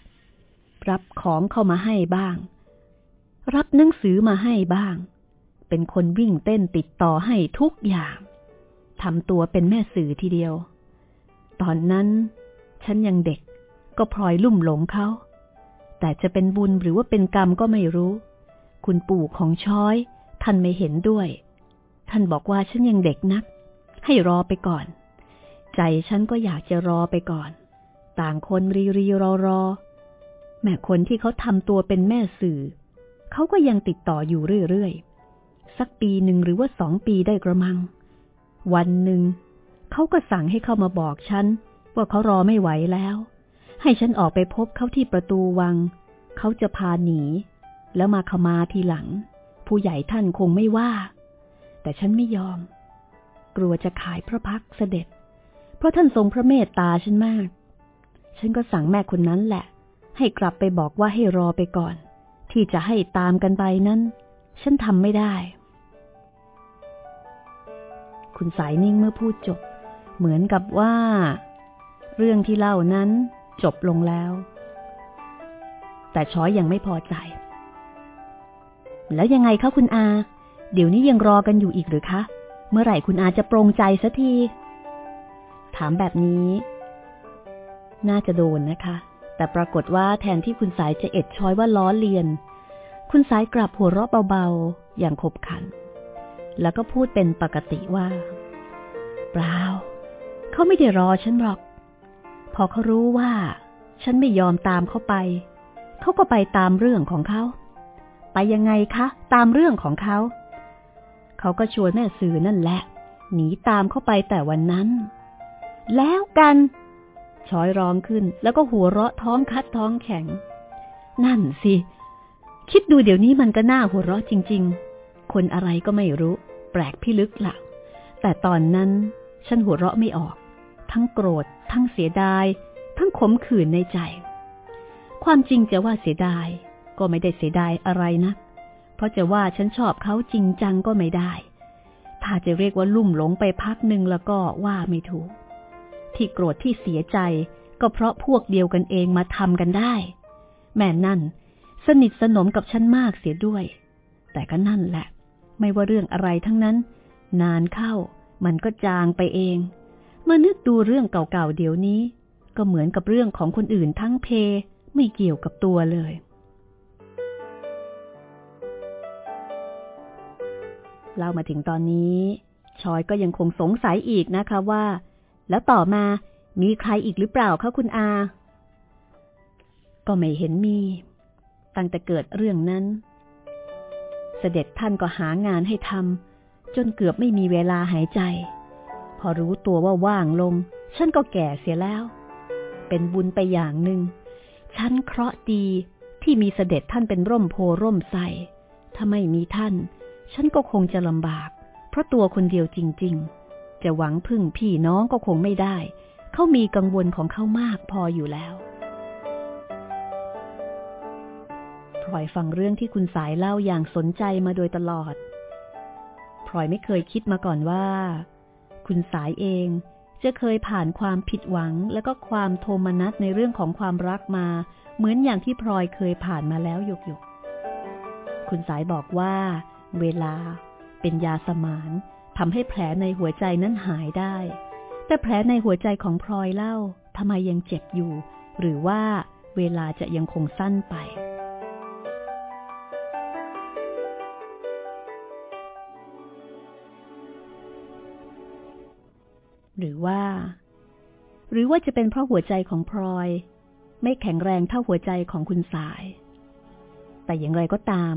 รับของเข้ามาให้บ้าง รับหนังสือมาให้บ้าง เป็นคนวิ่งเต้นติดต่อให้ทุกอย่างทำตัวเป็นแม่สื่อทีเดียว ตอนนั้นฉันยังเด็กก็พลอยลุ่มหลงเขา แต่จะเป็นบุญหรือว่าเป็นกรรมก็ไม่รู้ คุณปู่ของช้อย ท่านไม่เห็นด้วย ท่านบอกว่าฉันยังเด็กนัก ให้รอไปก่อน ใจฉันก็อยากจะรอไปก่อน ต่างคนรีรีรอรอแม่คนที่เขาทำตัวเป็นแม่สื่อ เขาก็ยังติดต่ออยู่เรื่อยๆ สักปีหนึ่งหรือว่าสองปีได้กระมัง วันหนึ่ง เขาก็สั่งให้เข้ามาบอกฉัน ว่าเขารอไม่ไหวแล้ว ให้ฉันออกไปพบเขาที่ประตูวัง เขาจะพาหนี แล้วมาขมาทีหลัง ผู้ใหญ่ท่านคงไม่ว่า แต่ฉันไม่ยอม กลัวจะขายพระพักเสด็จ เพราะท่านทรงพระเมตตาฉันมาก ฉันก็สั่งแม่คนนั้นแหละ ให้กลับไปบอกว่าให้รอไปก่อน ที่จะให้ตามกันไปนั้น ฉันทำไม่ได้ คุณสายนิ่งเมื่อพูดจบ เหมือนกับว่า เรื่องที่เล่านั้นจบลงแล้ว แต่ช้อยยังไม่พอใจ แล้วยังไงคะคุณอา เดี๋ยวนี้ยังรอกันอยู่อีกหรือคะ เมื่อไหร่คุณอาจะปรงใจสักที ถามแบบนี้ น่าจะโดนนะคะ แต่ปรากฏว่าแทนที่คุณสายจะเอ็ดช้อยว่าล้อเลียน คุณสายกลับหัวเราะเบาๆ อย่างขบขัน แล้วก็พูดเป็นปกติว่า เปล่า เขาไม่ได้รอฉันหรอก พอเขารู้ว่า ฉันไม่ยอมตามเขาไป เขาก็ไปตามเรื่องของเขา ไปยังไงคะ ตามเรื่องของเขา เขาก็ชวนแม่สื่อนั่นแหละ หนีตามเข้าไปแต่วันนั้น แล้วกันช้อยร้องขึ้น แล้วก็หัวเราะท้องคัดท้องแข็ง นั่นสิ คิดดูเดี๋ยวนี้มันก็น่าหัวเราะจริง ๆ คนอะไรก็ไม่รู้ แปลกพิลึกละ่ะ แต่ตอนนั้น ฉันหัวเราะไม่ออก ทั้งโกรธ ทั้งเสียดาย ทั้งขมขื่นในใจ ความจริงจะว่าเสียดาย ก็ไม่ได้เสียดายอะไรนะ เพราะจะว่าฉันชอบเขาจริงจังก็ไม่ได้ ถ้าจะเรียกว่าลุ่มหลงไปพักหนึ่งแล้วก็ว่าไม่ถูก ที่โกรธที่เสียใจก็เพราะพวกเดียวกันเองมาทำกันได้ แม่นั่น สนิทสนมกับฉันมากเสียด้วย แต่ก็นั่นแหละ ไม่ว่าเรื่องอะไรทั้งนั้น นานเข้า มันก็จางไปเองมานึกดูเรื่องเก่าๆเดี๋ยวนี้ ก็เหมือนกับเรื่องของคนอื่นทั้งเพ ไม่เกี่ยวกับตัวเลย เล่ามาถึงตอนนี้ ชอยก็ยังคงสงสัยอีกนะคะว่า แล้วต่อมามีใครอีกหรือเปล่าคะคุณอา ก็ไม่เห็นมี ตั้งแต่เกิดเรื่องนั้น เสด็จท่านก็หางานให้ทำจนเกือบไม่มีเวลาหายใจ พอรู้ตัวว่าว่างลง ฉันก็แก่เสียแล้ว เป็นบุญไปอย่างหนึ่ง ฉันเคราะห์ดีที่มีเสด็จท่านเป็นร่มโพร่มใสถ้าไม่มีท่าน ฉันก็คงจะลำบาก เพราะตัวคนเดียวจริง ๆ จะหวังพึ่งพี่น้องก็คงไม่ได้ เขามีกังวลของเขามากพออยู่แล้วพลอยฟังเรื่องที่คุณสายเล่าอย่างสนใจมาโดยตลอดพลอยไม่เคยคิดมาก่อนว่า คุณสายเองจะเคยผ่านความผิดหวังและก็ความโทมนัสในเรื่องของความรักมา เหมือนอย่างที่พลอยเคยผ่านมาแล้วหยกหยกคุณสายบอกว่า เวลา เป็นยาสมานทำให้แผลในหัวใจนั้นหายได้ แต่แผลในหัวใจของพลอยเล่าทำไมยังเจ็บอยู่ หรือว่าเวลาจะยังคงสั้นไป หรือว่า หรือว่าจะเป็นเพราะหัวใจของพลอย ไม่แข็งแรงเท่าหัวใจของคุณสาย แต่อย่างไรก็ตาม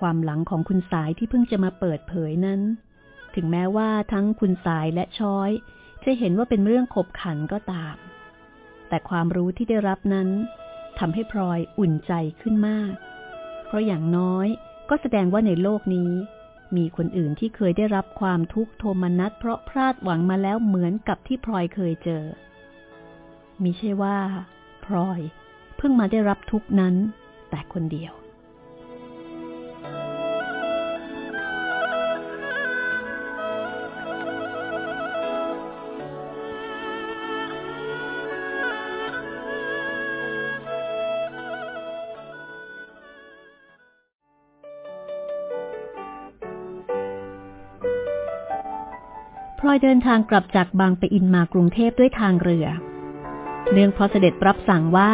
ความหลังของคุณสายที่เพิ่งจะมาเปิดเผยนั้น ถึงแม้ว่าทั้งคุณสายและช้อย จะเห็นว่าเป็นเรื่องขบขันก็ตาม แต่ความรู้ที่ได้รับนั้นทำให้พลอยอุ่นใจขึ้นมาก เพราะอย่างน้อยก็แสดงว่าในโลกนี้ มีคนอื่นที่เคยได้รับความทุกข์โทมนัสเพราะพลาดหวังมาแล้วเหมือนกับที่พลอยเคยเจอ มิใช่ว่าพลอยเพิ่งมาได้รับทุกนั้น แต่คนเดียว เดินทางกลับจากบางปะอินมากรุงเทพด้วยทางเรือ เนื่องเพราะเสด็จรับสั่งว่า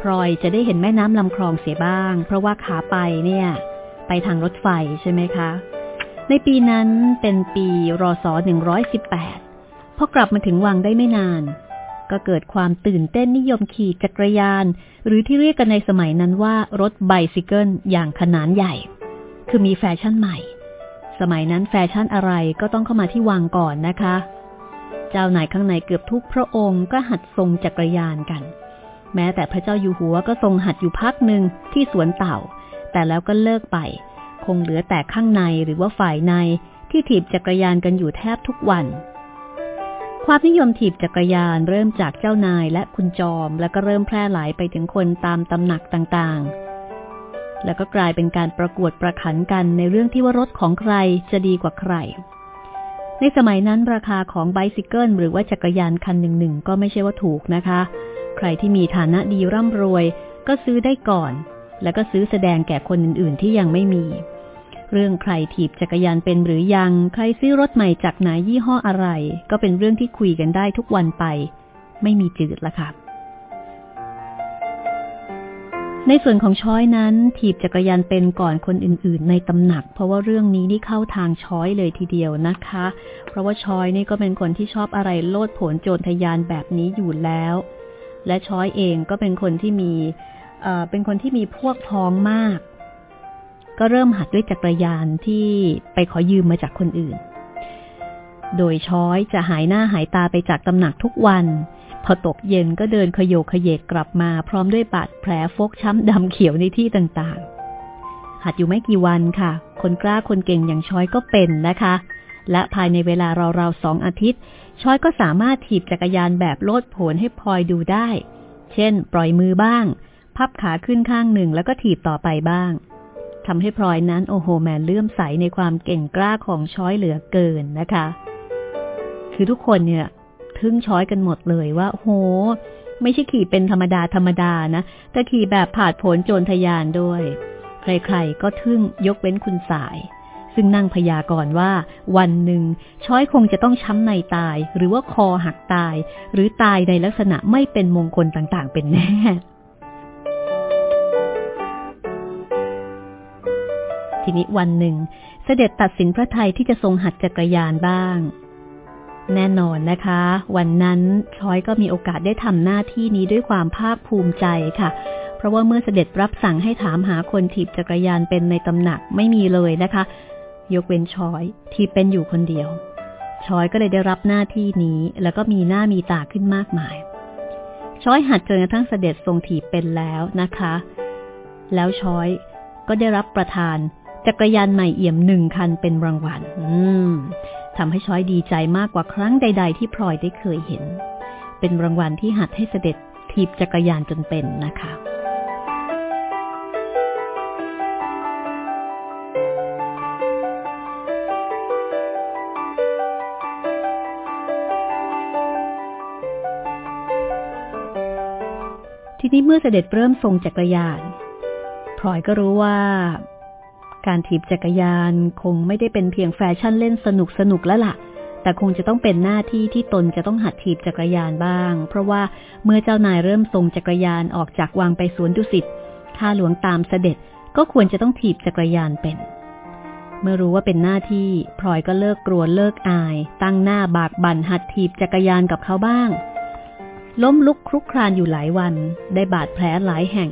พลอยจะได้เห็นแม่น้ำลำคลองเสียบ้าง เพราะว่าขาไปเนี่ย ไปทางรถไฟใช่ไหมคะ ในปีนั้นเป็นปีรศ118 พอกลับมาถึงวังได้ไม่นาน ก็เกิดความตื่นเต้นนิยมขี่จักรยาน หรือที่เรียกกันในสมัยนั้นว่ารถไบซิเกิลอย่างขนาดใหญ่ คือมีแฟชั่นใหม่ สมัยนั้นแฟชั่นอะไรก็ต้องเข้ามาที่วังก่อนนะคะ เจ้านายข้างในเกือบทุกพระองค์ก็หัดทรงจักรยานกัน แม้แต่พระเจ้าอยู่หัวก็ทรงหัดอยู่พักหนึ่งที่สวนเต่า แต่แล้วก็เลิกไป คงเหลือแต่ข้างในหรือว่าฝ่ายในที่ถีบจักรยานกันอยู่แทบทุกวัน ความนิยมถีบจักรยานเริ่มจากเจ้านายและคุณจอม แล้วก็เริ่มแพร่หลายไปถึงคนตามตำหนักต่างๆ แล้วก็กลายเป็นการประกวดประขันกันในเรื่องที่ว่ารถของใครจะดีกว่าใคร ในสมัยนั้นราคาของไบซิเกิลหรือว่าจักรยานคันหนึ่งๆก็ไม่ใช่ว่าถูกนะคะ ใครที่มีฐานะดีร่ำรวย ก็ซื้อได้ก่อน แล้วก็ซื้อแสดงแก่คนอื่นๆที่ยังไม่มี เรื่องใครถีบจักรยานเป็นหรือยัง ใครซื้อรถใหม่จากไหนยี่ห้ออะไร ก็เป็นเรื่องที่คุยกันได้ทุกวันไป ไม่มีจืดละค่ะ ในส่วนของช้อยนั้น ถีบจักรยานเป็นก่อนคนอื่น ๆ ในตำหนัก เพราะว่าเรื่องนี้นี่เข้าทางช้อยเลยทีเดียวนะคะ เพราะว่าช้อยนี่ก็เป็นคนที่ชอบอะไรโลดโผนโจนทะยานแบบนี้อยู่แล้ว และช้อยเองก็เป็นคนที่มีเป็นคนที่มีพวกพ้องมาก ก็เริ่มหัดด้วยจักรยานที่ไปขอยืมมาจากคนอื่น โดยช้อยจะหายหน้าหายตาไปจากตำหนักทุกวัน พอตกเย็นก็เดินขโยกเขยกกลับมาพร้อมด้วยบาดแผลฟกช้ำดำเขียวในที่ต่างๆ หัดอยู่ไม่กี่วันค่ะ คนกล้าคนเก่งอย่างช้อยก็เป็นนะคะ และภายในเวลาราวๆสองอาทิตย์ ช้อยก็สามารถถีบจักรยานแบบโลดโผนให้พลอยดูได้ เช่น ปล่อยมือบ้าง พับขาขึ้นข้างหนึ่งแล้วก็ถีบต่อไปบ้างทำให้พลอยนั้นโอ้โหแสนเลื่อมใสในความเก่งกล้าของช้อยเหลือเกินนะคะ คือทุกคนเนี่ย ทึ่งช้อยกันหมดเลยว่า โห ไม่ใช่ขี่เป็นธรรมดาธรรมดานะแต่ขี่แบบผาดผลโจรทยานด้วย ใครๆก็ทึ่งยกเว้นคุณสาย ซึ่งนั่งพยากรณ์ว่า วันหนึ่ง ช้อยคงจะต้องช้ำในตาย หรือว่าคอหักตาย หรือตายในลักษณะไม่เป็นมงคลต่างๆ เป็นแน่ทีนี้วันหนึ่งเสด็จตัดสินพระไทยที่จะทรงหัดจักรยานบ้าง แน่นอนนะคะ วันนั้นช้อยก็มีโอกาสได้ทำหน้าที่นี้ด้วยความภาคภูมิใจค่ะ เพราะว่าเมื่อเสด็จรับสั่งให้ถามหาคนถีบจักรยานเป็นในตำหนักไม่มีเลยนะคะ ยกเว้นชอยที่เป็นอยู่คนเดียวชอยก็เลยได้รับหน้าที่นี้ แล้วก็มีหน้ามีตาขึ้นมากมายชอยหัดจนกระทั่งเสด็จทรงถีบเป็นแล้วนะคะ แล้วชอยก็ได้รับประทานจักรยานใหม่เอี่ยมหนึ่งคันเป็นรางวัล อืม ทำให้ช้อยดีใจมากกว่าครั้งใด ๆ ที่พลอยได้เคยเห็น เป็นรางวัลที่หัดให้เสด็จถีบจักรยานจนเป็นนะคะทีนี้เมื่อเสด็จเริ่มทรงจักรยานพลอยก็รู้ว่า การถีบจักรยานคงไม่ได้เป็นเพียงแฟชั่นเล่นสนุกสนุกแล้วละ่ะ แต่คงจะต้องเป็นหน้าที่ที่ตนจะต้องหัดถีบจักรยานบ้าง เพราะว่าเมื่อเจ้านายเริ่มทรงจักรยานออกจากวังไปสวนดุสิตข้าหลวงตามเสด็จก็ควรจะต้องถีบจักรยานเป็น เมื่อรู้ว่าเป็นหน้าที่พลอยก็เลิกกลัวเลิกอาย ตั้งหน้าบากบั่นหัดถีบจักรยานกับเขาบ้าง ล้มลุกคลุกคลานอยู่หลายวัน ได้บาดแผลหลายแห่ง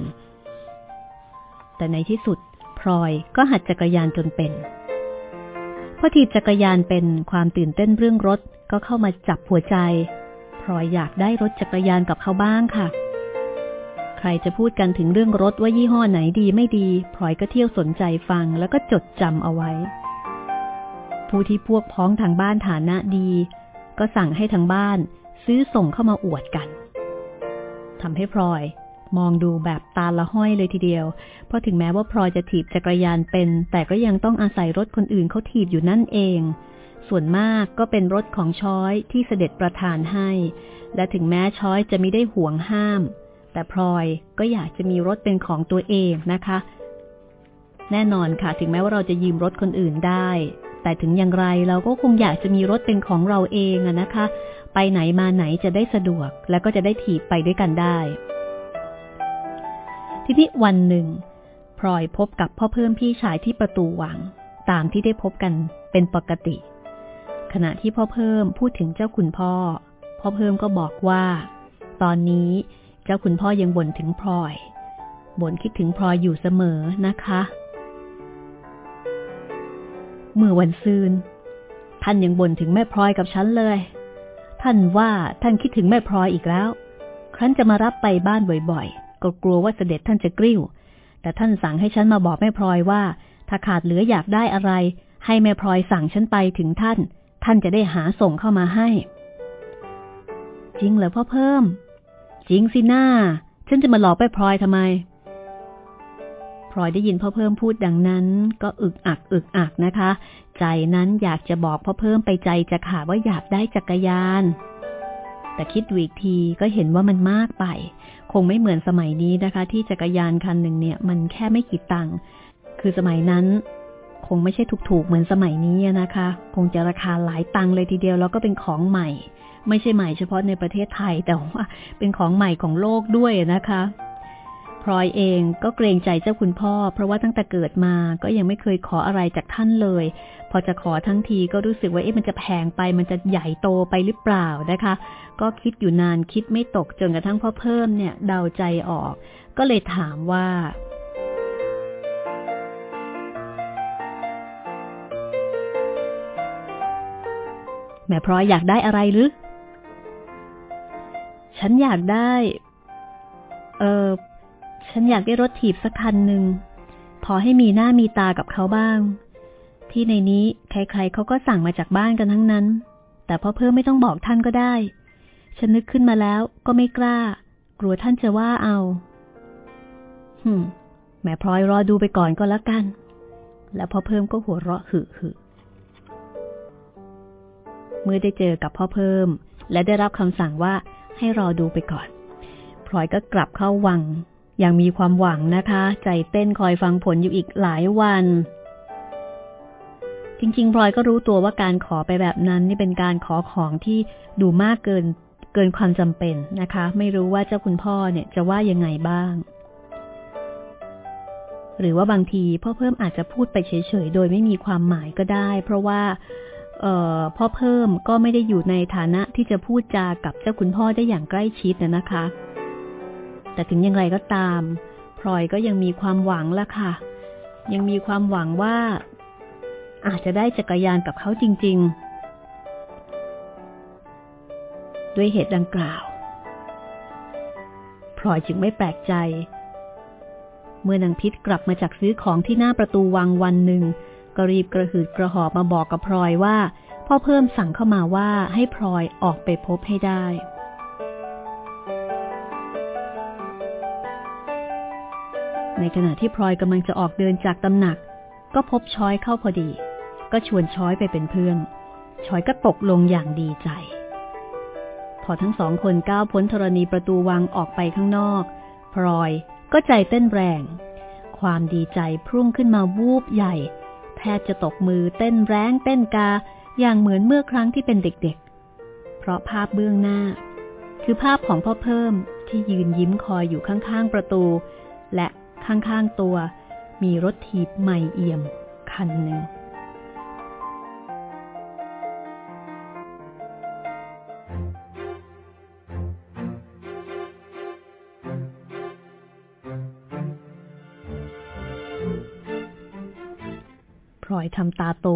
แต่ในที่สุด พลอยก็หัดจักรยานจนเป็นพอถีบจักรยานเป็นความตื่นเต้นเรื่องรถก็เข้ามาจับหัวใจพลอยอยากได้รถจักรยานกับเขาบ้างค่ะ ใครจะพูดกันถึงเรื่องรถว่ายี่ห้อไหนดีไม่ดีพลอยก็เที่ยวสนใจฟังแล้วก็จดจำเอาไว้ ผู้ที่พวกพ้องทางบ้านฐานะดี ก็สั่งให้ทางบ้าน ซื้อส่งเข้ามาอวดกันทำให้พลอย มองดูแบบตาละห้อยเลยทีเดียว เพราะถึงแม้ว่าพลอยจะถีบจักรยานเป็น แต่ก็ยังต้องอาศัยรถคนอื่นเขาถีบอยู่นั่นเอง ส่วนมากก็เป็นรถของช้อยที่เสด็จประทานให้ และถึงแม้ช้อยจะไม่ได้ห่วงห้าม แต่พลอยก็อยากจะมีรถเป็นของตัวเองนะคะ แน่นอนค่ะ ถึงแม้ว่าเราจะยืมรถคนอื่นได้ แต่ถึงอย่างไรเราก็คงอยากจะมีรถเป็นของเราเองนะคะ ไปไหนมาไหนจะได้สะดวก แล้วก็จะได้ถีบไปด้วยกันได้ ทีนี้วันหนึ่งพลอยพบกับพ่อเพิ่มพี่ชายที่ประตูวัง ตามที่ได้พบกันเป็นปกติ ขณะที่พ่อเพิ่มพูดถึงเจ้าคุณพ่อ พ่อเพิ่มก็บอกว่า ตอนนี้เจ้าคุณพ่อยังบ่นถึงพลอยบ่นคิดถึงพลอยอยู่เสมอนะคะ เมื่อวันซืน ท่านยังบ่นถึงแม่พลอยกับฉันเลย ท่านว่าท่านคิดถึงแม่พลอยอีกแล้ว ครั้นจะมารับไปบ้านบ่อยๆ ก็กลัวว่าเสด็จท่านจะกริ้ว แต่ท่านสั่งให้ฉันมาบอกแม่พลอยว่า ถ้าขาดเหลืออยากได้อะไร ให้แม่พลอยสั่งฉันไปถึงท่าน ท่านจะได้หาส่งเข้ามาให้ จริงเหรอพ่อเพิ่ม จริงสิหน้า ฉันจะมาหลอกแม่พลอยทำไมพลอยได้ยินพ่อเพิ่มพูดดังนั้น ก็อึกอักอึกอักนะคะ ใจนั้นอยากจะบอกพ่อเพิ่มไปใจจะขาดว่าอยากได้จักรยาน แต่คิดวีกทีก็เห็นว่ามันมากไป คงไม่เหมือนสมัยนี้นะคะ ที่จักรยานคันหนึ่งเนี่ย มันแค่ไม่กี่ตังค์คือสมัยนั้น คงไม่ใช่ถูกๆเหมือนสมัยนี้นะคะ คงจะราคาหลายตังค์เลยทีเดียวแล้วก็เป็นของใหม่ ไม่ใช่ใหม่เฉพาะในประเทศไทย แต่ว่าเป็นของใหม่ของโลกด้วยนะคะพลอยเองก็เกรงใจเจ้าคุณพ่อ เพราะว่าตั้งแต่เกิดมาก็ยังไม่เคยขออะไรจากท่านเลย พอจะขอทั้งทีก็รู้สึกว่าเอ๊ะมันจะแพงไป มันจะใหญ่โตไปหรือเปล่านะคะ ก็คิดอยู่นานคิดไม่ตกจนกระทั่งพ่อเพิ่มเนี่ยเดาใจออก ก็เลยถามว่าแม่พลอยอยากได้อะไรหรือ ฉันอยากได้ เออ ฉันอยากได้รถถีบสักคันหนึ่ง พอให้มีหน้ามีตากับเขาบ้าง ที่ในนี้ใครๆเขาก็สั่งมาจากบ้านกันทั้งนั้น แต่พ่อเพิ่มไม่ต้องบอกท่านก็ได้ ฉันนึกขึ้นมาแล้วก็ไม่กล้า กลัวท่านจะว่าเอาฮึมแม่พลอยรอดูไปก่อนก็แล้วกัน แล้วพ่อเพิ่มก็หัวเราะหึหึเมื่อได้เจอกับพ่อเพิ่ม และได้รับคำสั่งว่าให้รอดูไปก่อน พลอยก็กลับเข้าวังยังมีความหวังนะคะ ใจเต้นคอยฟังผลอยู่อีกหลายวัน จริง ๆ พลอยก็รู้ตัวว่าการขอไปแบบนั้น นี่เป็นการขอของที่ดูมากเกินเกินความจำเป็นนะคะ ไม่รู้ว่าเจ้าคุณพ่อเนี่ยจะว่ายังไงบ้าง หรือว่าบางทีพ่อเพิ่มอาจจะพูดไปเฉยๆ โดยไม่มีความหมายก็ได้ เพราะว่าเอ่อพ่อเพิ่มก็ไม่ได้อยู่ในฐานะที่จะพูดจากับเจ้าคุณพ่อได้อย่างใกล้ชิดนะคะ แต่ถึงอย่างไรก็ตามพลอยก็ยังมีความหวังละค่ะ ยังมีความหวังว่า อาจจะได้จักรยานกับเขาจริง ๆ ด้วยเหตุดังกล่าวพลอยจึงไม่แปลกใจ เมื่อนางพิษกลับมาจากซื้อของที่หน้าประตูวังวันหนึ่ง ก็รีบกระหืดกระหอบมาบอกกับพลอยว่า พ่อเพิ่มสั่งเข้ามาว่าให้พลอยออกไปพบให้ได้ในขณะที่พลอยกำลังจะออกเดินจากตำหนัก ก็พบช้อยเข้าพอดี ก็ชวนช้อยไปเป็นเพื่อน ช้อยก็ตกลงอย่างดีใจ พอทั้งสองคนก้าวพ้นธรณีประตูวังออกไปข้างนอก พลอยก็ใจเต้นแรง ความดีใจพุ่งขึ้นมาวูบใหญ่ แทบจะตกมือเต้นแรงเต้นกา อย่างเหมือนเมื่อครั้งที่เป็นเด็กๆ เพราะภาพเบื้องหน้า คือภาพของพ่อเพิ่มที่ยืนยิ้มคอยอยู่ข้างๆประตู และข้างๆตัว มีรถถีบใหม่เอี่ยม คันหนึ่ง อยทำตาโต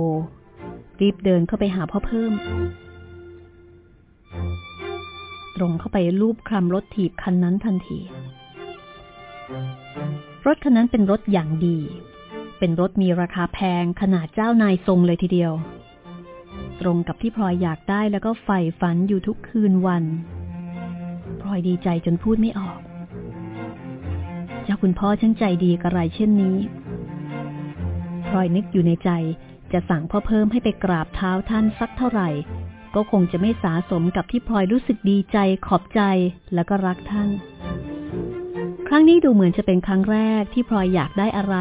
รีบเดินเข้าไปหาพ่อเพิ่ม ตรงเข้าไปลูบคลำรถถีบคันนั้นทันที รถคันนั้นเป็นรถอย่างดี เป็นรถมีราคาแพงขนาดเจ้านายทรงเลยทีเดียว ตรงกับที่พลอยอยากได้แล้วก็ใฝ่ฝันอยู่ทุกคืนวันพลอยดีใจจนพูดไม่ออก เจ้าคุณพ่อช่างใจดีกระไรเช่นนี้ ลอยนึกอยู่ในใจ จะสั่งพ่อเพิ่มให้ไปกราบเท้าท่านสักเท่าไหร่ ก็คงจะไม่สาสมกับที่พลอยรู้สึกดีใจขอบใจแล้วก็รักท่าน ครั้งนี้ดูเหมือนจะเป็นครั้งแรกที่พลอยอยากได้อะไร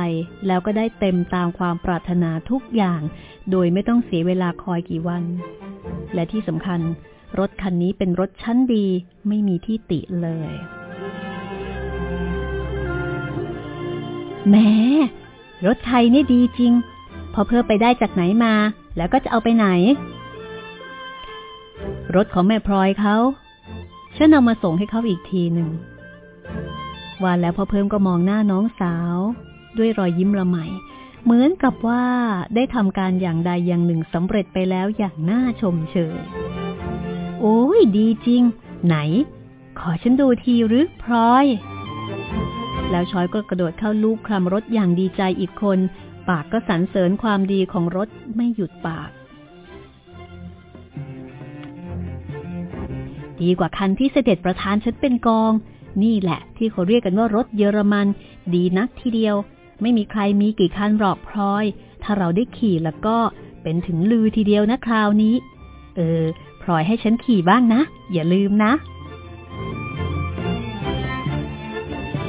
แล้วก็ได้เต็มตามความปรารถนาทุกอย่าง โดยไม่ต้องเสียเวลาคอยกี่วัน และที่สำคัญ รถคันนี้เป็นรถชั้นดีไม่มีที่ติเลยแม้ รถไทยนี่ดีจริง พอเพิ่มไปได้จากไหนมา แล้วก็จะเอาไปไหน รถของแม่พลอยเขาฉันเอามาส่งให้เขาอีกทีหนึ่งวันแล้วพอเพิ่มก็มองหน้าน้องสาว ด้วยรอยยิ้มละไมเหมือนกับว่าได้ทำการอย่างใดอย่างหนึ่งสำเร็จไปแล้วอย่างน่าชมเชย โอ้ยดีจริง ไหน ขอฉันดูทีหรือพลอย แล้วช้อยก็กระโดดเข้าลูกคลำรถอย่างดีใจอีกคน ปากก็สรรเสริญความดีของรถไม่หยุดปาก ดีกว่าคันที่เสด็จประธานฉันเป็นกอง นี่แหละที่เขาเรียกกันว่ารถเยอรมัน ดีนักทีเดียว ไม่มีใครมีกี่คันหรอกพลอย ถ้าเราได้ขี่แล้วก็เป็นถึงลือทีเดียวนะคราวนี้ เออพลอยให้ฉันขี่บ้างนะ อย่าลืมนะ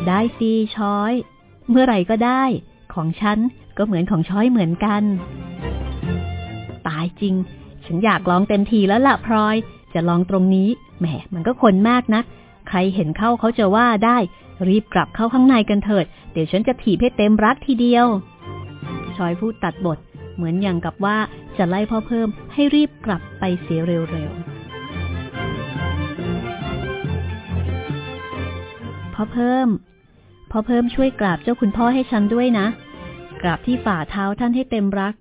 ได้สิช้อย เมื่อไหร่ก็ได้ ของฉันก็เหมือนของช้อยเหมือนกัน ตายจริง ฉันอยากลองเต็มทีแล้วล่ะพลอย จะลองตรงนี้ แหม มันก็คนมากนะใครเห็นเข้าเขาจะว่าได้ รีบกลับเข้าข้างในกันเถิด เดี๋ยวฉันจะถีบให้เต็มรักทีเดียว ชอยพูดตัดบท เหมือนอย่างกับว่าจะไล่พ่อเพิ่มให้รีบกลับไปเสียเร็วๆพ่อเพิ่ม พ่อเพิ่มช่วยกราบเจ้าคุณพ่อให้ฉันด้วยนะ กราบที่ฝ่าเท้าท่านให้เต็มรัก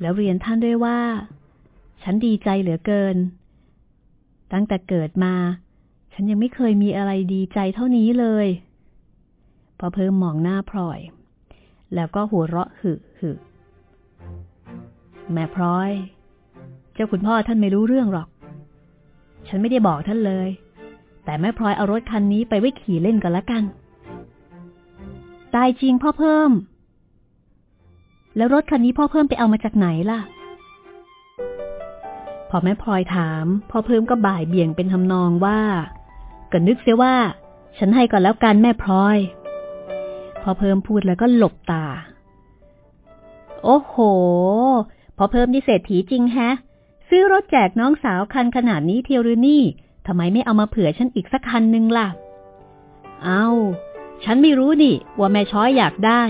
แล้วเรียนท่านด้วยว่า ฉันดีใจเหลือเกิน ตั้งแต่เกิดมา ฉันยังไม่เคยมีอะไรดีใจเท่านี้เลยพอเพิ่มมองหน้าพลอย แล้วก็หัวเราะหึหึแม่พลอย เจ้าคุณพ่อท่านไม่รู้เรื่องหรอก ฉันไม่ได้บอกท่านเลย แต่แม่พลอยเอารถคันนี้ไปไว้ขี่เล่นกันละกัน ตายจริงพ่อเพิ่ม แล้วรถคันนี้พ่อเพิ่มไปเอามาจากไหนล่ะ พอแม่พลอยถาม พ่อเพิ่มก็บ่ายเบี่ยงเป็นทำนองว่าก็นึกเสียว่า ฉันให้ก่อนแล้วกันแม่พลอย พอเพิ่มพูดแล้วก็หลบตา โอ้โห พอเพิ่มนี่เศรษฐีจริงแฮะ ซื้อรถแจกน้องสาวคันขนาดนี้เทียวหรือนี่ ทำไมไม่เอามาเผื่อฉันอีกสักคันนึงล่ะ เอาฉันไม่รู้นี่ ว่าแม่ช้อยอยากได้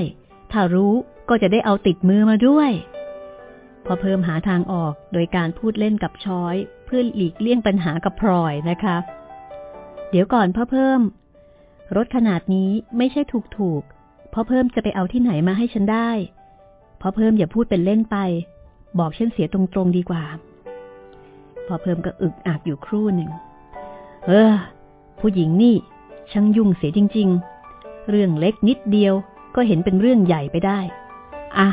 ถ้ารู้ก็จะได้เอาติดมือมาด้วย พอเพิ่มหาทางออกโดยการพูดเล่นกับช้อย เพื่อหลีกเลี่ยงปัญหากับพลอยนะคะ เดี๋ยวก่อนพ่อเพิ่ม รถขนาดนี้ไม่ใช่ถูกถูกพ่อเพิ่มจะไปเอาที่ไหนมาให้ฉันได้พ่อเพิ่มอย่าพูดเป็นเล่นไป บอกฉันเสียตรงๆดีกว่าพ่อเพิ่มก็อึกอักอยู่ครู่หนึ่ง เออ ผู้หญิงนี่ ช่างยุ่งเสียจริง ๆ เรื่องเล็กนิดเดียวก็เห็นเป็นเรื่องใหญ่ไปได้ อะ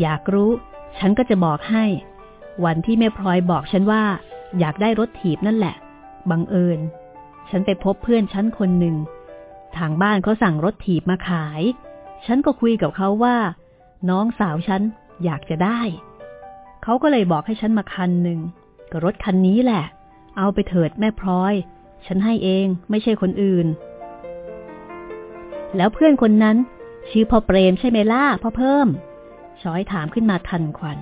อยากรู้ ฉันก็จะบอกให้ วันที่แม่พลอยบอกฉันว่า อยากได้รถถีบนั่นแหละ บังเอิญ ฉันไปพบเพื่อนฉันคนหนึ่ง ทางบ้านเขาสั่งรถถีบมาขาย ฉันก็คุยกับเขาว่า น้องสาวฉันอยากจะได้ เขาก็เลยบอกให้ฉันมาคันหนึ่งก็รถคันนี้แหละ เอาไปเถิดแม่พลอย ฉันให้เองไม่ใช่คนอื่น แล้วเพื่อนคนนั้น ชื่อพ่อเปรมใช่ไหมล่ะพ่อเพิ่ม ช้อยถามขึ้นมาทันควัน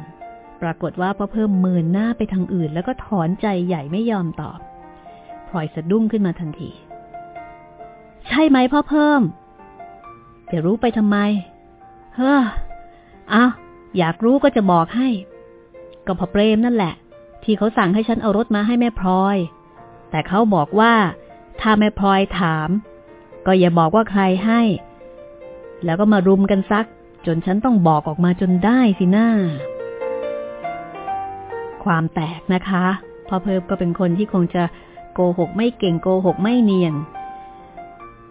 ปรากฏว่าพ่อเพิ่มเมินหน้าไปทางอื่น แล้วก็ถอนใจใหญ่ไม่ยอมตอบพลอยสะดุ้งขึ้นมาทันที ใช่ไหมพ่อเพิ่มจะรู้ไปทำไม เฮ้อเอาอยากรู้ก็จะบอกให้ ก็พ่อเปรมนั่นแหละ ที่เขาสั่งให้ฉันเอารถมาให้แม่พลอย แต่เขาบอกว่า ถ้าแม่พลอยถาม ก็อย่าบอกว่าใครให้ แล้วก็มารุมกันซัก จนฉันต้องบอกออกมาจนได้สิหน้าความแตกนะคะพ่อเพิ่มก็เป็นคนที่คงจะโกหกไม่เก่งโกหกไม่เนียน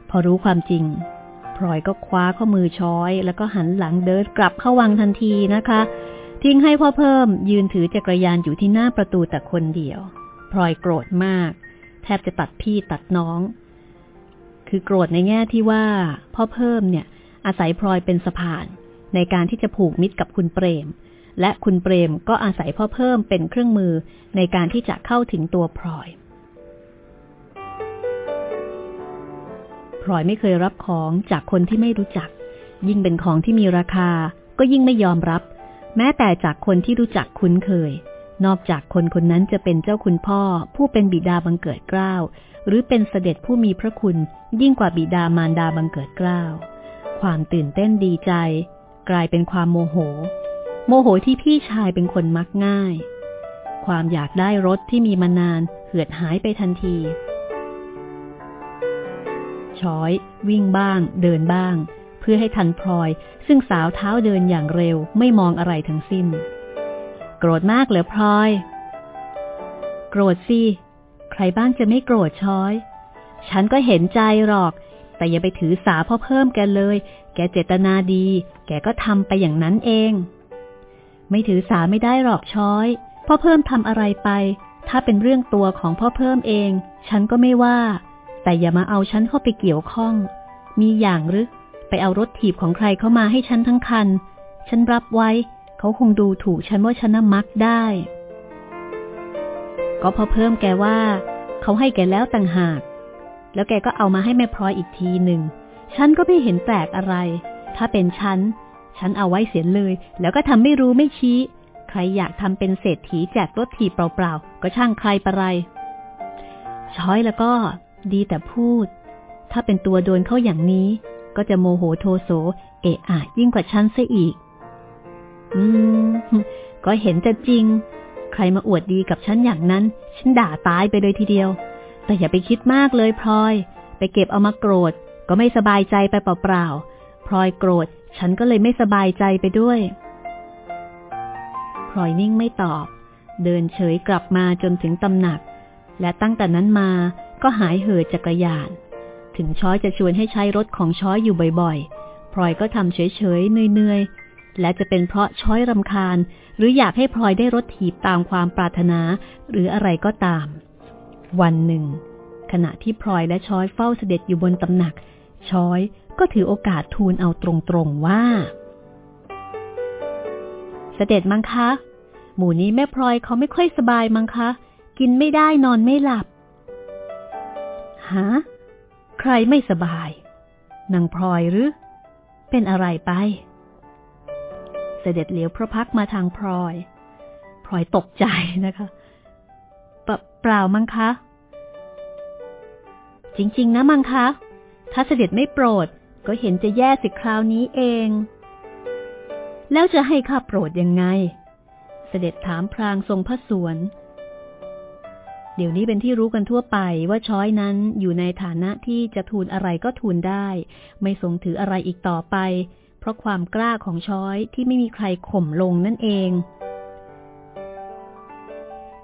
พอรู้ความจริงพลอยก็คว้าข้อมือช้อย แล้วก็หันหลังเดินกลับเข้าวังทันทีนะคะ ทิ้งให้พ่อเพิ่มยืนถือจักรยานอยู่ที่หน้าประตูแต่คนเดียวพลอยโกรธมาก ทบจะตัดพี่ตัดน้อง คือโกรธในแง่ที่ว่า พ่อเพิ่มเนี่ย อาศัยพลอยเป็นสะพาน ในการที่จะผูกมิตรกับคุณเปรม และคุณเปรมก็อาศัยพ่อเพิ่มเป็นเครื่องมือในการที่จะเข้าถึงตัวพลอยพลอยไม่เคยรับของจากคนที่ไม่รู้จัก ยิ่งเป็นของที่มีราคา ก็ยิ่งไม่ยอมรับ แม้แต่จากคนที่รู้จักคุ้นเคย นอกจากคนคนนั้นจะเป็นเจ้าคุณพ่อ ผู้เป็นบิดาบังเกิดเกล้า หรือเป็นเสด็จผู้มีพระคุณยิ่งกว่าบิดามารดาบังเกิดเกล้า ความตื่นเต้นดีใจ กลายเป็นความโมโห โมโหที่พี่ชายเป็นคนมักง่าย ความอยากได้รถที่มีมานานเหือดหายไปทันทีช้อย วิ่งบ้าง เดินบ้าง เพื่อให้ทันพลอย ซึ่งสาวเท้าเดินอย่างเร็วไม่มองอะไรทั้งสิ้น โกรธมากเหรอพลอย โกรธสิ ใครบ้างจะไม่โกรธช้อย ฉันก็เห็นใจหรอก แต่อย่าไปถือสาพ่อเพิ่มแกเลย แกเจตนาดี แกก็ทำไปอย่างนั้นเอง ไม่ถือสาไม่ได้หรอกช้อยพ่อเพิ่มทำอะไรไป ถ้าเป็นเรื่องตัวของพ่อเพิ่มเอง ฉันก็ไม่ว่า แต่อย่ามาเอาฉันเข้าไปเกี่ยวข้อง มีอย่างหรือไปเอารถถีบของใครเข้ามาให้ฉันทั้งคัน ฉันรับไว้ เขาคงดูถูกฉันว่าฉันน่ะมักได้ ก็พอเพิ่มแกว่า เขาให้แกแล้วต่างหาก แล้วแกก็เอามาให้แม่พลอยอีกทีหนึ่ง ฉันก็ไม่เห็นแปลกอะไร ถ้าเป็นฉัน ฉันเอาไว้เสียเลย แล้วก็ทำไม่รู้ไม่ชี้ ใครอยากทำเป็นเศรษฐีแจกรถถีบเปล่าๆ ก็ช่างใครประไร ช้อยแล้วก็ดีแต่พูด ถ้าเป็นตัวโดนเข้าอย่างนี้ ก็จะโมโหโทโส เอะอะยิ่งกว่าฉันซะอีก อืม ก็เห็นจะจริง ใครมาอวดดีกับฉันอย่างนั้น ฉันด่าตายไปเลยทีเดียว แต่อย่าไปคิดมากเลยพลอย ไปเก็บเอามาโกรธ ก็ไม่สบายใจไปเปล่าๆพลอยโกรธ ฉันก็เลยไม่สบายใจไปด้วยพลอยนิ่งไม่ตอบ เดินเฉยกลับมาจนถึงตำหนัก และตั้งแต่นั้นมาก็หายเห่อจักรยาน ถึงช้อยจะชวนให้ใช้รถของช้อยอยู่บ่อยๆพลอยก็ทำเฉยๆเนือยๆ และจะเป็นเพราะช้อยรำคาญ หรืออยากให้พลอยได้รถถีบตามความปรารถนา หรืออะไรก็ตาม วันหนึ่ง ขณะที่พลอยและช้อยเฝ้าเสด็จอยู่บนตำหนัก ช้อยก็ถือโอกาสทูลเอาตรงๆว่า เสด็จมังคะ หมู่นี้แม่พลอยเขาไม่ค่อยสบายมังคะ กินไม่ได้นอนไม่หลับฮะใครไม่สบายนางพลอยหรือ เป็นอะไรไป สด็จเหลียวพระพักมาทางพลอย พลอยตกใจนะคะปเปล่ามั้งคะ จริง ๆ นะมั้งคะ ถ้าเสด็จไม่โปรด ก็เห็นจะแย่สิคราวนี้เอง แล้วจะให้ข้าโปรดยังไง เสด็จถามพรางทรงพระสวนเดี๋ยวนี้เป็นที่รู้กันทั่วไปว่าช้อยนั้นอยู่ในฐานะที่จะทูลอะไรก็ทูลได้ ไม่ทรงถืออะไรอีกต่อไป ราะความกล้าของช้อยที่ไม่มีใครข่มลงนั่นเอง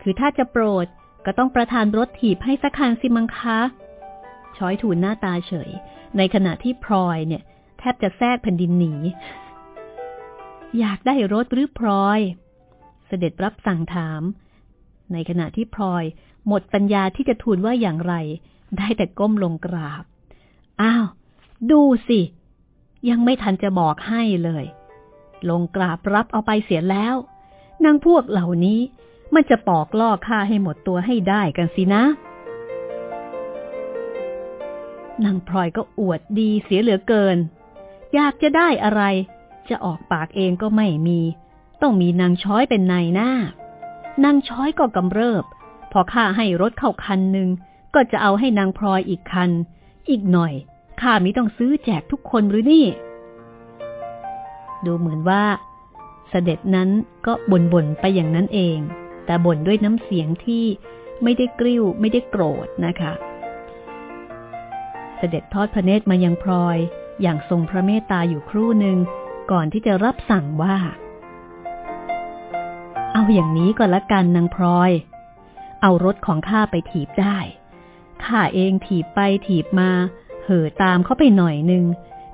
คือถ้าจะโปรดก็ต้องประทานรถถีบให้สักคันสิมังคะช้อยทูลหน้าตาเฉย ในขณะที่พลอยเนี่ย แทบจะแทรกแผ่นดินหนี อยากได้รถหรือพลอย เสด็จรับสั่งถาม ในขณะที่พลอย หมดปัญญาที่จะทูลว่าอย่างไร ได้แต่ก้มลงกราบ อ้าว ดูสิ ยังไม่ทันจะบอกให้เลย ลงกราบรับเอาไปเสียแล้ว นางพวกเหล่านี้มันจะปอกล่อข้าให้หมดตัวให้ได้กันสินะ นางพลอยก็อวดดีเสียเหลือเกิน อยากจะได้อะไร จะออกปากเองก็ไม่มี ต้องมีนางช้อยเป็นนายหน้านางช้อยก็กำเริบ พอข้าให้รถเข้าคันหนึ่งก็จะเอาให้นางพลอยอีกคัน อีกหน่อย ข้ามิต้องซื้อแจกทุกคนหรือนี่ ดูเหมือนว่า เสด็จนั้นก็บ่นๆไปอย่างนั้นเอง แต่บ่นด้วยน้ำเสียงที่ไม่ได้กริ้วไม่ได้โกรธนะคะ เสด็จทอดพระเนตรมายังพลอยอย่างทรงพระเมตตาอยู่ครู่หนึ่งก่อนที่จะรับสั่งว่า เอาอย่างนี้ก็แล้วกันนางพลอย เอารถของข้าไปถีบได้ ข้าเองถีบไปถีบมา เห่อตามเขาไปหน่อยหนึ่ง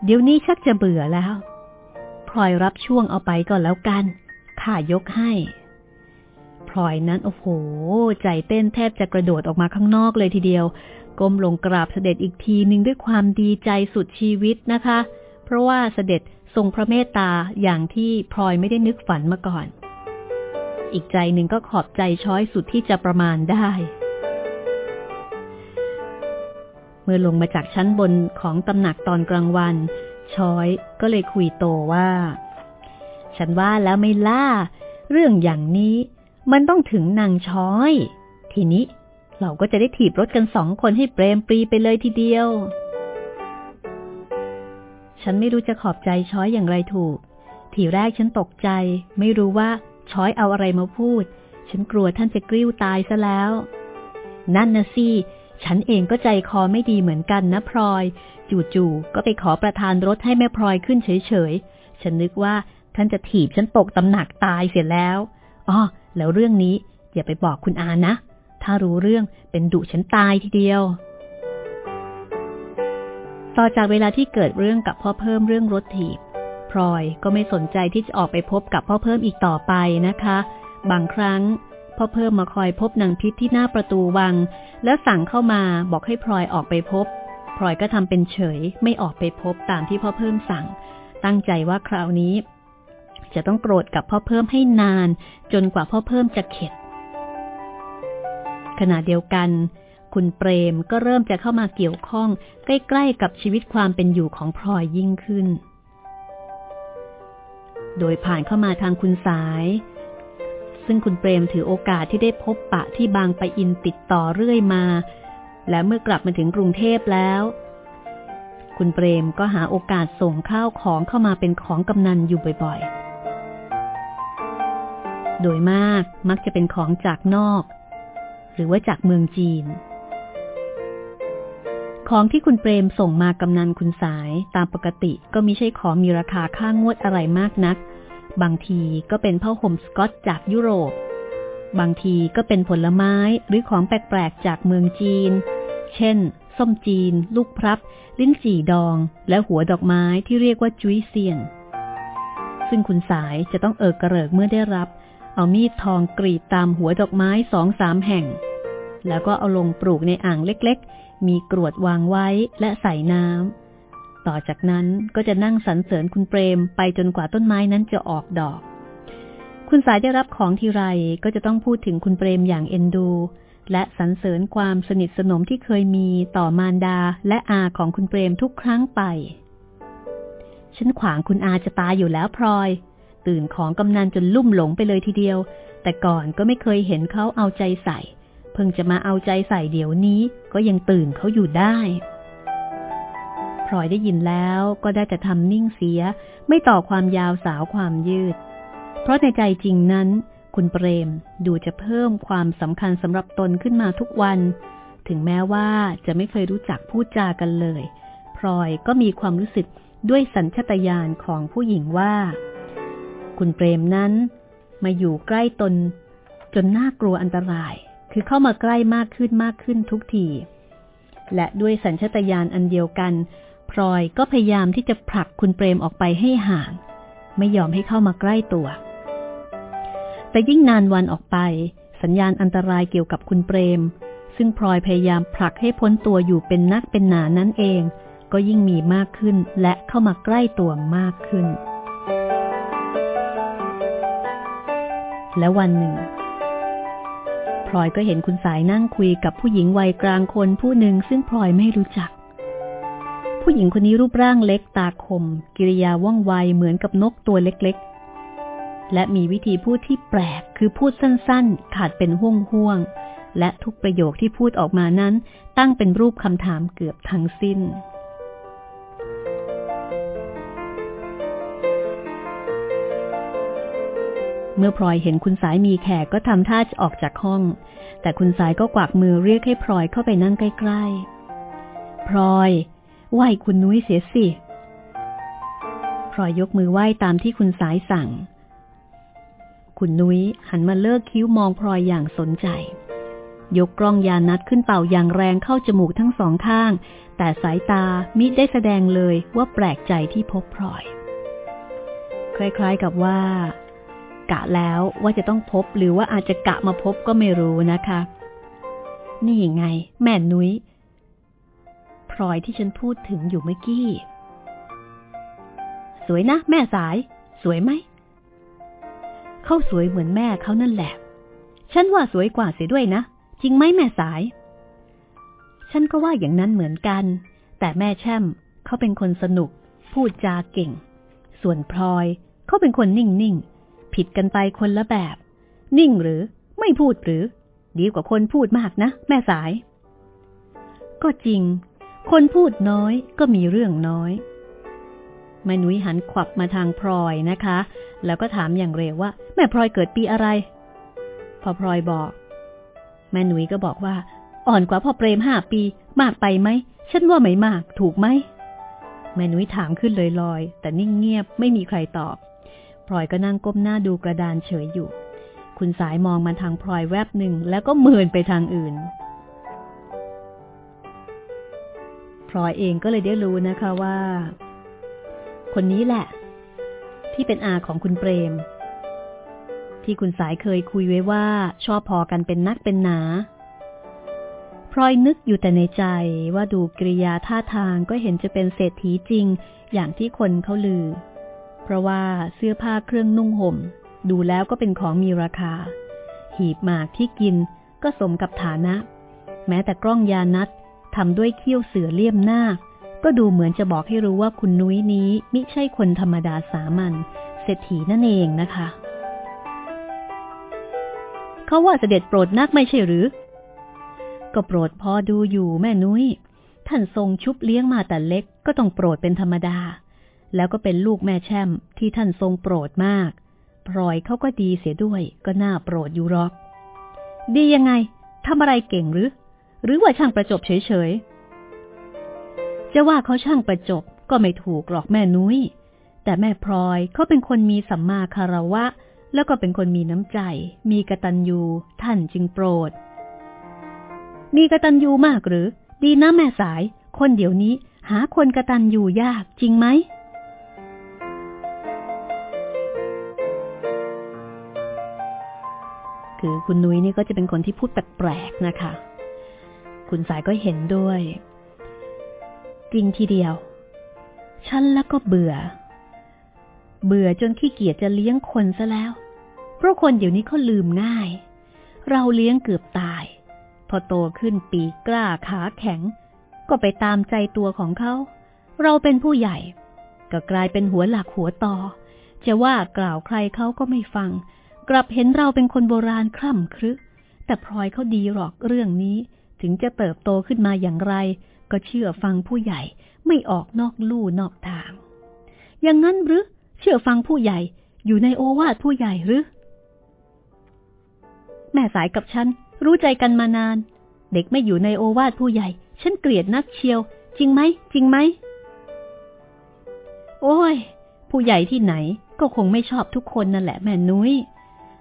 เดี๋ยวนี้ชักจะเบื่อแล้วพลอยรับช่วงเอาไปก่อนแล้วกันข้ายกให้พลอยนั้นโอ้โห ใจเต้นแทบจะกระโดดออกมาข้างนอกเลยทีเดียว ก้มลงกราบเสด็จอีกทีหนึ่งด้วยความดีใจสุดชีวิตนะคะ เพราะว่าเสด็จทรงพระเมตตาอย่างที่พลอยไม่ได้นึกฝันมาก่อน อีกใจหนึ่งก็ขอบใจช้อยสุดที่จะประมาณได้ มื่อลงมาจากชั้นบนของตำหนักตอนกลางวัน ช้อยก็เลยคุยโตว่า ฉันว่าแล้วไหมล่ะ เรื่องอย่างนี้ มันต้องถึงนางช้อย ทีนี้เราก็จะได้ถีบรถกันสองคนให้เปรมปรีดิ์ไปเลยทีเดียว ฉันไม่รู้จะขอบใจช้อยอย่างไรถูก ทีแรกฉันตกใจ ไม่รู้ว่าช้อยเอาอะไรมาพูด ฉันกลัวท่านจะกริ้วตายซะแล้ว นั่นน่ะสิ ฉันเองก็ใจคอไม่ดีเหมือนกันนะพลอย จู่ๆก็ไปขอประทานรถให้แม่พลอยขึ้นเฉยๆ ฉันนึกว่าท่านจะถีบฉันตกตำหนักตายเสียแล้วอ๋อแล้วเรื่องนี้อย่าไปบอกคุณอานะ ถ้ารู้เรื่องเป็นดุฉันตายทีเดียว ต่อจากเวลาที่เกิดเรื่องกับพ่อเพิ่มเรื่องรถถีบพลอยก็ไม่สนใจที่จะออกไปพบกับพ่อเพิ่มอีกต่อไปนะคะ บางครั้ง พ่อเพิ่มมาคอยพบนางพิษที่หน้าประตูวัง แล้วสั่งเข้ามาบอกให้พลอยออกไปพบ พลอยก็ทำเป็นเฉยไม่ออกไปพบตามที่พ่อเพิ่มสั่ง ตั้งใจว่าคราวนี้ จะต้องโกรธกับพ่อเพิ่มให้นาน จนกว่าพ่อเพิ่มจะเข็ด ขณะเดียวกัน คุณเปรมก็เริ่มจะเข้ามาเกี่ยวข้อง ใกล้ๆกับชีวิตความเป็นอยู่ของพลอยยิ่งขึ้นโดยผ่านเข้ามาทางคุณสาย ซึ่งคุณเปรมถือโอกาสที่ได้พบปะที่บางปะอินติดต่อเรื่อยมา และเมื่อกลับมาถึงกรุงเทพแล้ว คุณเปรมก็หาโอกาสส่งข้าวของเข้ามาเป็นของกำนันอยู่บ่อยๆ โดยมากมักจะเป็นของจากนอก หรือว่าจากเมืองจีน ของที่คุณเปรมส่งมากำนันคุณสายตามปกติก็ไม่ใช่ของมีราคาค่างวดอะไรมากนัก บางทีก็เป็นผ้าห่มสกอตจากยุโรป บางทีก็เป็นผลไม้หรือของแปลกๆจากเมืองจีน เช่น ส้มจีน ลูกพรับ ลิ้นจี่ดอง และหัวดอกไม้ที่เรียกว่าจุ้ยเซียน ซึ่งคุณสายจะต้องเอิกกระเริกเมื่อได้รับ เอามีดทองกรีดตามหัวดอกไม้สองสามแห่ง แล้วก็เอาลงปลูกในอ่างเล็กๆ มีกรวดวางไว้และใส่น้ำ ต่อจากนั้นก็จะนั่งสรรเสริญคุณเปรมไปจนกว่าต้นไม้นั้นจะออกดอก คุณสายได้รับของทีไรก็จะต้องพูดถึงคุณเปรมอย่างเอ็นดู และสรรเสริญความสนิทสนมที่เคยมีต่อมารดาและอาของคุณเปรมทุกครั้งไป ฉันขวางคุณอาจะตายอยู่แล้วพลอย ตื่นของกำนันจนลุ่มหลงไปเลยทีเดียว แต่ก่อนก็ไม่เคยเห็นเขาเอาใจใส่ เพิ่งจะมาเอาใจใส่เดี๋ยวนี้ก็ยังตื่นเขาอยู่ได้ พลอยได้ยินแล้วก็ได้แต่ทำนิ่งเสีย ไม่ต่อความยาวสาวความยืด เพราะในใจจริงนั้น คุณเปรมดูจะเพิ่มความสำคัญสำหรับตนขึ้นมาทุกวัน ถึงแม้ว่าจะไม่เคยรู้จักพูดจากันเลย พลอยก็มีความรู้สึกด้วยสัญชตาตญาณของผู้หญิงว่า คุณเปรมนั้น มาอยู่ใกล้ตน จนน่ากลัวอันตราย คือเข้ามาใกล้มากขึ้นมากขึ้นทุกทีและด้วยสัญชตาตญาณอันเดียวกัน พลอยก็พยายามที่จะผลักคุณเปรมออกไปให้ห่าง ไม่ยอมให้เข้ามาใกล้ตัว แต่ยิ่งนานวันออกไป สัญญาณอันตรายเกี่ยวกับคุณเปรม ซึ่งพลอยพยายามผลักให้พ้นตัวอยู่เป็นนักเป็นหนานั่นเอง ก็ยิ่งมีมากขึ้นและเข้ามาใกล้ตัวมากขึ้น และวันหนึ่งพลอยก็เห็นคุณสายนั่งคุยกับผู้หญิงวัยกลางคนผู้หนึ่งซึ่งพลอยไม่รู้จัก ผู้หญิงคนนี้รูปร่างเล็กตาคม กิริยาว่องไวเหมือนกับนกตัวเล็กๆ และมีวิธีพูดที่แปลกคือพูดสั้นๆ ขาดเป็นห่วงๆ และทุกประโยคที่พูดออกมานั้น ตั้งเป็นรูปคำถามเกือบทั้งสิ้นเมื่อพลอยเห็นคุณสายมีแขกก็ทำท่าจะออกจากห้อง แต่คุณสายก็กวักมือเรียกให้พลอยเข้าไปนั่งใกล้ ๆ พลอย ไหว้คุณนุ้ยเสียสิพลอยยกมือไหว้ตามที่คุณสายสั่ง คุณนุ้ยหันมาเลิกคิ้วมองพลอยอย่างสนใจ ยกกล้องยานัดขึ้นเป่าอย่างแรงเข้าจมูกทั้งสองข้าง แต่สายตามิได้แสดงเลยว่าแปลกใจที่พบพลอย คล้ายๆกับว่า กะแล้วว่าจะต้องพบหรือว่าอาจจะกะมาพบก็ไม่รู้นะคะ นี่ไง แม่นุ้ย ลอยที่ฉันพูดถึงอยู่เมื่อกี้ สวยนะแม่สาย สวยไหม เขาสวยเหมือนแม่เขานั่นแหละ ฉันว่าสวยกว่าเสียด้วยนะ จริงไหมแม่สาย ฉันก็ว่าอย่างนั้นเหมือนกัน แต่แม่แช่มเขาเป็นคนสนุก พูดจาเก่ง ส่วนพลอยเขาเป็นคนนิ่งๆ ผิดกันไปคนละแบบ นิ่งหรือไม่พูดหรือ ดีกว่าคนพูดมากนะ แม่สาย ก็จริง คนพูดน้อยก็มีเรื่องน้อยแม่นุ้ยหันขวับมาทางพลอยนะคะ แล้วก็ถามอย่างเร็วว่า แม่พลอยเกิดปีอะไร พอพลอยบอก แม่หนุ้ยก็บอกว่า อ่อนกว่าพ่อเปรมห้าปี มากไปไหมฉันว่าไม่มาก ถูกไหมแม่หนุ้ยถามขึ้นลอยๆ แต่นิ่งเงียบไม่มีใครตอบพลอยก็นั่งก้มหน้าดูกระดานเฉยอยู่ คุณสายมองมาทางพลอยแวบหนึ่งแล้วก็เมินไปทางอื่น พลอยเองก็เลยได้รู้นะคะว่า คนนี้แหละ ที่เป็นอาของคุณเปรม ที่คุณสายเคยคุยไว้ว่าชอบพอกันเป็นนักเป็นหนาพลอยนึกอยู่แต่ในใจว่าดูกริยาท่าทางก็เห็นจะเป็นเศรษฐีจริง อย่างที่คนเขาลือ เพราะว่าเสื้อผ้าเครื่องนุ่งห่ม ดูแล้วก็เป็นของมีราคา หีบหมากที่กินก็สมกับฐานะ แม้แต่กล้องยานัด ทำด้วยเขี้ยวเสือเลี่ยมหน้าก็ดูเหมือนจะบอกให้รู้ว่าคุณนุ้ยนี้มิใช่คนธรรมดาสามัญเศรษฐีนั่นเองนะคะ เขาว่าเสด็จโปรดนักไม่ใช่หรือ ก็โปรดพอดูอยู่แม่นุย้ย ท่านทรงชุบเลี้ยงมาแต่เล็กก็ต้องโปรดเป็นธรรมดา แล้วก็เป็นลูกแม่แช่มที่ท่านทรงโปรดมาก พลอยเขาก็ดีเสียด้วย ก็น่าโปรดอยู่หรอก ดียังไงทำอะไรเก่งหรือ หรือว่าช่างประจบเฉยๆ จะว่าเขาช่างประจบก็ไม่ถูกหรอกแม่นุย้ย แต่แม่พลอยเขาเป็นคนมีสัมมาคารวะ แล้วก็เป็นคนมีน้ำใจ มีกระตันยูท่านจึงโปรด มีกระตันยูมากหรือ ดีนะแม่สาย คนเดี๋ยวนี้หาคนกระตันยูยากจริงไหมคือคุณนุ้ยนี่ก็จะเป็นคนที่พูดแปลกๆนะคะ คุณสายก็เห็นด้วย จริงทีเดียว ฉันแล้วก็เบื่อ เบื่อจนขี้เกียจจะเลี้ยงคนซะแล้ว เพราะคนเดี๋ยวนี้เขาลืมง่าย เราเลี้ยงเกือบตาย พอโตขึ้นปีกล้าขาแข็ง ก็ไปตามใจตัวของเขา เราเป็นผู้ใหญ่ ก็กลายเป็นหัวหลักหัวต่อ จะว่ากล่าวใครเขาก็ไม่ฟัง กลับเห็นเราเป็นคนโบราณคร่ำครึแต่พลอยเขาดีหรอกเรื่องนี้ ถึงจะเติบโตขึ้นมาอย่างไร ก็เชื่อฟังผู้ใหญ่ไม่ออกนอกลู่นอกทาง อย่างนั้นหรือเชื่อฟังผู้ใหญ่อยู่ในโอวาทผู้ใหญ่หรือ แม่สายกับฉันรู้ใจกันมานาน เด็กไม่อยู่ในโอวาทผู้ใหญ่ ฉันเกลียดนักเชียว จริงไหมจริงไหมโอ้ย ผู้ใหญ่ที่ไหนก็คงไม่ชอบทุกคนนั่นแหละแม่นุ้ย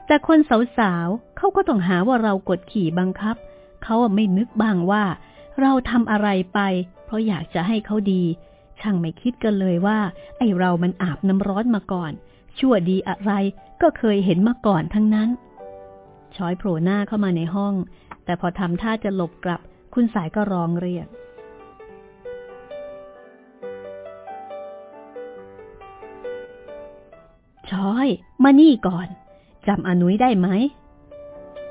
แต่คนสาวๆเขาก็ต้องหาว่าเรากดขี่บังคับ เขาไม่นึกบ้างว่า เราทำอะไรไป เพราะอยากจะให้เขาดี ช่างไม่คิดกันเลยว่า ไอเรามันอาบน้ำร้อนมาก่อน ชั่วดีอะไรก็เคยเห็นมาก่อนทั้งนั้น ช้อยโผล่หน้าเข้ามาในห้อง แต่พอทำท่าจะหลบกลับ คุณสายก็ร้องเรียก ช้อย มานี่ก่อนจำอนุ้ยได้ไหม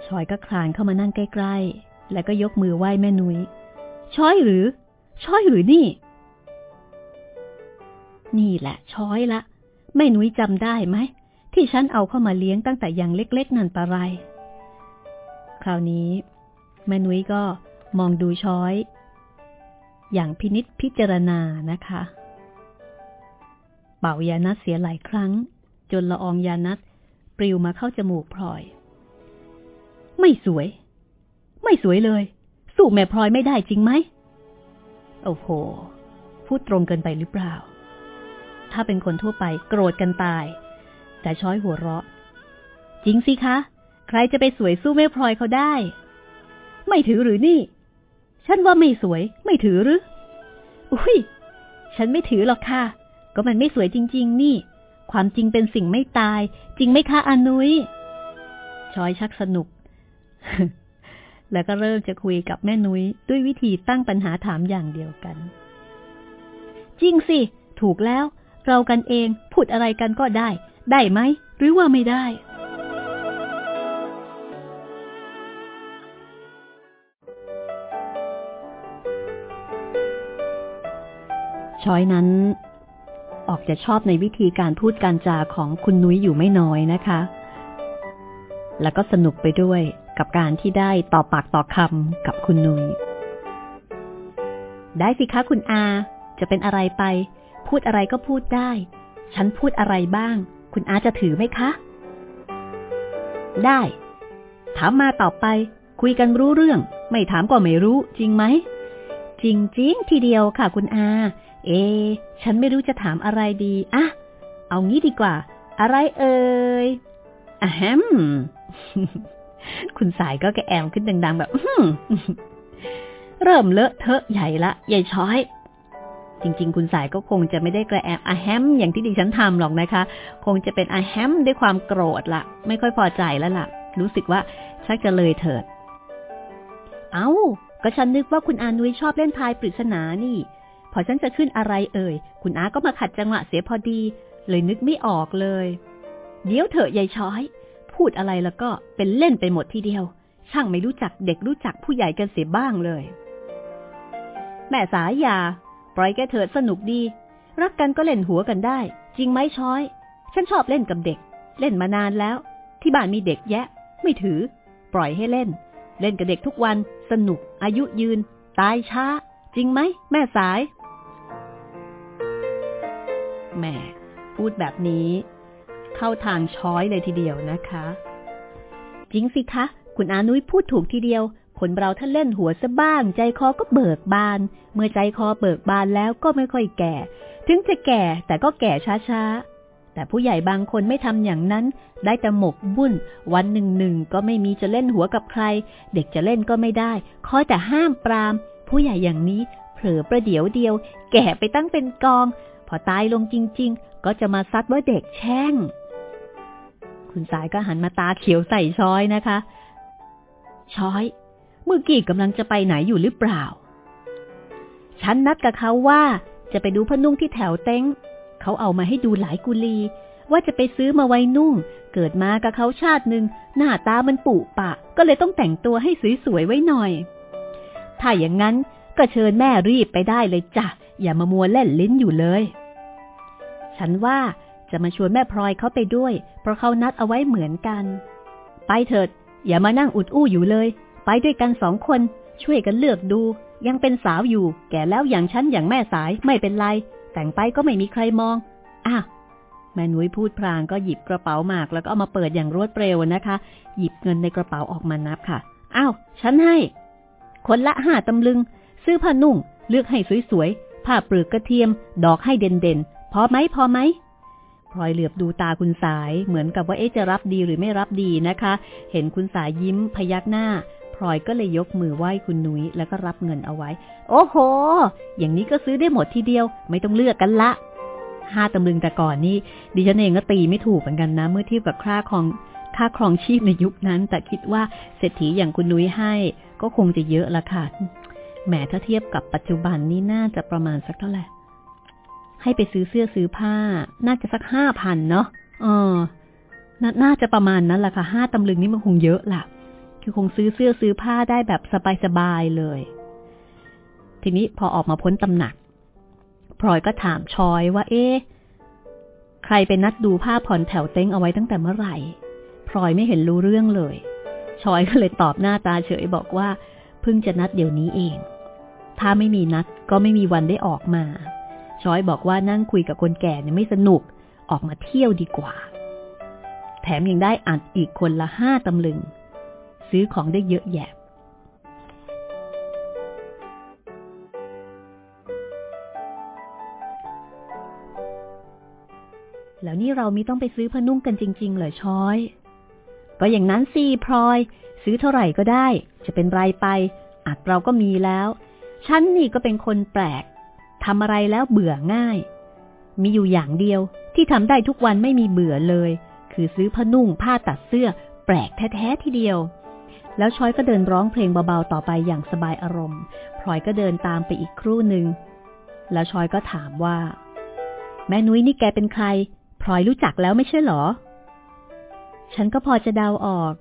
ช้อยก็คลานเข้ามานั่งใกล้ๆ แล้วก็ยกมือไหว้แม่นุ้ยช้อยหรือ ช้อยหรือนี่ นี่แหละ ช้อยละแม่นุ้ยจำได้ไหม ที่ฉันเอาเข้ามาเลี้ยงตั้งแต่ยังเล็ก ๆ นั่นปะไร คราวนี้ แม่นุ้ยก็มองดูช้อย อย่างพินิษพิจารณานะคะ เป่ายานัดเสียหลายครั้ง จนละอองยานัดปลิวมาเข้าจมูกพลอย ไม่สวย ไม่สวยเลย สู้แม่พลอยไม่ได้จริงไหม โอ้โห พูดตรงเกินไปหรือเปล่า ถ้าเป็นคนทั่วไปโกรธกันตาย แต่ช้อยหัวเราะ จริงสิคะ ใครจะไปสวยสู้แม่พลอยเขาได้ ไม่ถือหรือนี่ ฉันว่าไม่สวย ไม่ถือหรือ อุ้ย ฉันไม่ถือหรอกค่ะ ก็มันไม่สวยจริง ๆ นี่ ความจริงเป็นสิ่งไม่ตาย จริงไหมคะอนุยช้อยชักสนุก แล้วก็เริ่มจะคุยกับแม่นุย้ยด้วยวิธีตั้งปัญหาถามอย่างเดียวกัน จริงสิ ถูกแล้ว เรากันเองพูดอะไรกันก็ได้ ได้ไหม หรือว่าไม่ได้ ช้อยนั้น ออกจะชอบในวิธีการพูดการจาของคุณนุ้ยอยู่ไม่น้อยนะคะ แล้วก็สนุกไปด้วย กับการที่ได้ต่อปากต่อคำกับคุณนุย้ยได้สิคะคุณอา จะเป็นอะไรไป พูดอะไรก็พูดได้ ฉันพูดอะไรบ้าง คุณอาจะถือไหมคะ ได้ ถามมาต่อไป คุยกันรู้เรื่อง ไม่ถามก็ไม่รู้ จริงไหม จริงจริงทีเดียวค่ะคุณอา เอ ฉันไม่รู้จะถามอะไรดีอะเอางี้ดีกว่า อะไรเอ่ยอะแฮม คุณสายก็แกแอมขึ้นดังๆ แบบเริ่มเลอะเทอะใหญ่ละใหญ่ช้อย จริง ๆ คุณสายก็คงจะไม่ได้กระแอมอะแฮมอย่างที่ดิฉันทำหรอกนะคะ คงจะเป็นอะแฮมด้วยความโกรธละไม่ค่อยพอใจแล้วล่ะ รู้สึกว่าชักจะเลยเถิด เอา้า ก็ฉันนึกว่าคุณอานุ้ยชอบเล่นทายปริศนานี่ พอฉันจะขึ้นอะไรเอ่ย คุณอาก็มาขัดจังหวะเสียพอดี เลยนึกไม่ออกเลย เดี๋ยวเถอะยายช้อย พูดอะไรแล้วก็เป็นเล่นไปหมดทีเดียว ช่างไม่รู้จักเด็กรู้จักผู้ใหญ่กันเสียบ้างเลย แม่สายยา ปล่อยแกเถิดสนุกดี รักกันก็เล่นหัวกันได้ จริงไหมช้อย ฉันชอบเล่นกับเด็ก เล่นมานานแล้ว ที่บ้านมีเด็กแยะ ไม่ถือ ปล่อยให้เล่น เล่นกับเด็กทุกวัน สนุก อายุยืน ตายช้า จริงไหมแม่สายแม่พูดแบบนี้ เข้าทางช้อยเลยทีเดียวนะคะ จริงสิคะ คุณอานุ้ยพูดถูกทีเดียว คนเราถ้าเล่นหัวซะบ้าง ใจคอก็เบิกบาน เมื่อใจคอเบิกบานแล้วก็ไม่ค่อยแก่ ถึงจะแก่แต่ก็แก่ช้าๆ แต่ผู้ใหญ่บางคนไม่ทำอย่างนั้น ได้แต่หมกบุ่น วันหนึ่งหนึ่งก็ไม่มีจะเล่นหัวกับใคร เด็กจะเล่นก็ไม่ได้คอยแต่ห้ามปราม ผู้ใหญ่อย่างนี้เผลอประเดี๋ยวเดียว แก่ไปตั้งเป็นกอง พอตายลงจริง ๆ ก็จะมาซัดว่าเด็กแช่ง คุณสายก็หันมาตาเขียวใส่ช้อยนะคะ ช้อย เมื่อกี้กำลังจะไปไหนอยู่หรือเปล่า ฉันนัดกับเขาว่าจะไปดูพนุ่งที่แถวเต้งเขาเอามาให้ดูหลายกุลี ว่าจะไปซื้อมาไว้นุ่ง เกิดมากับเขาชาติหนึ่งหน้าตามันปุปะ ก็เลยต้องแต่งตัวให้สวยๆไว้หน่อย ถ้าอย่างนั้นก็เชิญแม่รีบไปได้เลยจ้ะ อย่ามามัวเล่นลิ้นอยู่เลย ฉันว่า จะมาชวนแม่พลอยเขาไปด้วย เพราะเขานัดเอาไว้เหมือนกัน ไปเถิด อย่ามานั่งอุดอู้อยู่เลย ไปด้วยกันสองคน ช่วยกันเลือกดู ยังเป็นสาวอยู่ แก่แล้วอย่างฉันอย่างแม่สายไม่เป็นไร แต่งไปก็ไม่มีใครมองอ้าวแม่นุ้ยพูดพลางก็หยิบกระเป๋าหมากแล้วก็เอามาเปิดอย่างรวดเร็วนะคะ หยิบเงินในกระเป๋าออกมานับค่ะอ้าวฉันให้ คนละห้าตำลึง ซื้อผ้านุ่ง เลือกให้สวยๆผ้าเปลือกกระเทียม ดอกให้เด่นๆพอไหมพอไหม ลอยเหลือบดูตาคุณสายเหมือนกับว่าเอ๊ะจะรับดีหรือไม่รับดีนะคะ เห็นคุณสายยิ้มพยักหน้าพลอยก็เลยยกมือไหว้คุณนุ้ยแล้วก็รับเงินเอาไว้ โอ้โห อย่างนี้ก็ซื้อได้หมดทีเดียว ไม่ต้องเลือกกันละห้าตำลึงแต่ก่อนนี่ดิฉันเองก็ตีไม่ถูกเหมือนกันนะ เมื่อเทียบกับค่าของค่าครองชีพในยุคนั้น แต่คิดว่าเศรษฐีอย่างคุณนุ้ยให้ ก็คงจะเยอะละค่ะแหมถ้าเทียบกับปัจจุบันนี่น่าจะประมาณสักเท่าไหร่ ให้ไปซื้อเสื้อซื้อผ้า น่าจะสักห้าพันเนาะเออนน่าจะประมาณนั้นแหละค่ะห้าตำลึงนี่มันคงเยอะล่ะ คือคงซื้อเสื้อซื้อผ้าได้แบบสบายๆเลย ทีนี้พอออกมาพ้นตำหนักพลอยก็ถามชอยว่า เอ๊ะใครไปนัดดูผ้าผ่อนแถวเต้งเอาไว้ตั้งแต่เมื่อไหร่พลอยไม่เห็นรู้เรื่องเลย ชอยก็เลยตอบหน้าตาเฉยบอกว่า เพิ่งจะนัดเดี๋ยวนี้เอง ถ้าไม่มีนัดก็ไม่มีวันได้ออกมา ช้อยบอกว่านั่งคุยกับคนแก่เนี่ยไม่สนุก ออกมาเที่ยวดีกว่า แถมยังได้อ่านอีกคนละห้าตำลึง ซื้อของได้เยอะแยะแล้วนี่เราไม่ต้องไปซื้อพนุ่งกันจริง ๆ เหรอช้อย ก็อย่างนั้นสิพลอย ซื้อเท่าไหร่ก็ได้ จะเป็นไรไปอาจเราก็มีแล้ว ฉันนี่ก็เป็นคนแปลก ทำอะไรแล้วเบื่อง่าย มีอยู่อย่างเดียวที่ทำได้ทุกวันไม่มีเบื่อเลย คือซื้อผ้านุ่งผ้าตัดเสื้อ แปลกแท้ๆทีเดียว แล้วช้อยก็เดินร้องเพลงเบาๆต่อไปอย่างสบายอารมณ์พลอยก็เดินตามไปอีกครู่หนึ่งแล้วช้อยก็ถามว่า แม่นุ้ยนี่แกเป็นใครพลอยรู้จักแล้วไม่ใช่หรอ ฉันก็พอจะเดาออก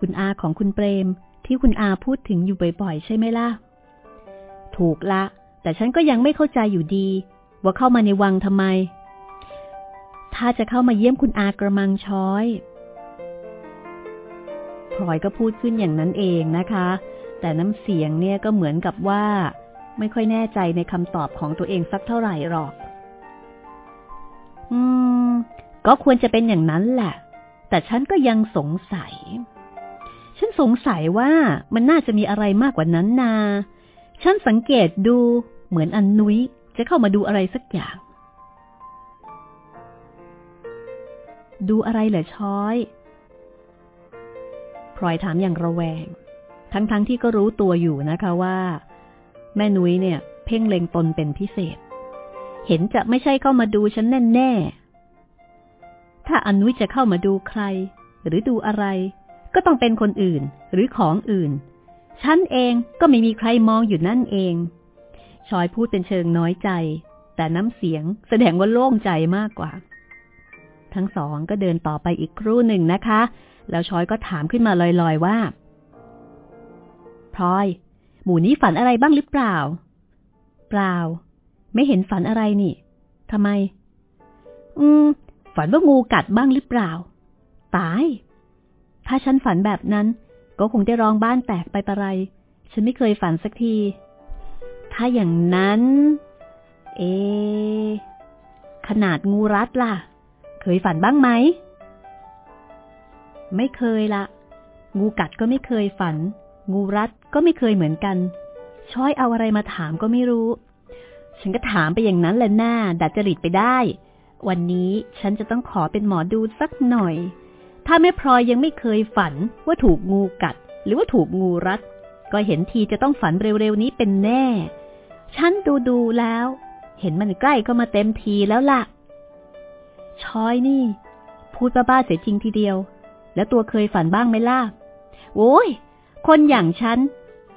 คุณอาของคุณเปรมที่คุณอาพูดถึงอยู่บ่อยๆ ใช่ไหมล่ะ ถูกละ แต่ฉันก็ยังไม่เข้าใจอยู่ดี ว่าเข้ามาในวังทำไม ถ้าจะเข้ามาเยี่ยมคุณอากระมังช้อยพลอยก็พูดขึ้นอย่างนั้นเองนะคะ แต่น้ำเสียงเนี่ยก็เหมือนกับว่า ไม่ค่อยแน่ใจในคำตอบของตัวเองสักเท่าไหร่หรอก อืม ก็ควรจะเป็นอย่างนั้นแหละ แต่ฉันก็ยังสงสัย ฉันสงสัยว่ามันน่าจะมีอะไรมากกว่านั้นนา ฉันสังเกตดู เหมือนอันนุ้ยจะเข้ามาดูอะไรสักอย่าง ดูอะไรเหรอช้อยพลอยถามอย่างระแวง ทั้งๆทที่ก็รู้ตัวอยู่นะคะว่า แม่นุ้ยเนี่ย เพ่งเล็งตนเป็นพิเศษ เห็นจะไม่ใช่เข้ามาดูฉันแน่ๆถ้าอนุ้ยจะเข้ามาดูใคร หรือดูอะไร ก็ต้องเป็นคนอื่นหรือของอื่น ฉันเองก็ไม่มีใครมองอยู่นั่นเอง ชอยพูดเป็นเชิงน้อยใจ แต่น้ำเสียงแสดงว่าโล่งใจมากกว่า ทั้งสองก็เดินต่อไปอีกครู่หนึ่งนะคะ แล้วชอยก็ถามขึ้นมาลอยๆว่าพลอย หมูนี้ฝันอะไรบ้างหรือเปล่า เปล่า ไม่เห็นฝันอะไรนี่ทำไม อืม ฝันว่างูกัดบ้างหรือเปล่า ตาย ถ้าฉันฝันแบบนั้น ก็คงได้ร้องบ้านแตกไปประไร ฉันไม่เคยฝันสักที ถ้าอย่างนั้น เอ ขนาดงูรัดล่ะ เคยฝันบ้างไหม ไม่เคยละ งูกัดก็ไม่เคยฝัน งูรัดก็ไม่เคยเหมือนกัน ช้อยเอาอะไรมาถามก็ไม่รู้ ฉันก็ถามไปอย่างนั้นแหละหน้า ดัดจริตไปได้ วันนี้ฉันจะต้องขอเป็นหมอดูสักหน่อย ถ้าแม่พลอยยังไม่เคยฝันว่าถูกงูกัด หรือว่าถูกงูรัดก็เห็นทีจะต้องฝันเร็วๆนี้เป็นแน่ ฉันดูดูแล้ว เห็นมันใกล้เข้ามาเต็มทีแล้วล่ะ ช้อยนี่ พูดบ้าๆเสียจริงทีเดียว แล้วตัวเคยฝันบ้างไหมล่ะโอ้ย คนอย่างฉัน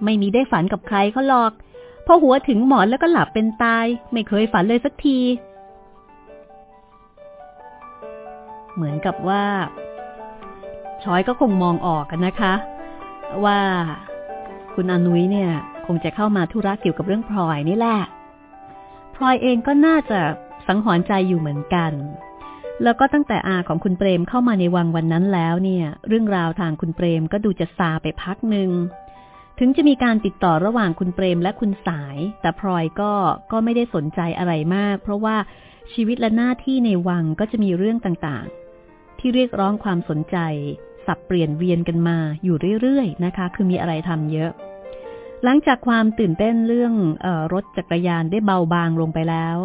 ไม่มีได้ฝันกับใครเขาหรอกพอหัวถึงหมอนแล้วก็หลับเป็นตาย ไม่เคยฝันเลยสักที เหมือนกับว่า ช้อยก็คงมองออกกันนะคะ ว่าคุณอนุยเนี่ย งจะเข้ามาธุระเกี่ยวกับเรื่องพลอยนี่แหละพลอยเองก็น่าจะสังหรณ์ใจอยู่เหมือนกัน แล้วก็ตั้งแต่อาของคุณเปรมเข้ามาในวังวันนั้นแล้วเนี่ย เรื่องราวทางคุณเปรมก็ดูจะซาไปพักหนึ่งถึงจะมีการติดต่อระหว่างคุณเปรมและคุณสาย แต่พลอยก็ก็ไม่ได้สนใจอะไรมาก เพราะว่าชีวิตและหน้าที่ในวังก็จะมีเรื่องต่างๆ ที่เรียกร้องความสนใจ สับเปลี่ยนเวียนกันมาอยู่เรื่อยๆนะคะ คือมีอะไรทำเยอะ หลังจากความตื่นเต้นเรื่องออรถจักรยานได้เบาบางลงไปแล้ว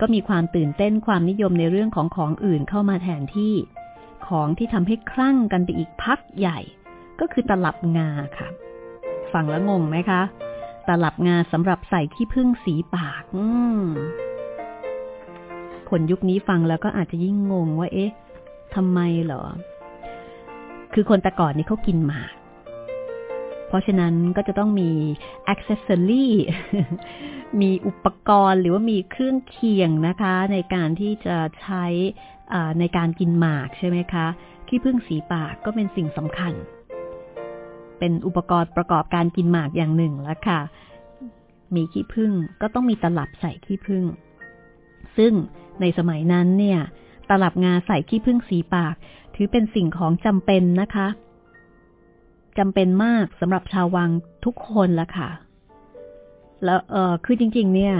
ก็มีความตื่นเต้นความนิยมในเรื่องของของอื่นเข้ามาแทนที่ ของที่ทำให้คลั่งกันไปอีกพักใหญ่ ก็คือตลับงาค่ะ ฟังแล้วงงไหมคะ ตลับงาสำหรับใส่ขี้พึ่งสีปากคนยุคนี้ฟังแล้วก็อาจจะยิ่งงงว่า เอ๊ะทำไมเหรอ คือคนแต่ก่อนนี่เขากินหมาก เพราะฉะนั้นก็จะต้องมีอ็อกเซสซอรี่มีอุปกรณ์หรือว่ามีเครื่องเคียงนะคะ ในการที่จะใช้ในการกินหมากใช่ไหมคะขี้ผึ้งสีปากก็เป็นสิ่งสำคัญ เป็นอุปกรณ์ประกอบการกินหมากอย่างหนึ่งแล้วค่ะ มีขี้ผึ้งก็ต้องมีตลับใส่ขี้ผึ้งซึ่งในสมัยนั้นเนี่ย ตลับงาใส่ขี้ผึ้งสีปาก ถือเป็นสิ่งของจำเป็นนะคะ จำเป็นมากสำหรับชาววังทุกคนละค่ะ แล้วเออคือจริง ๆ เนี่ย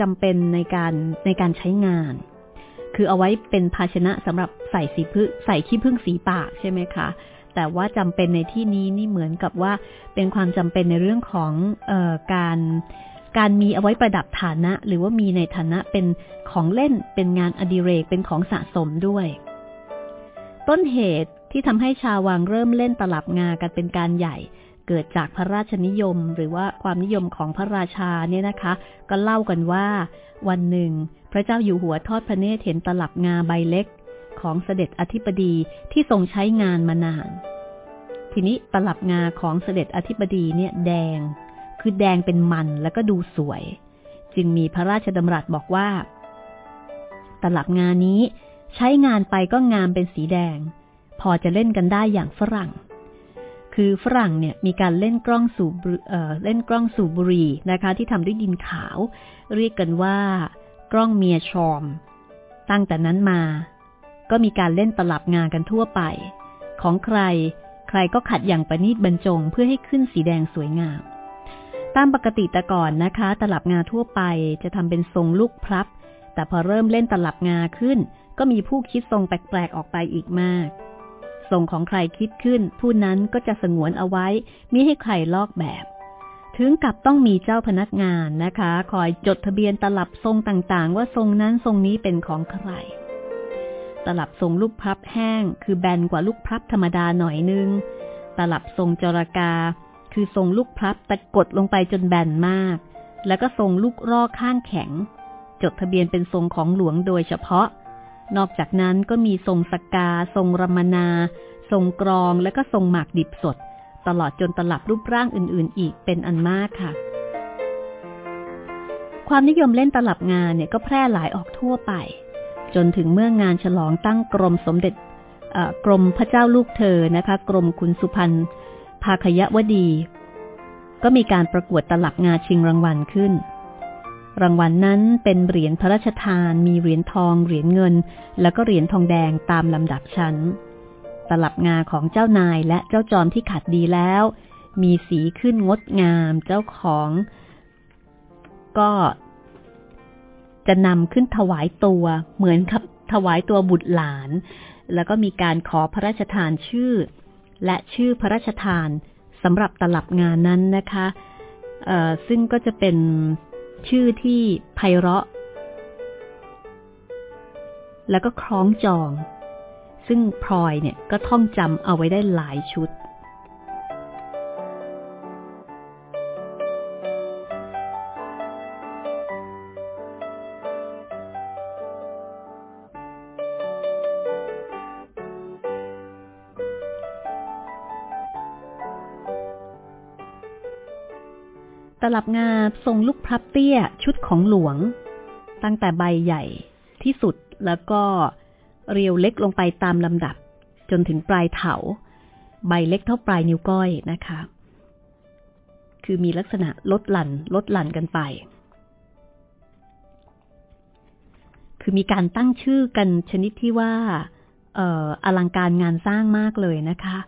จำเป็นในการในการใช้งาน คือเอาไว้เป็นภาชนะสำหรับใส่สีพึ่ใส่ขี้ผึ้งสีปากใช่ไหมคะแต่ว่าจำเป็นในที่นี้นี่เหมือนกับว่าเป็นความจำเป็นในเรื่องของเอ่อการการมีเอาไว้ประดับฐานะ หรือว่ามีในฐานะเป็นของเล่นเป็นงานอดิเรกเป็นของสะสมด้วย ต้นเหตุ ที่ทำให้ชาววังเริ่มเล่นตลับงากันเป็นการใหญ่ เกิดจากพระราชนิยม หรือว่าความนิยมของพระราชาเนี่ยนะคะ ก็เล่ากันว่า วันหนึ่ง พระเจ้าอยู่หัวทอดพระเนตรเห็นตลับงาใบเล็ก ของเสด็จอธิบดีที่ทรงใช้งานมานาน ทีนี้ตลับงาของเสด็จอธิบดีเนี่ยแดง คือแดงเป็นมันแล้วก็ดูสวย จึงมีพระราชดำรัสบอกว่า ตลับงานี้ใช้งานไปก็งามเป็นสีแดง พอจะเล่นกันได้อย่างฝรั่ง คือฝรั่งเนี่ยมีการเล่นกล้องสูบเล่นกล้องสูบบุหรี่นะคะ ที่ทำด้วยดินขาว เรียกกันว่ากล้องเมียชอม ตั้งแต่นั้นมา ก็มีการเล่นตลับงากันทั่วไป ของใคร ใครก็ขัดอย่างประณีตบรรจงเพื่อให้ขึ้นสีแดงสวยงาม ตามปกติแต่ก่อนนะคะ ตลับงาทั่วไปจะทำเป็นทรงลูกพลับ แต่พอเริ่มเล่นตลับงาขึ้น ก็มีผู้คิดทรงแปลกๆออกไปอีกมาก ทรงของใครคิดขึ้น ผู้นั้นก็จะสงวนเอาไว้มิให้ใครลอกแบบ ถึงกับต้องมีเจ้าพนักงานนะคะ คอยจดทะเบียนตลับทรงต่างๆ ว่าทรงนั้นทรงนี้เป็นของใคร ตลับทรงลูกพลับแห้ง คือแบนกว่าลูกพลับธรรมดาหน่อยนึง ตลับทรงจรากา คือทรงลูกพลับแต่กดลงไปจนแบนมาก แล้วก็ทรงลูกรอกข้างแข็ง จดทะเบียนเป็นทรงของหลวงโดยเฉพาะ นอกจากนั้นก็มีทรงสกา ทรงรมนา ทรงกรองและก็ทรงหมากดิบสด ตลอดจนตลับรูปร่างอื่น ๆ อีกเป็นอันมากค่ะ ความนิยมเล่นตลับงานเนี่ยก็แพร่หลายออกทั่วไป จนถึงเมื่องานฉลองตั้งกรมสมเด็จกรมพระเจ้าลูกเธอนะคะ กรมคุณสุพรรณภาคยวดี ก็มีการประกวดตลับงาชิงรางวัลขึ้น รางวัลนนั้นเป็นเหรียญพระราชทาน มีเหรียญทอง เหรียญเงิน แล้วก็เหรียญทองแดงตามลำดับชั้น ตลับงาของเจ้านายและเจ้าจอมที่ขัดดีแล้ว มีสีขึ้นงดงาม เจ้าของ ก็จะนำขึ้นถวายตัวเหมือนกับถวายตัวบุตรหลาน แล้วก็มีการขอพระราชทานชื่อ และชื่อพระราชทานสำหรับตลับงานนั้นนะคะซึ่งก็จะเป็น ชื่อที่ไพเราะ แล้วก็คล้องจอง ซึ่งพลอยเนี่ยก็ท่องจำเอาไว้ได้หลายชุด ลับงาทรงลูกพลับเตี้ยชุดของหลวง ตั้งแต่ใบใหญ่ที่สุดแล้วก็เรียวเล็กลงไปตามลำดับ จนถึงปลายเถา ใบเล็กเท่าปลายนิ้วก้อยนะคะ คือมีลักษณะลดหลั่น ลดหลั่นกันไป คือมีการตั้งชื่อกันชนิดที่ว่าอออลังการงานสร้างมากเลยนะคะ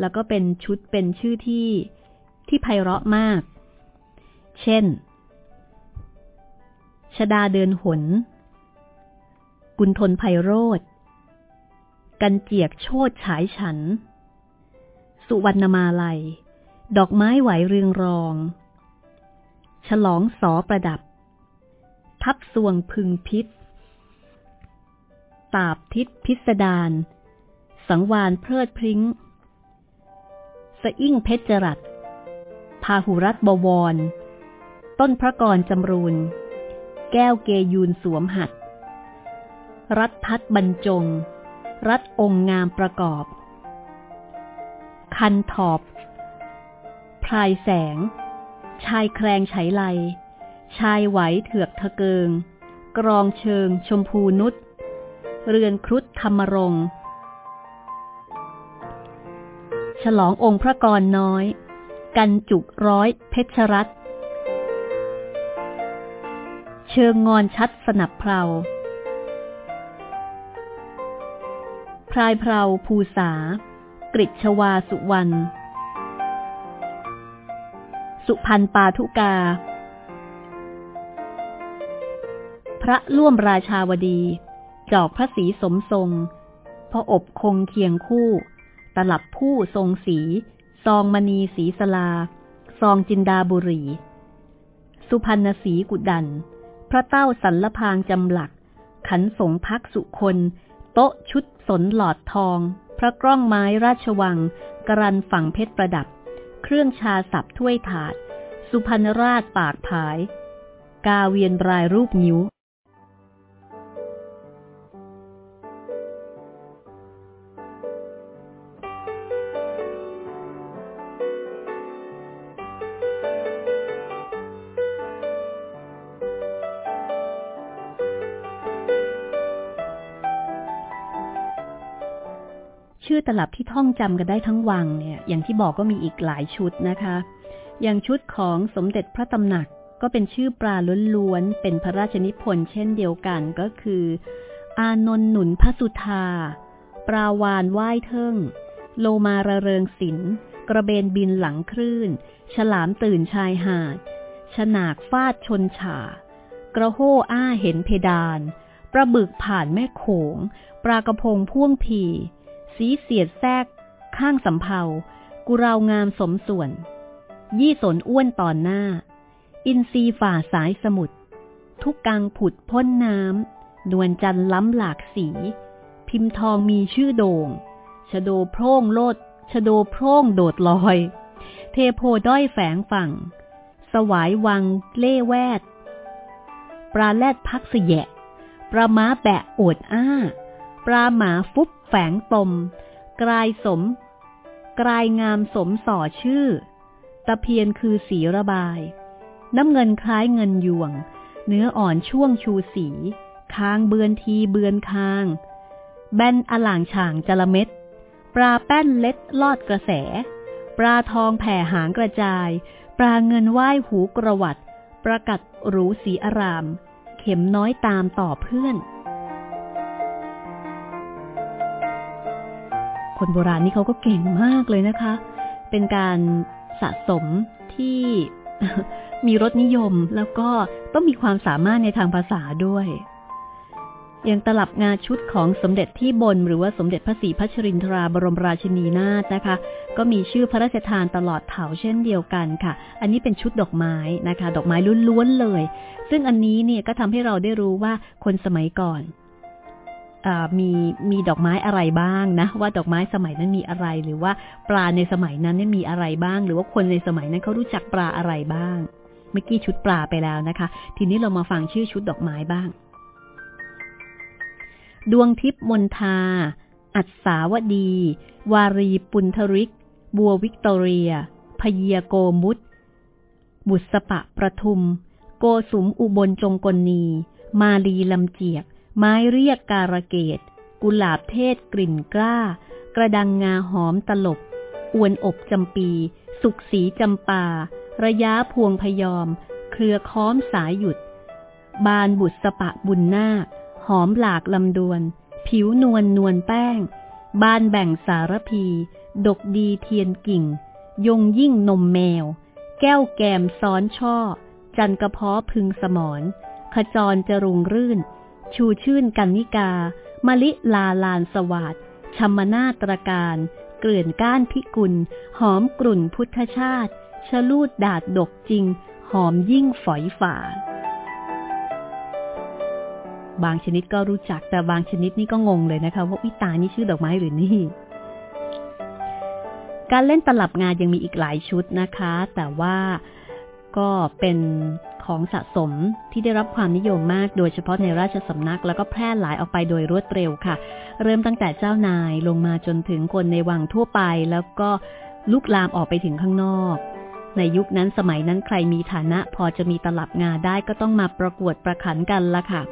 แล้วก็เป็นชุดเป็นชื่อที่ที่ไพเราะมาก เช่น ชดาเดินหน กุณทนไพโรธ กันเจียกโชดฉายฉัน สุวรรณมาลัย ดอกไม้ไหวเรืองรอง ฉลองสอประดับ ทับสวงพึงพิษตาบทิศพิสดารสังวานเพลิดพริ้งสะอิ่งเพชรจรัสพาหุรัตบวร ต้นพระกรจำรูน แก้วเกยูนสวมหัด รัดพัดบรรจง รัดองค์งามประกอบ คันถอบพรายแสง ชายแครงไฉไล ชายไหวเถือกทะเกิง กรองเชิง ชมพูนุษเรือนครุฑธรรมรง ฉลององค์พระกรน้อย กันจุกร้อยเพชรรัต เชิงงอนชัดสนับเพลาพรายเพลาภูษากริชวาสุวรรณ สุพันปาทุกา พระล่วมราชาวดี จอกพระสีสมทรง พออบคงเคียงคู่ ตลับผู้ทรงสี ซองมณีสีสลา ซองจินดาบุรี สุพันนสีกุดัน ระเต้าสันละพางจำหลัก ขันสงพักสุคน โต๊ะชุดสนหลอดทอง พระกล้องไม้ราชวัง กรันฝั่งเพชรประดับ เครื่องชาสับถ้วยถาด สุพรรณราชปากผาย กาเวียนรายรูปนิ้ว ชื่อตลับที่ท่องจำกันได้ทั้งวังเนี่ย อย่างที่บอกก็มีอีกหลายชุดนะคะ อย่างชุดของสมเด็จพระตำหนักก็เป็นชื่อปลาล้วนๆ เป็นพระราชนิพนธ์เช่นเดียวกันก็คือ อานนท์หนุนพระสุธา ปราวานไหว้เทิง โลมาระเริงศิลกระเบนบินหลังคลื่น ฉลามตื่นชายหาด ฉนากฟาดชนฉา กระโห้อ้าเห็นเพดาน ประบึกผ่านแม่โขง ปลากระพงพ่วงพี สีเสียดแทรก ข้างสำเภากุราวงามสมส่วน ยี่สนอ้วนตอนหน้า อินซีฝ่าสายสมุทรทุกกังผุดพ้นน้ำ นวลจันล้ำหลากสี พิมพ์ทองมีชื่อโด่ง ชโดโพร่งโลด ชโดโพร่งโดดลอย เทโพด้อยแฝงฝั่ง สวายวังเล่แวด ปลาแลดพักเสยะปลาม้าแบะโอดอ้า ปลาหมาฟุบแฝงตมกลายสม กลายงามสมส่อชื่อ ตะเพียนคือสีระบาย น้ำเงินคล้ายเงินยวง เนื้ออ่อนช่วงชูสีคางเบือนทีเบือนคาง แบนอล่างฉ่างจระเม็ด ปลาแป้นเล็ดลอดกระแส ปลาทองแผ่หางกระจาย ปลาเงินไหว้หูกระวัด ประกัดหรูสีอาราม เข็มน้อยตามต่อเพื่อน คนโบราณนี่เขาก็เก่งมากเลยนะคะ เป็นการสะสมที่มีรสนิยมแล้วก็ต้องมีความสามารถในทางภาษาด้วย อย่างตลับงาชุดของสมเด็จที่บนหรือว่าสมเด็จพระศรีพัชรินทราบรมราชินีนาถนะคะ ก็มีชื่อพระราชทานตลอดเถาเช่นเดียวกันค่ะ อันนี้เป็นชุดดอกไม้นะคะ ดอกไม้ล้วนๆเลย ซึ่งอันนี้เนี่ยก็ทำให้เราได้รู้ว่าคนสมัยก่อน มีมีดอกไม้อะไรบ้างนะ ว่าดอกไม้สมัยนั้นมีอะไร หรือว่าปลาในสมัยนั้นมีอะไรบ้าง หรือว่าคนในสมัยนั้นเขารู้จักปลาอะไรบ้าง เมื่อกี้ชุดปลาไปแล้วนะคะ ทีนี้เรามาฟังชื่อชุดดอกไม้บ้าง ดวงทิพมนทา อัศสาวดี วารีปุนทริก บัววิกตอเรีย พเยียโกมุตบุษปะประทุม โกสุมอุบลจงกลนี มาลีลำเจียก ไม้เรียกการะเกดกุหลาบเทศกลิ่นกล้า กระดังงาหอมตลบ อวนอบจำปี สุกสีจำปา ระยะพวงพยอม เครือค้อมสายหยุด บานบุษปะบุญนาคหอมหลากลำดวน ผิวนวลนวลแป้ง บานแบ่งสารพี ดกดีเทียนกิ่ง ยงยิ่งนมแมว แก้วแกมซ้อนช่อ จันกระเพาะพึงสมรขจรจรุงรื่น ชูชื่นกันนิกา มลิลาลานสวัสดชัมมนาตรการ เกลื่อนก้านพิกุล หอมกลุ่นพุทธชาติ ชลูดดาดดกจริง หอมยิ่งฝอยฝ่า บางชนิดก็รู้จักแต่บางชนิดนี่ก็งงเลยนะคะ ว่าวิตานี่ชื่อดอกไม้หรือนี่การเล่นตลับงานยังมีอีกหลายชุดนะคะ แต่ว่า ก็เป็นของสะสมที่ได้รับความนิยมมาก โดยเฉพาะในราชสำนักแล้วก็แพร่หลายออกไปโดยรวดเร็วค่ะ เริ่มตั้งแต่เจ้านายลงมาจนถึงคนในวังทั่วไป แล้วก็ลุกลามออกไปถึงข้างนอก ในยุคนั้นสมัยนั้นใครมีฐานะพอจะมีตลับงาได้ก็ต้องมาประกวดประขันกันละค่ะ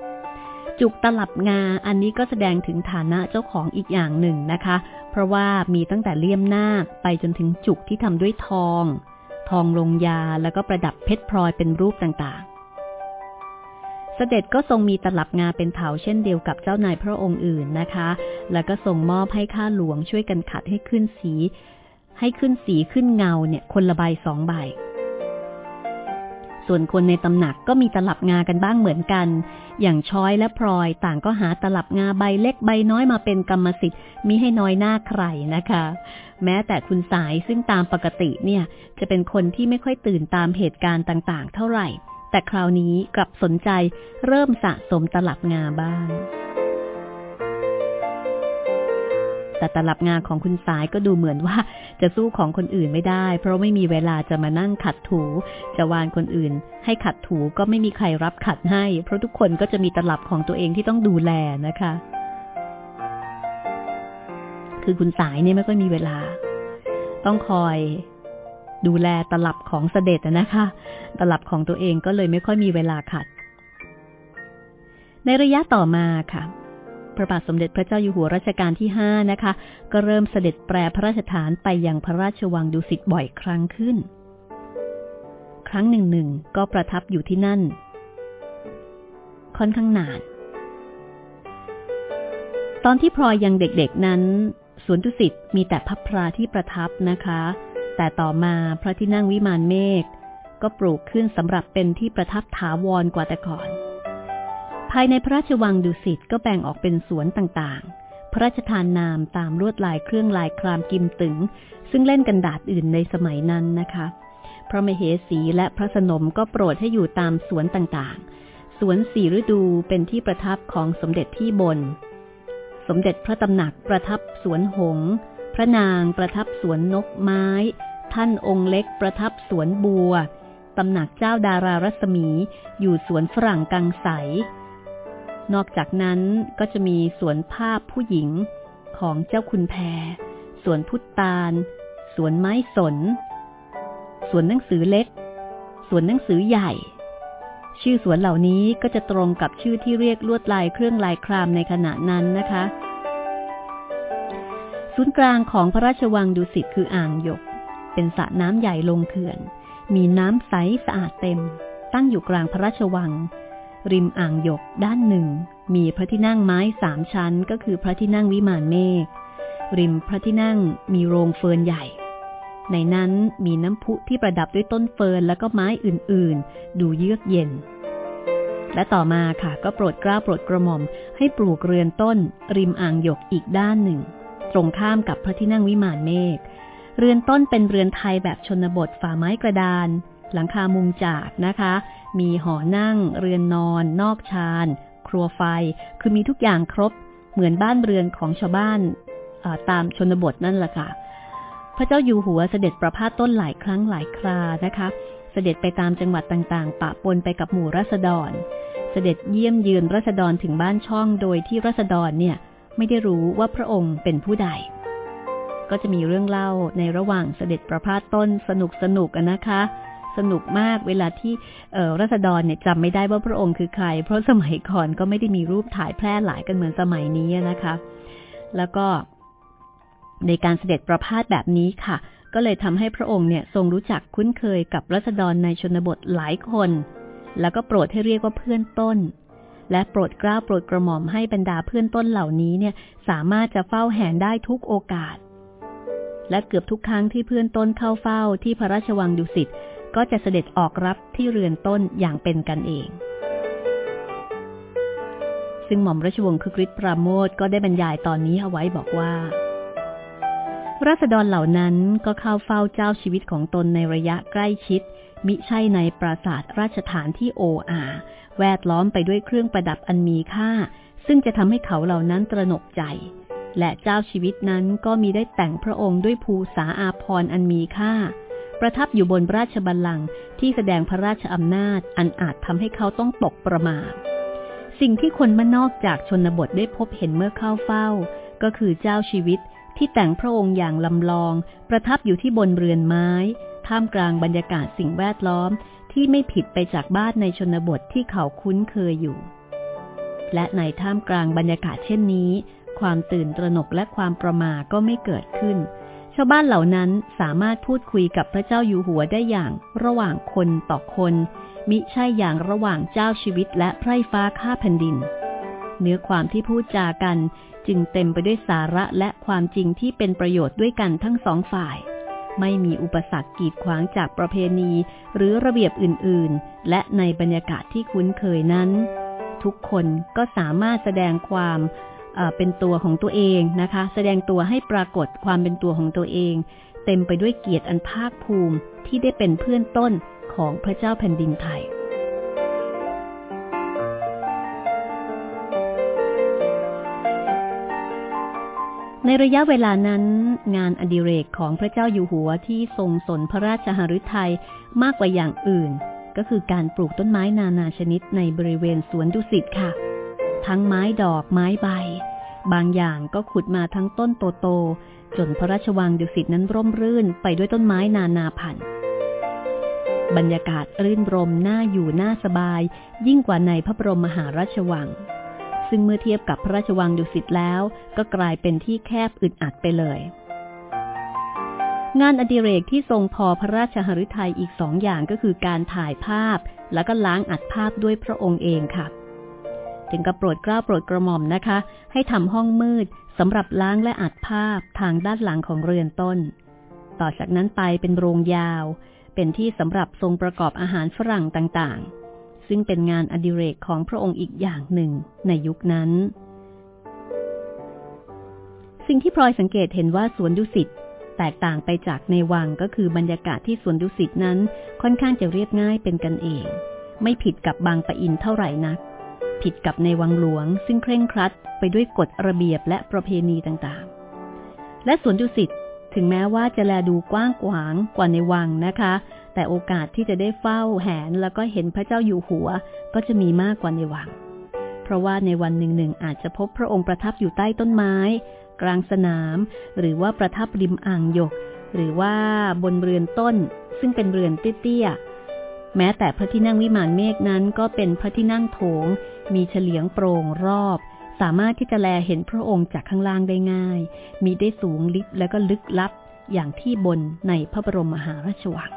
จุกตลับงาอันนี้ก็แสดงถึงฐานะเจ้าของอีกอย่างหนึ่งนะคะ เพราะว่ามีตั้งแต่เลี่ยมหน้าไปจนถึงจุกที่ทำด้วยทอง องลงยาแล้วก็ประดับเพชรพลอยเป็นรูปต่างๆ เสด็จก็ทรงมีตลับงาเป็นเถาเช่นเดียวกับเจ้านายพระองค์อื่นนะคะ แล้วก็ส่งมอบให้ข้าหลวงช่วยกันขัดให้ขึ้นสี ให้ขึ้นสีขึ้นเงาเนี่ยคนละใบสองใบ ส่วนคนในตำหนักก็มีตลับงากันบ้างเหมือนกัน อย่างช้อยและพลอยต่างก็หาตลับงาใบเล็กใบน้อยมาเป็นกรรมสิทธิ์มิให้น้อยหน้าใครนะคะ แม้แต่คุณสายซึ่งตามปกติเนี่ย จะเป็นคนที่ไม่ค่อยตื่นตามเหตุการณ์ต่างๆ เท่าไหร่ แต่คราวนี้กลับสนใจเริ่มสะสมตลับงาบ้าง แต่ตลับงานของคุณสายก็ดูเหมือนว่า จะสู้ของคนอื่นไม่ได้ เพราะไม่มีเวลาจะมานั่งขัดถู จะวานคนอื่น ให้ขัดถูก็ไม่มีใครรับขัดให้ เพราะทุกคนก็จะมีตลับของตัวเองที่ต้องดูแลนะคะ คือคุณสายเนี่ยไม่ค่อยมีเวลา ต้องคอยดูแลตลับของเสด็จนะคะ ตลับของตัวเองก็เลยไม่ค่อยมีเวลาขัด ในระยะต่อมาค่ะ พระบาทสมเด็จพระเจ้าอยู่หัวรัชกาลที่ห้านะคะ ก็เริ่มเสด็จแปรพระราชฐานไปยังพระราชวังดุสิตบ่อยครั้งขึ้น ครั้งหนึ่งหนึ่งก็ประทับอยู่ที่นั่น ค่อนข้างนาน ตอนที่พลอยยังเด็กๆนั้นสวนดุสิตมีแต่พับพราที่ประทับนะคะ แต่ต่อมาพระที่นั่งวิมานเมฆก็ปลูกขึ้นสำหรับเป็นที่ประทับถาวรกว่าแต่ก่อน ภายในพระราชวังดุสิตก็แบ่งออกเป็นสวนต่างๆ พระราชทานนามตามลวดลายเครื่องลายครามกิมตึง ซึ่งเล่นกันดาษอื่นในสมัยนั้นนะคะ พระมเหสีและพระสนมก็โปรดให้อยู่ตามสวนต่างๆ สวนสีฤดูเป็นที่ประทับของสมเด็จที่บน สมเด็จพระตำหนักประทับสวนหง พระนางประทับสวนนกไม้ ท่านองค์เล็กประทับสวนบัวตำหนักเจ้าดารารัศมีอยู่สวนฝรั่งกังใส นอกจากนั้นก็จะมีสวนภาพผู้หญิงของเจ้าคุณแพร สวนพุทธาล สวนไม้สน สวนหนังสือเล็ก สวนหนังสือใหญ่ ชื่อสวนเหล่านี้ก็จะตรงกับชื่อที่เรียกลวดลายเครื่องลายครามในขณะนั้นนะคะ ศูนย์กลางของพระราชวังดุสิตคืออ่างหยก เป็นสระน้ำใหญ่ลงเขื่อน มีน้ำใสสะอาดเต็ม ตั้งอยู่กลางพระราชวัง ริมอ่างหยกด้านหนึ่ง มีพระที่นั่งไม้สามชั้น ก็คือพระที่นั่งวิมานเมฆริมพระที่นั่งมีโรงเฟิร์นใหญ่ ในนั้นมีน้ำพุที่ประดับด้วยต้นเฟิร์นและก็ไม้อื่นๆ ดูเยือกเย็น และต่อมาค่ะก็โปรดกล้าโปรดกระหม่อมให้ปลูกเรือนต้น ริมอ่างหยกอีกด้านหนึ่ง ตรงข้ามกับพระที่นั่งวิมานเมฆเรือนต้นเป็นเรือนไทยแบบชนบทฝาไม้กระดาน หลังคามุงจากนะคะ มีหอนั่ง เรือนนอน นอกชาน ครัวไฟ คือมีทุกอย่างครบ เหมือนบ้านเรือนของชาวบ้านตามชนบทนั่นแหละค่ะ พระเจ้าอยู่หัวเสด็จประพาสต้นหลายครั้งหลายครานะคะ เสด็จไปตามจังหวัดต่างๆ ปะปนไปกับหมู่รัษฎร เสด็จเยี่ยมเยือนรัษฎรถึงบ้านช่องโดยที่รัษฎรเนี่ยไม่ได้รู้ว่าพระองค์เป็นผู้ใด ก็จะมีเรื่องเล่าในระหว่างเสด็จประพาสต้นสนุกสนุกนะคะ สนุกมากเวลาที่รัษฎรเนี่ยจำไม่ได้ว่าพระองค์คือใคร เพราะสมัยก่อนก็ไม่ได้มีรูปถ่ายแพร่หลายกันเหมือนสมัยนี้นะคะ แล้วก็ในการเสด็จประพาสแบบนี้ค่ะ ก็เลยทำให้พระองค์เนี่ยทรงรู้จักคุ้นเคยกับรัษฎรในชนบทหลายคน แล้วก็โปรดให้เรียกว่าเพื่อนต้น และโปรดกล้าโปรดกระหม่อมให้บรรดาเพื่อนต้นเหล่านี้เนี่ยสามารถจะเฝ้าแหนได้ทุกโอกาสและเกือบทุกครั้งที่เพื่อนต้นเข้าเฝ้าที่พระราชวังดุสิต ก็จะเสด็จออกรับที่เรือนต้นอย่างเป็นกันเอง ซึ่งหม่อมราชวงศ์คึกฤทธิ์ปราโมทก็ได้บรรยายตอนนี้เอาไว้บอกว่า ราษฎรเหล่านั้นก็เข้าเฝ้าเจ้าชีวิตของตนในระยะใกล้ชิด มิใช่ในปราสาทราชฐานที่โออาแวดล้อมไปด้วยเครื่องประดับอันมีค่า ซึ่งจะทำให้เขาเหล่านั้นตระหนกใจ และเจ้าชีวิตนั้นก็มีได้แต่งพระองค์ด้วยภูษาอาพรอันมีค่า ประทับอยู่บนราชบัลลังก์ที่แสดงพระราชอำนาจอันอาจทำให้เขาต้องตกประมาท สิ่งที่คนมานอกจากชนบทได้พบเห็นเมื่อเข้าเฝ้า ก็คือเจ้าชีวิตที่แต่งพระองค์อย่างลำลอง ประทับอยู่ที่บนเรือนไม้ ท่ามกลางบรรยากาศสิ่งแวดล้อมที่ไม่ผิดไปจากบ้านในชนบทที่เขาคุ้นเคยอยู่ และในท่ามกลางบรรยากาศเช่นนี้ ความตื่นตระหนกและความประมาก็ไม่เกิดขึ้น ชาวบ้านเหล่านั้นสามารถพูดคุยกับพระเจ้าอยู่หัวได้อย่างระหว่างคนต่อคน มิใช่อย่างระหว่างเจ้าชีวิตและไพร่ฟ้าข้าแผ่นดิน เนื้อความที่พูดจากันจึงเต็มไปด้วยสาระและความจริงที่เป็นประโยชน์ด้วยกันทั้งสองฝ่าย ไม่มีอุปสรรคกีดขวางจากประเพณี หรือระเบียบอื่น ๆ และในบรรยากาศที่คุ้นเคยนั้น ทุกคนก็สามารถแสดงความ เป็นตัวของตัวเองนะคะ แสดงตัวให้ปรากฏความเป็นตัวของตัวเอง เต็มไปด้วยเกียรติอันภาคภูมิที่ได้เป็นเพื่อนต้นของพระเจ้าแผ่นดินไทยในระยะเวลานั้น งานอดิเรกของพระเจ้าอยู่หัวที่ทรงสนพระราชหฤทัยมากกว่าอย่างอื่น ก็คือการปลูกต้นไม้นานาชนิดในบริเวณสวนดุสิตค่ะ ทั้งไม้ดอกไม้ใบ บางอย่างก็ขุดมาทั้งต้นโตๆจนพระราชวังดุสิตนั้นร่มรื่นไปด้วยต้นไม้นานาพันธุ์บรรยากาศรื่นรมน่าอยู่น่าสบาย ยิ่งกว่าในพระบรมมหาราชวัง ซึ่งเมื่อเทียบกับพระราชวังดุสิตแล้ว ก็กลายเป็นที่แคบอึดอัดไปเลย งานอดิเรกที่ทรงพอพระราชหฤทัยอีกสองอย่างก็คือการถ่ายภาพ แล้วก็ล้างอัดภาพด้วยพระองค์เองค่ะ ถึงกับโปรดกล้าโปรดกระหม่อมนะคะ ให้ทำห้องมืดสำหรับล้างและอัดภาพทางด้านหลังของเรือนต้น ต่อจากนั้นไปเป็นโรงยาว เป็นที่สำหรับทรงประกอบอาหารฝรั่งต่างๆ ซึ่งเป็นงานอดิเรกของพระองค์อีกอย่างหนึ่งในยุคนั้น สิ่งที่พลอยสังเกตเห็นว่าสวนดุสิตแตกต่างไปจากในวังก็คือบรรยากาศที่สวนดุสิตนั้นค่อนข้างจะเรียบง่ายเป็นกันเอง ไม่ผิดกับบางปะอินเท่าไหร่นัก ผิดกับในวังหลวง ซึ่งเคร่งครัดไปด้วยกฎระเบียบและประเพณีต่างๆ และสวนดุสิตถึงแม้ว่าจะแลดูกว้างขวางกว่าในวังนะคะ แต่โอกาสที่จะได้เฝ้าแหนแล้วก็เห็นพระเจ้าอยู่หัว ก็จะมีมากกว่าในวัง เพราะว่าในวันหนึ่งๆอาจจะพบพระองค์ประทับอยู่ใต้ต้นไม้ กลางสนาม หรือว่าประทับริมอ่างหยก หรือว่าบนเรือนต้น ซึ่งเป็นเรือนเตี้ยๆแม้แต่พระที่นั่งวิมานเมฆนั้นก็เป็นพระที่นั่งโถง มีเฉลียงโปร่งรอบ สามารถที่จะแลเห็นพระองค์จากข้างล่างได้ง่าย มีได้สูงลิบและก็ลึกลับ อย่างที่บนในพระบรมมหาราชวัง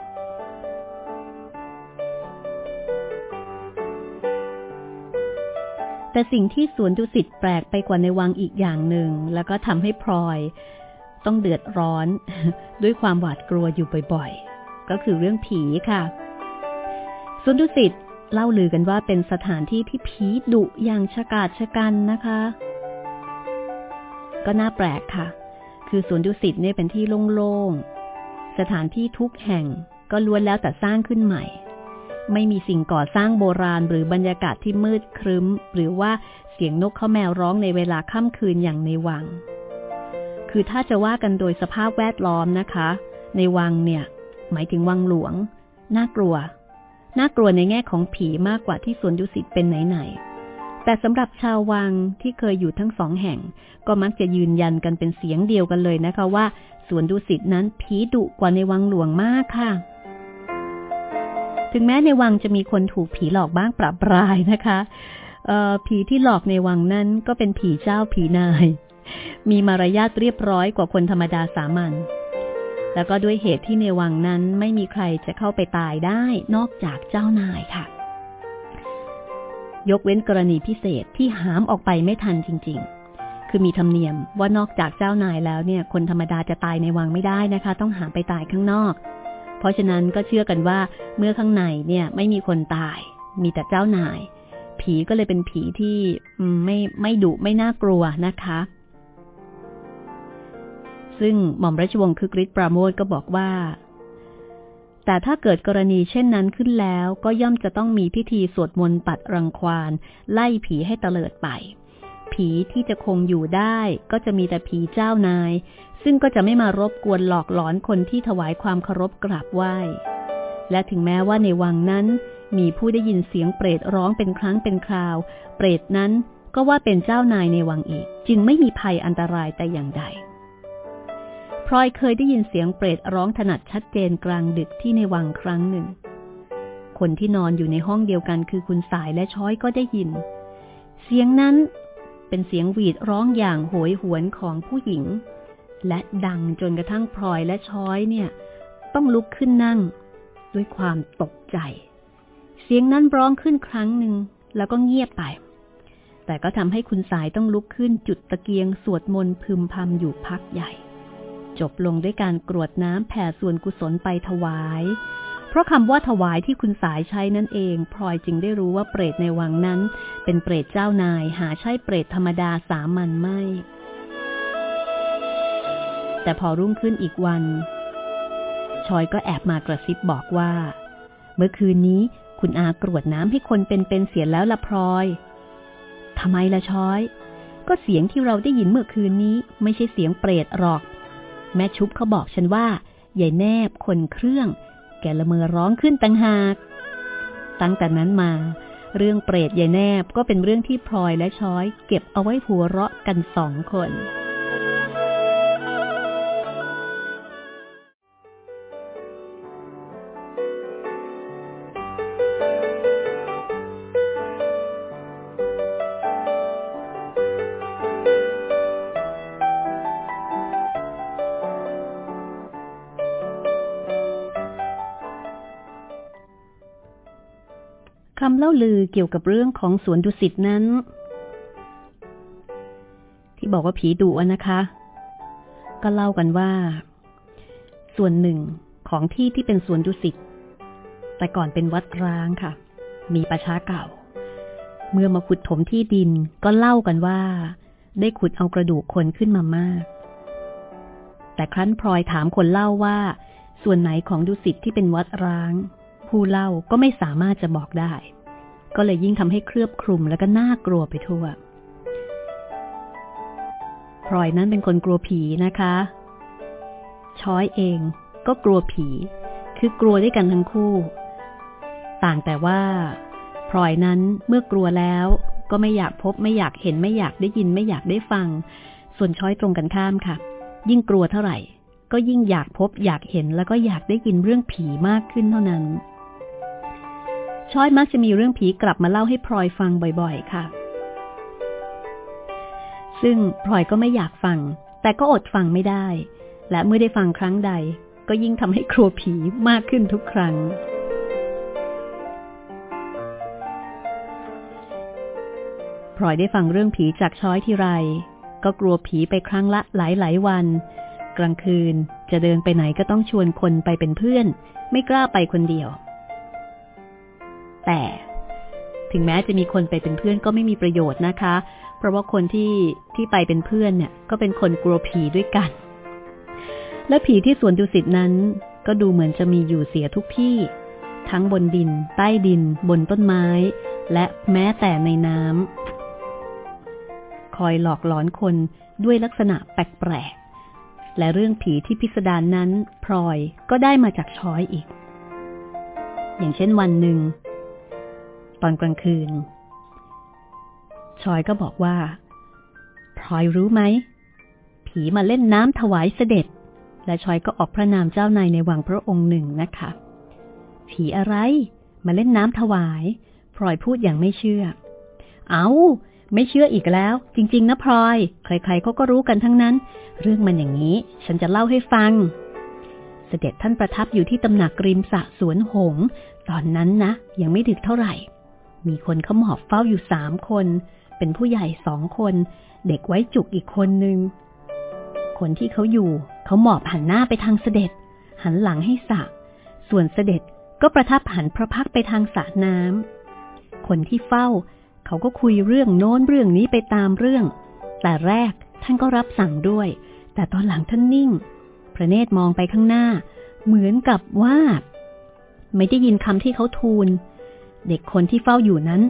แต่สิ่งที่สวนดุสิตแปลกไปกว่าในวังอีกอย่างหนึ่ง แล้วก็ทำให้พลอย ต้องเดือดร้อน ด้วยความหวาดกลัวอยู่บ่อยๆ ก็คือเรื่องผีค่ะสวนดุสิต เล่าลือกันว่าเป็นสถานที่ที่ผีดุอย่างชะกาดชะกันนะคะ ก็น่าแปลกค่ะ คือสวนดุสิตเนี่ยเป็นที่โล่งๆ สถานที่ทุกแห่งก็ล้วนแล้วแต่สร้างขึ้นใหม่ ไม่มีสิ่งก่อสร้างโบราณหรือบรรยากาศที่มืดครึ้ม หรือว่าเสียงนกเขาแมวร้องในเวลาค่ำคืนอย่างในวัง คือถ้าจะว่ากันโดยสภาพแวดล้อมนะคะ ในวังเนี่ย หมายถึงวังหลวง น่ากลัว น่ากลัวในแง่ของผีมากกว่าที่สวนดุสิตเป็นไหนๆ แต่สำหรับชาววังที่เคยอยู่ทั้งสองแห่ง ก็มักจะยืนยันกันเป็นเสียงเดียวกันเลยนะคะว่าสวนดุสิตนั้นผีดุกว่าในวังหลวงมากค่ะ ถึงแม้ในวังจะมีคนถูกผีหลอกบ้างปรับปรายนะคะผีที่หลอกในวังนั้นก็เป็นผีเจ้าผีนาย มีมารยาทเรียบร้อยกว่าคนธรรมดาสามัญ แล้วก็ด้วยเหตุที่ในวังนั้นไม่มีใครจะเข้าไปตายได้นอกจากเจ้านายค่ะ ยกเว้นกรณีพิเศษที่หามออกไปไม่ทันจริง ๆ คือมีธรรมเนียมว่านอกจากเจ้านายแล้วเนี่ย คนธรรมดาจะตายในวังไม่ได้นะคะ ต้องหามไปตายข้างนอก เพราะฉะนั้นก็เชื่อกันว่าเมื่อข้างในเนี่ยไม่มีคนตาย มีแต่เจ้านาย ผีก็เลยเป็นผีที่ไม่ไม่ดุไม่น่ากลัวนะคะ ซึ่งหม่อมราชวงศ์คึกฤทธิ์ปราโมทก็บอกว่า แต่ถ้าเกิดกรณีเช่นนั้นขึ้นแล้วก็ย่อมจะต้องมีพิธีสวดมนต์ปัดรังควานไล่ผีให้เตลิดไป ผีที่จะคงอยู่ได้ก็จะมีแต่ผีเจ้านาย ซึ่งก็จะไม่มารบกวนหลอกหลอนคนที่ถวายความเคารพกราบไหว้ และถึงแม้ว่าในวังนั้นมีผู้ได้ยินเสียงเปรตร้องเป็นครั้งเป็นคราว เปรตนั้นก็ว่าเป็นเจ้านายในวังอีก จึงไม่มีภัยอันตรายแต่อย่างใด พลอยเคยได้ยินเสียงเปรตร้องถนัดชัดเจนกลางดึกที่ในวังครั้งหนึ่ง คนที่นอนอยู่ในห้องเดียวกันคือคุณสายและช้อยก็ได้ยิน เสียงนั้นเป็นเสียงหวีดร้องอย่างโหยหวนของผู้หญิง และดังจนกระทั่งพลอยและช้อยเนี่ย ต้องลุกขึ้นนั่ง ด้วยความตกใจ เสียงนั้นร้องขึ้นครั้งหนึ่งแล้วก็เงียบไป แต่ก็ทำให้คุณสายต้องลุกขึ้นจุดตะเกียงสวดมนต์พึมพำอยู่พักใหญ่ จบลงด้วยการกรวดน้ำแผ่ส่วนกุศลไปถวาย เพราะคำว่าถวายที่คุณสายใช้นั่นเองพลอยจึงได้รู้ว่าเปรตในวังนั้น เป็นเปรตเจ้านายหาใช่เปรตธรรมดาสามัญไม่ แต่พอรุ่งขึ้นอีกวัน ชอยก็แอบมากระซิบบอกว่า เมื่อคืนนี้คุณอากรวดน้ำให้คนเป็นเป็นเสียแล้วละพลอยทำไมละชอย ก็เสียงที่เราได้ยินเมื่อคืนนี้ ไม่ใช่เสียงเปรตหรอก แม่ชุบเขาบอกฉันว่าใหญ่แนบคนเครื่อง แกละเมอร้องขึ้นตั้งหาก ตั้งแต่นั้นมา เรื่องเปรตใหญ่แนบก็เป็นเรื่องที่พลอยและช้อย เก็บเอาไว้หัวเราะกันสองคนำเล่าลือเกี่ยวกับเรื่องของสวนดุสิตนั้น ที่บอกว่าผีดุนะคะ ก็เล่ากันว่า ส่วนหนึ่งของที่ที่เป็นสวนดุสิตแต่ก่อนเป็นวัดร้างค่ะ มีประชาเก่า เมื่อมาขุดถมที่ดินก็เล่ากันว่า ได้ขุดเอากระดูกคนขึ้นมามาก แต่ครั้นพลอยถามคนเล่าว่า ส่วนไหนของดุสิตที่เป็นวัดร้าง ผู้เล่าก็ไม่สามารถจะบอกได้ ก็เลยยิ่งทำให้เครือบคลุมแล้วก็น่ากลัวไปทั่วพลอยนั้นเป็นคนกลัวผีนะคะ ช้อยเองก็กลัวผี คือกลัวด้วยกันทั้งคู่ ต่างแต่ว่าพลอยนั้นเมื่อกลัวแล้ว ก็ไม่อยากพบไม่อยากเห็นไม่อยากได้ยินไม่อยากได้ฟัง ส่วนช้อยตรงกันข้ามค่ะ ยิ่งกลัวเท่าไหร่ ก็ยิ่งอยากพบอยากเห็นแล้วก็อยากได้ยินเรื่องผีมากขึ้นเท่านั้น ช้อยมักจะมีเรื่องผีกลับมาเล่าให้พลอยฟังบ่อยๆ ค่ะ ซึ่งพลอยก็ไม่อยากฟัง แต่ก็อดฟังไม่ได้ และเมื่อได้ฟังครั้งใด ก็ยิ่งทำให้ครัวผีมากขึ้นทุกครั้ง พลอยได้ฟังเรื่องผีจากช้อยที่ไร ก็กลัวผีไปครั้งละหลายหลายวัน กลางคืนจะเดินไปไหนก็ต้องชวนคนไปเป็นเพื่อน ไม่กล้าไปคนเดียว แต่ ถึงแม้จะมีคนไปเป็นเพื่อนก็ไม่มีประโยชน์นะคะ เพราะว่าคนที่ที่ไปเป็นเพื่อนเนี่ย ก็เป็นคนกลัวผีด้วยกัน และผีที่สวนดุสิตนั้น ก็ดูเหมือนจะมีอยู่เสียทุกที่ ทั้งบนดิน ใต้ดิน บนต้นไม้ และแม้แต่ในน้ำคอยหลอกหลอนคนด้วยลักษณะแปลกๆ และเรื่องผีที่พิสดารนนั้น พลอยก็ได้มาจากช้อยอีก อย่างเช่นวันหนึ่ง อนกลางคืน ชอยก็บอกว่าพลอยรู้ไหม ผีมาเล่นน้ำถวายเสด็จ และชอยก็ออกพระนามเจ้านายในวังพระองค์หนึ่งนะคะ ผีอะไรมาเล่นน้ำถวายพลอยพูดอย่างไม่เชื่อ เอาไม่เชื่ออีกแล้ว จริง ๆ นะพลอย ใครๆเขาก็รู้กันทั้งนั้น เรื่องมันอย่างนี้ ฉันจะเล่าให้ฟัง เสด็จท่านประทับอยู่ที่ตำหนักริมสะสวนหง ตอนนั้นนะ ยังไม่ดึกเท่าไหร่ มีคนเขาหมอบเฝ้าอยู่สามคน เป็นผู้ใหญ่สองคน เด็กไว้จุกอีกคนนึง คนที่เขาอยู่ เขาหมอบหันหน้าไปทางเสด็จ หันหลังให้สระส่วนเสด็จก็ประทับหันพระพักไปทางสระน้ำคนที่เฝ้า เขาก็คุยเรื่องโน้นเรื่องนี้ไปตามเรื่อง แต่แรกท่านก็รับสั่งด้วย แต่ตอนหลังท่านนิ่ง พระเนตรมองไปข้างหน้า เหมือนกับว่า ไม่ได้ยินคำที่เขาทูล เด็กคนที่เฝ้าอยู่นั้น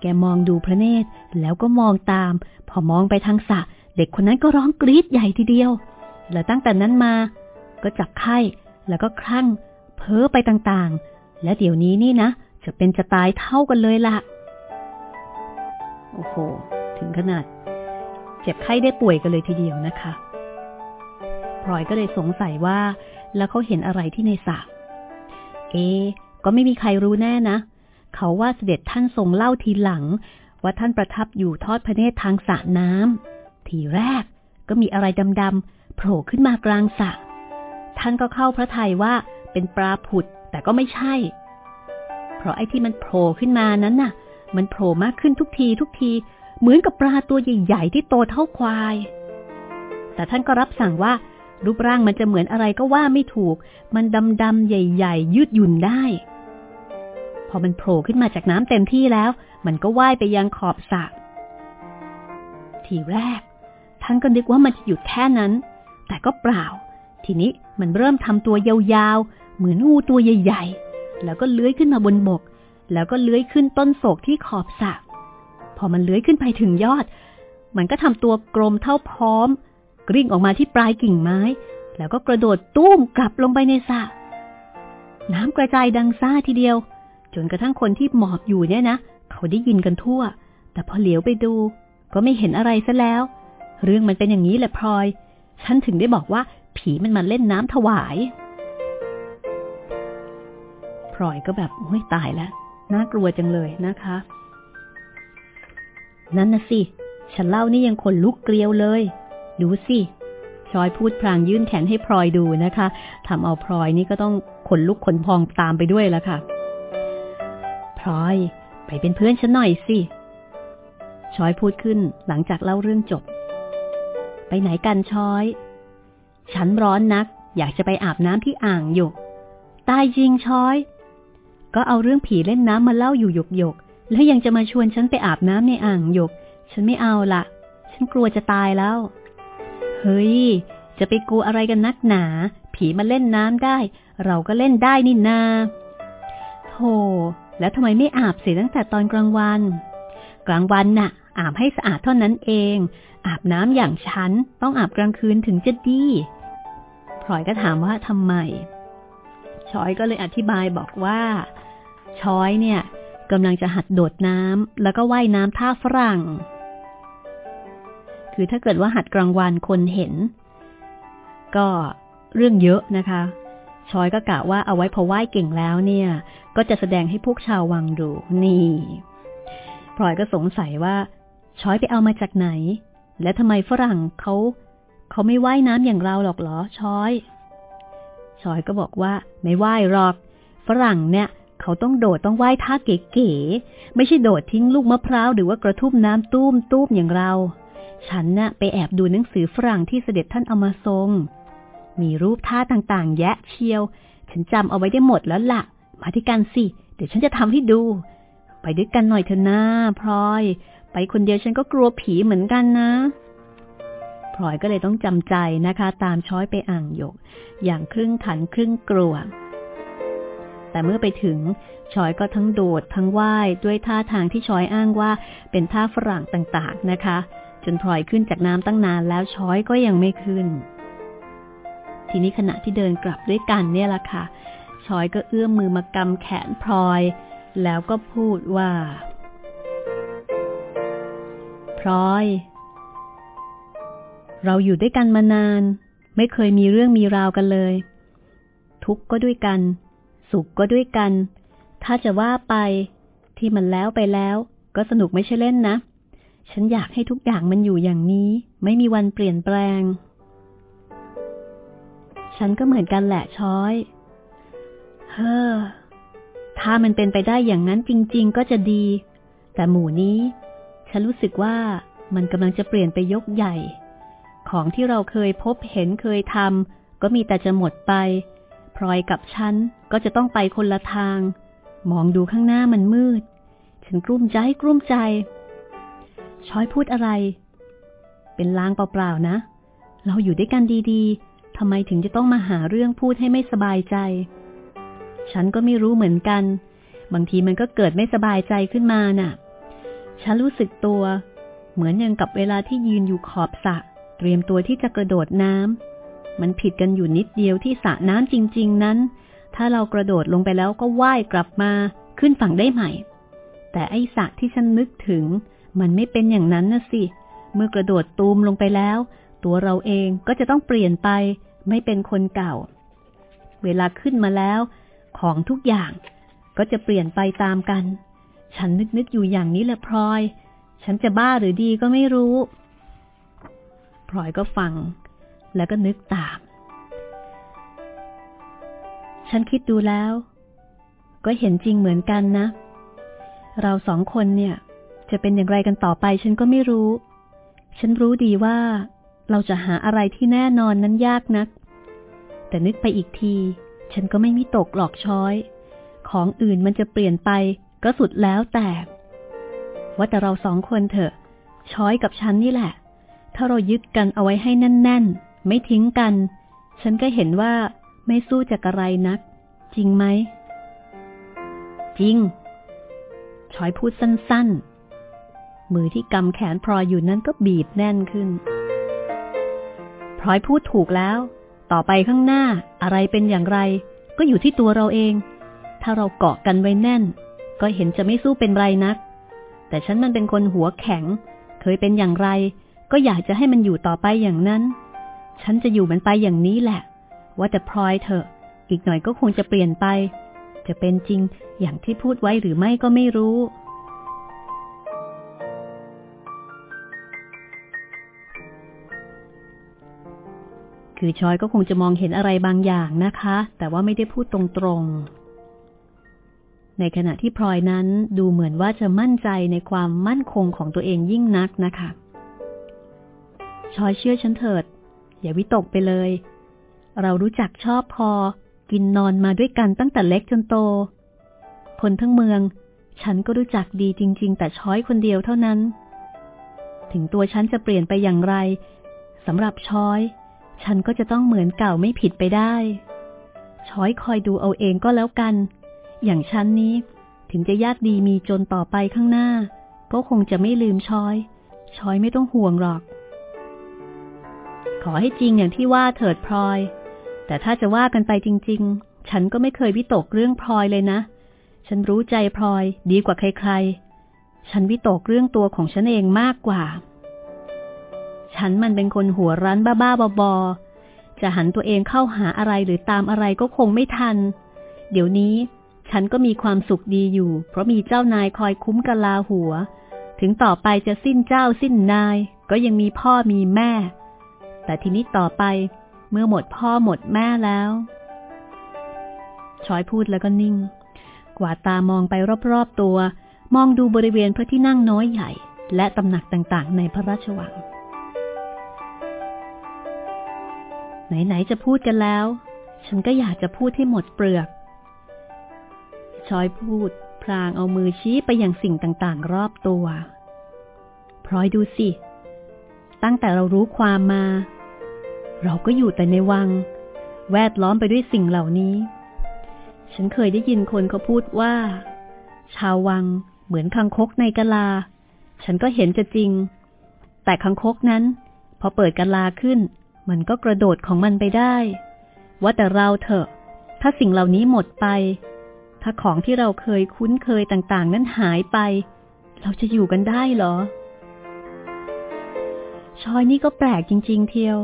แกมองดูพระเนตรแล้วก็มองตาม พอมองไปทางสะ เด็กคนนั้นก็ร้องกรี๊ดใหญ่ทีเดียว แล้วตั้งแต่นั้นมา ก็จับไข้แล้วก็คลั่ง เพ้อไปต่างๆ และเดี๋ยวนี้นี่นะ จะเป็นจะตายเท่ากันเลยละโอ้โห ถึงขนาด เจ็บไข้ได้ป่วยกันเลยทีเดียวนะคะพลอยก็เลยสงสัยว่า แล้วเขาเห็นอะไรที่ในสระเอก็ไม่มีใครรู้แน่นะ เขาว่าเสด็จท่านทรงเล่าทีหลัง ว่าท่านประทับอยู่ทอดพระเนตรทางสระน้ำทีแรกก็มีอะไรดำๆโผล่ขึ้นมากลางสระท่านก็เข้าพระทัยว่าเป็นปลาผุดแต่ก็ไม่ใช่ เพราะไอ้ที่มันโผล่ขึ้นมานั้นน่ะ มันโผล่มากขึ้นทุกทีทุกที เหมือนกับปลาตัวใหญ่ๆที่โตเท่าควาย แต่ท่านก็รับสั่งว่ารูปร่างมันจะเหมือนอะไรก็ว่าไม่ถูก มันดำๆใหญ่ ๆ ยืดหยุ่นได้ อมันโผล่ขึ้นมาจากน้ำเต็มที่แล้ว มันก็ว่ายไปยังขอบสระทีแรก ท่านก็นึกว่ามันจะหยุดแค่นั้น แต่ก็เปล่า ทีนี้มันเริ่มทำตัวยาวๆ เหมือนงูตัวใหญ่ๆ แล้วก็เลื้อยขึ้นมาบนบก แล้วก็เลื้อยขึ้นต้นโศกที่ขอบสระพอมันเลื้อยขึ้นไปถึงยอด มันก็ทำตัวกลมเท่าพร้อม กริ่งออกมาที่ปลายกิ่งไม้ แล้วก็กระโดดตุ้มกลับลงไปในสระน้ำกระจายดังซ่าทีเดียว จนกระทั่งคนที่หมอบอยู่เนี่ยนะ เขาได้ยินกันทั่ว แต่พอเหลียวไปดู ก็ไม่เห็นอะไรซะแล้ว เรื่องมันเป็นอย่างนี้แหละพลอย ฉันถึงได้บอกว่าผีมันมาเล่นน้ำถวายพลอยก็แบบไม่ตายแล้วน่ากลัวจังเลยนะคะ นั่นนะสิ ฉันเล่านี่ยังขนลุกเกลียวเลย ดูสิชอยพูดพลางยื่นแขนให้พลอยดูนะคะทำเอาพลอยนี่ก็ต้องขนลุกขนพองตามไปด้วยแล้วค่ะ ลอย ไปเป็นเพื่อนฉันหน่อยสิชอยพูดขึ้นหลังจากเล่าเรื่องจบ ไปไหนกันชอย ฉันร้อนนัก อยากจะไปอาบน้ำที่อ่างหยกตายจริงชอย ก็เอาเรื่องผีเล่นน้ำมาเล่าอยู่หยกหยกแล้วยังจะมาชวนฉันไปอาบน้ำในอ่างหยก ฉันไม่เอาละฉันกลัวจะตายแล้ว เฮ้ย จะไปกลัวอะไรกันนักหนา ผีมาเล่นน้ำได้ เราก็เล่นได้นี่นาโธ่ แล้วทำไมไม่อาบเสียตั้งแต่ตอนกลางวัน กลางวันน่ะ อาบให้สะอาดเท่านั้นเอง อาบน้ำอย่างฉันต้องอาบกลางคืนถึงจะดีพลอยก็ถามว่าทำไม ช้อยก็เลยอธิบายบอกว่า ช้อยเนี่ยกำลังจะหัดโดดน้ำแล้วก็ว่ายน้ำท่าฝรั่ง คือถ้าเกิดว่าหัดกลางวันคนเห็น ก็เรื่องเยอะนะคะชอยก็กะว่าเอาไว้พอว่ายเก่งแล้วเนี่ย ก็จะแสดงให้พวกชาววังดูนี่พลอยก็สงสัยว่า ช้อยไปเอามาจากไหน และทำไมฝรั่งเขาเขาไม่ว่ายน้ำอย่างเราหรอกเหรอ ช้อย ช้อยก็บอกว่า ไม่ว่ายหรอก ฝรั่งเนี่ย เขาต้องโดดต้องว่ายท่าเก๋ๆไม่ใช่โดดทิ้งลูกมะพร้าวหรือว่ากระทุ่มน้ำตุ้มตุ้มอย่างเรา ฉันน่ะไปแอบดูหนังสือฝรั่งที่เสด็จท่านเอามาทรง มีรูปท่าต่างๆ แยะเชียว ฉันจำเอาไว้ได้หมดแล้วละ่ะ มาที่กันสิ เดี๋ยวฉันจะทำให้ดู ไปด้วยกันหน่อยเถอะนะพลอย ไปคนเดียวฉันก็กลัวผีเหมือนกันนะพลอยก็เลยต้องจำใจนะคะ ตามช้อยไปอ่างหยก อย่างครึ่งขันครึ่งกลัว แต่เมื่อไปถึงชอยก็ทั้งโดดทั้งว่ายด้วยท่าทางที่ชอยอ้างว่าเป็นท่าฝรั่งต่างๆนะคะ จนพลอยขึ้นจากน้ำตั้งนานแล้วชอยก็ยังไม่ขึ้น ทีนี้ขณะที่เดินกลับด้วยกันเนี่ยละค่ะ ชอยก็เอื้อมมือมากำแขนพลอย แล้วก็พูดว่า พลอย เราอยู่ด้วยกันมานาน ไม่เคยมีเรื่องมีราวกันเลย ทุกข์ก็ด้วยกัน สุขก็ด้วยกัน ถ้าจะว่าไปที่มันแล้วไปแล้ว ก็สนุกไม่ใช่เล่นนะ ฉันอยากให้ทุกอย่างมันอยู่อย่างนี้ ไม่มีวันเปลี่ยนแปลงฉันก็เหมือนกันแหละช้อย เฮ้อ ถ้ามันเป็นไปได้อย่างนั้นจริง ๆ ก็จะดี แต่หมู่นี้ ฉันรู้สึกว่ามันกำลังจะเปลี่ยนไปยกใหญ่ ของที่เราเคยพบเห็นเคยทำก็มีแต่จะหมดไป พลอยกับฉันก็จะต้องไปคนละทาง มองดูข้างหน้ามันมืด ฉันกลุ้มใจกลุ้มใจ ช้อยพูดอะไร เป็นลางเปล่าๆนะ เราอยู่ด้วยกันดีๆทำไมถึงจะต้องมาหาเรื่องพูดให้ไม่สบายใจ ฉันก็ไม่รู้เหมือนกัน บางทีมันก็เกิดไม่สบายใจขึ้นมาน่ะ ฉันรู้สึกตัว เหมือนอย่างกับเวลาที่ยืนอยู่ขอบสระเตรียมตัวที่จะกระโดดน้ำมันผิดกันอยู่นิดเดียวที่สระน้ำจริง ๆ นั้น ถ้าเรากระโดดลงไปแล้วก็ว่ายกลับมาขึ้นฝั่งได้ใหม่ แต่ไอสระที่ฉันนึกถึง มันไม่เป็นอย่างนั้นนะสิ เมื่อกระโดดตูมลงไปแล้ว ตัวเราเองก็จะต้องเปลี่ยนไป ไม่เป็นคนเก่า เวลาขึ้นมาแล้ว ของทุกอย่าง ก็จะเปลี่ยนไปตามกัน ฉันนึกนึกอยู่อย่างนี้แหละพลอย ฉันจะบ้าหรือดีก็ไม่รู้พลอยก็ฟัง แล้วก็นึกตาม ฉันคิดดูแล้ว ก็เห็นจริงเหมือนกันนะ เราสองคนเนี่ย จะเป็นอย่างไรกันต่อไปฉันก็ไม่รู้ ฉันรู้ดีว่าเราจะหาอะไรที่แน่นอนนั้นยากนัก แต่นึกไปอีกที ฉันก็ไม่มีตกหลอกช้อย ของอื่นมันจะเปลี่ยนไปก็สุดแล้วแต่ ว่าแต่เราสองคนเถอะ ช้อยกับฉันนี่แหละ ถ้าเรายึดกันเอาไว้ให้แน่น ๆ ไม่ทิ้งกัน ฉันก็เห็นว่าไม่สู้จากอะไรนัก จริงไหม จริง ช้อยพูดสั้น ๆ มือที่กำแขนพลอยอยู่นั้นก็บีบแน่นขึ้นพลอยพูดถูกแล้ว ต่อไปข้างหน้า อะไรเป็นอย่างไร ก็อยู่ที่ตัวเราเอง ถ้าเราเกาะกันไว้แน่น ก็เห็นจะไม่สู้เป็นไรนัก แต่ฉันมันเป็นคนหัวแข็ง เคยเป็นอย่างไร ก็อยากจะให้มันอยู่ต่อไปอย่างนั้น ฉันจะอยู่มันไปอย่างนี้แหละ ว่าแต่พลอยเถอะ อีกหน่อยก็คงจะเปลี่ยนไป จะเป็นจริงอย่างที่พูดไว้หรือไม่ก็ไม่รู้ คือชอยก็คงจะมองเห็นอะไรบางอย่างนะคะ แต่ว่าไม่ได้พูดตรงๆ ในขณะที่พลอยนั้นดูเหมือนว่าจะมั่นใจในความมั่นคงของตัวเองยิ่งนักนะคะชอยเชื่อฉันเถิด อย่าวิตกไปเลย เรารู้จักชอบพอ กินนอนมาด้วยกันตั้งแต่เล็กจนโต คนทั้งเมือง ฉันก็รู้จักดีจริง ๆ แต่ช้อยคนเดียวเท่านั้น ถึงตัวฉันจะเปลี่ยนไปอย่างไรสำหรับช้อย ฉันก็จะต้องเหมือนเก่าไม่ผิดไปได้ ช้อยคอยดูเอาเองก็แล้วกัน อย่างฉันนี้ ถึงจะยากดีมีจนต่อไปข้างหน้า ก็คงจะไม่ลืมช้อย ช้อยไม่ต้องห่วงหรอก ขอให้จริงอย่างที่ว่าเถิดพลอย แต่ถ้าจะว่ากันไปจริง ๆ ฉันก็ไม่เคยวิตกเรื่องพลอยเลยนะ ฉันรู้ใจพลอยดีกว่าใคร ๆ ฉันวิตกเรื่องตัวของฉันเองมากกว่า ฉันมันเป็นคนหัวรั้นบ้าๆบอๆจะหันตัวเองเข้าหาอะไรหรือตามอะไรก็คงไม่ทัน เดี๋ยวนี้ฉันก็มีความสุขดีอยู่ เพราะมีเจ้านายคอยคุ้มกะลาหัว ถึงต่อไปจะสิ้นเจ้าสิ้นนาย ก็ยังมีพ่อมีแม่ แต่ทีนี้ต่อไปเมื่อหมดพ่อหมดแม่แล้วชอยพูดแล้วก็นิ่ง กวาดตามองไปรอบๆตัว มองดูบริเวณพระที่นั่งน้อยใหญ่ และตำหนักต่างๆ ในพระราชวัง ไหน ๆ จะพูดกันแล้ว ฉันก็อยากจะพูดให้หมดเปลือก ชอยพูด พลางเอามือชี้ไปยังสิ่งต่าง ๆ รอบตัวพลอยดูสิ ตั้งแต่เรารู้ความมา เราก็อยู่แต่ในวัง แวดล้อมไปด้วยสิ่งเหล่านี้ ฉันเคยได้ยินคนเขาพูดว่า ชาววังเหมือนคังคกในกะลา ฉันก็เห็นจะจริง แต่คังคกนั้น พอเปิดกะลาขึ้น มันก็กระโดดของมันไปได้ ว่าแต่เราเถอะ ถ้าสิ่งเหล่านี้หมดไป ถ้าของที่เราเคยคุ้นเคยต่างๆ นั้นหายไป เราจะอยู่กันได้เหรอ ชอยนี่ก็แปลกจริง ๆ เทียว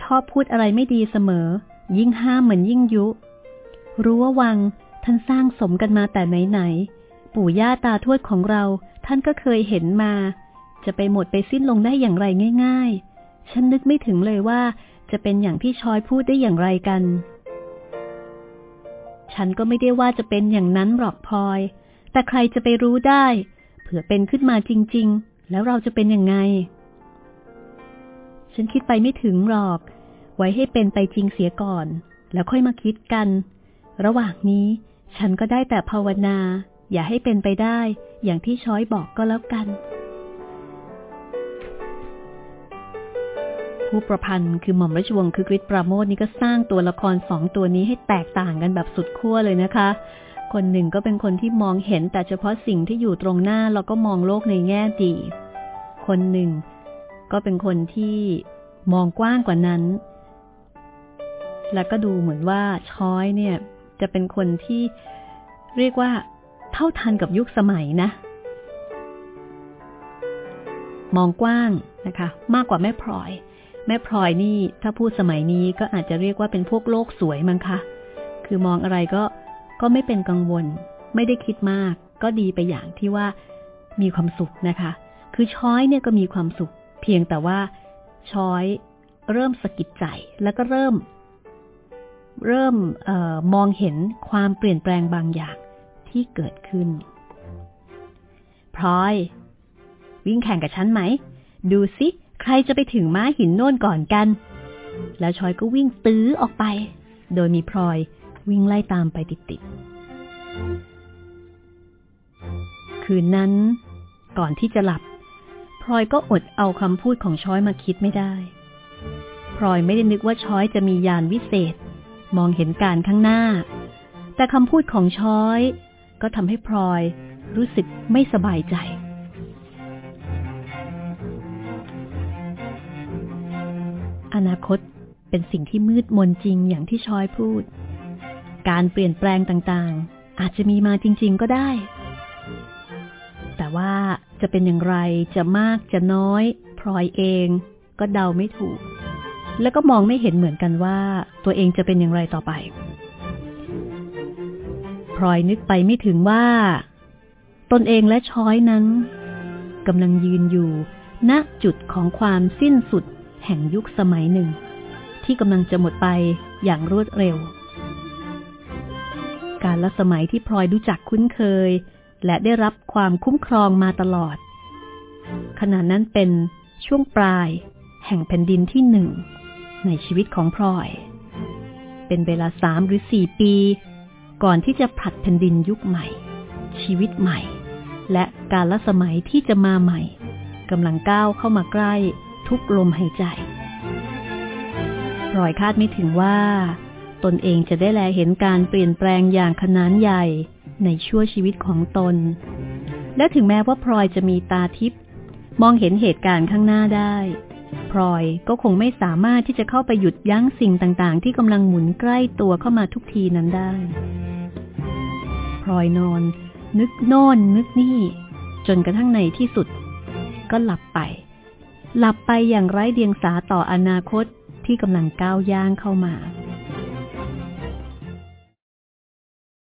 ชอบพูดอะไรไม่ดีเสมอ ยิ่งห้ามเหมือนยิ่งยุ รู้ว่าวังท่านสร้างสมกันมาแต่ไหนๆปู่ย่าตาทวดของเราท่านก็เคยเห็นมา จะไปหมดไปสิ้นลงได้อย่างไรง่าย ๆ ฉันนึกไม่ถึงเลยว่า จะเป็นอย่างที่ชอยพูดได้อย่างไรกัน ฉันก็ไม่ได้ว่าจะเป็นอย่างนั้นหรอกพลอย แต่ใครจะไปรู้ได้ เผื่อเป็นขึ้นมาจริง ๆ แล้วเราจะเป็นยังไง ฉันคิดไปไม่ถึงหรอก ไว้ให้เป็นไปจริงเสียก่อน แล้วค่อยมาคิดกัน ระหว่างนี้ฉันก็ได้แต่ภาวนา อย่าให้เป็นไปได้ อย่างที่ช้อยบอกก็แล้วกัน ผู้ประพันธ์คือหม่อมราชวงศ์คือกริชปราโมทนี่ก็สร้างตัวละครสองตัวนี้ให้แตกต่างกันแบบสุดขั้วเลยนะคะ คนหนึ่งก็เป็นคนที่มองเห็นแต่เฉพาะสิ่งที่อยู่ตรงหน้าแล้วก็มองโลกในแง่ดี คนหนึ่งก็เป็นคนที่มองกว้างกว่านั้น แล้วก็ดูเหมือนว่าช้อยเนี่ย จะเป็นคนที่เรียกว่าเท่าทันกับยุคสมัยนะ มองกว้างนะคะ มากกว่าแม่พลอย แม่พลอยนี่ถ้าพูดสมัยนี้ก็อาจจะเรียกว่าเป็นพวกโลกสวยมั้งคะ คือมองอะไรก็ก็ไม่เป็นกังวล ไม่ได้คิดมาก ก็ดีไปอย่างที่ว่ามีความสุขนะคะ คือช้อยเนี่ยก็มีความสุข เพียงแต่ว่าช้อยเริ่มสะกิดใจแล้วก็เริ่ม เริ่มออมองเห็นความเปลี่ยนแปลงบางอย่างที่เกิดขึ้นพลอย วิ่งแข่งกับฉันไหม ดูสิ ใครจะไปถึงม้าหินโน่นก่อนกัน แล้วชอยก็วิ่งตื้อออกไป โดยมีพลอยวิ่งไล่ตามไปติดๆ คืนนั้น ก่อนที่จะหลับ พลอยก็อดเอาคำพูดของช้อยมาคิดไม่ได้ พลอยไม่ได้นึกว่าช้อยจะมียานวิเศษ มองเห็นการข้างหน้า แต่คำพูดของช้อย ก็ทำให้พลอยรู้สึกไม่สบายใจ อนาคตเป็นสิ่งที่มืดมนจริงอย่างที่ชอยพูด การเปลี่ยนแปลงต่างๆ อาจจะมีมาจริง ๆ ก็ได้ แต่ว่าจะเป็นอย่างไรจะมากจะน้อยพลอยเองก็เดาไม่ถูก แล้วก็มองไม่เห็นเหมือนกันว่าตัวเองจะเป็นอย่างไรต่อไปพลอยนึกไปไม่ถึงว่า ตนเองและช้อยนั้นกำลังยืนอยู่ณจุดของความสิ้นสุด แห่งยุคสมัยหนึ่ง ที่กำลังจะหมดไปอย่างรวดเร็ว การละสมัยที่พลอยรู้จักคุ้นเคย และได้รับความคุ้มครองมาตลอด ขณะนั้นเป็นช่วงปลาย แห่งแผ่นดินที่หนึ่ง ในชีวิตของพลอย เป็นเวลาสามหรือสี่ปี ก่อนที่จะผลัดแผ่นดินยุคใหม่ ชีวิตใหม่ และการละสมัยที่จะมาใหม่กำลังก้าวเข้ามาใกล้ ทุกลมหายใจพลอยคาดไม่ถึงว่า ตนเองจะได้แลเห็นการเปลี่ยนแปลงอย่างขนานใหญ่ในชั่วชีวิตของตน และถึงแม้ว่าพลอยจะมีตาทิพย์มองเห็นเหตุการณ์ข้างหน้าได้พลอยก็คงไม่สามารถที่จะเข้าไปหยุดยั้งสิ่งต่างๆ ที่กำลังหมุนใกล้ตัวเข้ามาทุกทีนั้นได้พลอยนอน นึกโน่นนึกนี่ จนกระทั่งในที่สุด ก็หลับไป หลับไปอย่างไร้เดียงสาต่ออนาคตที่กำลังก้าวย่างเข้ามา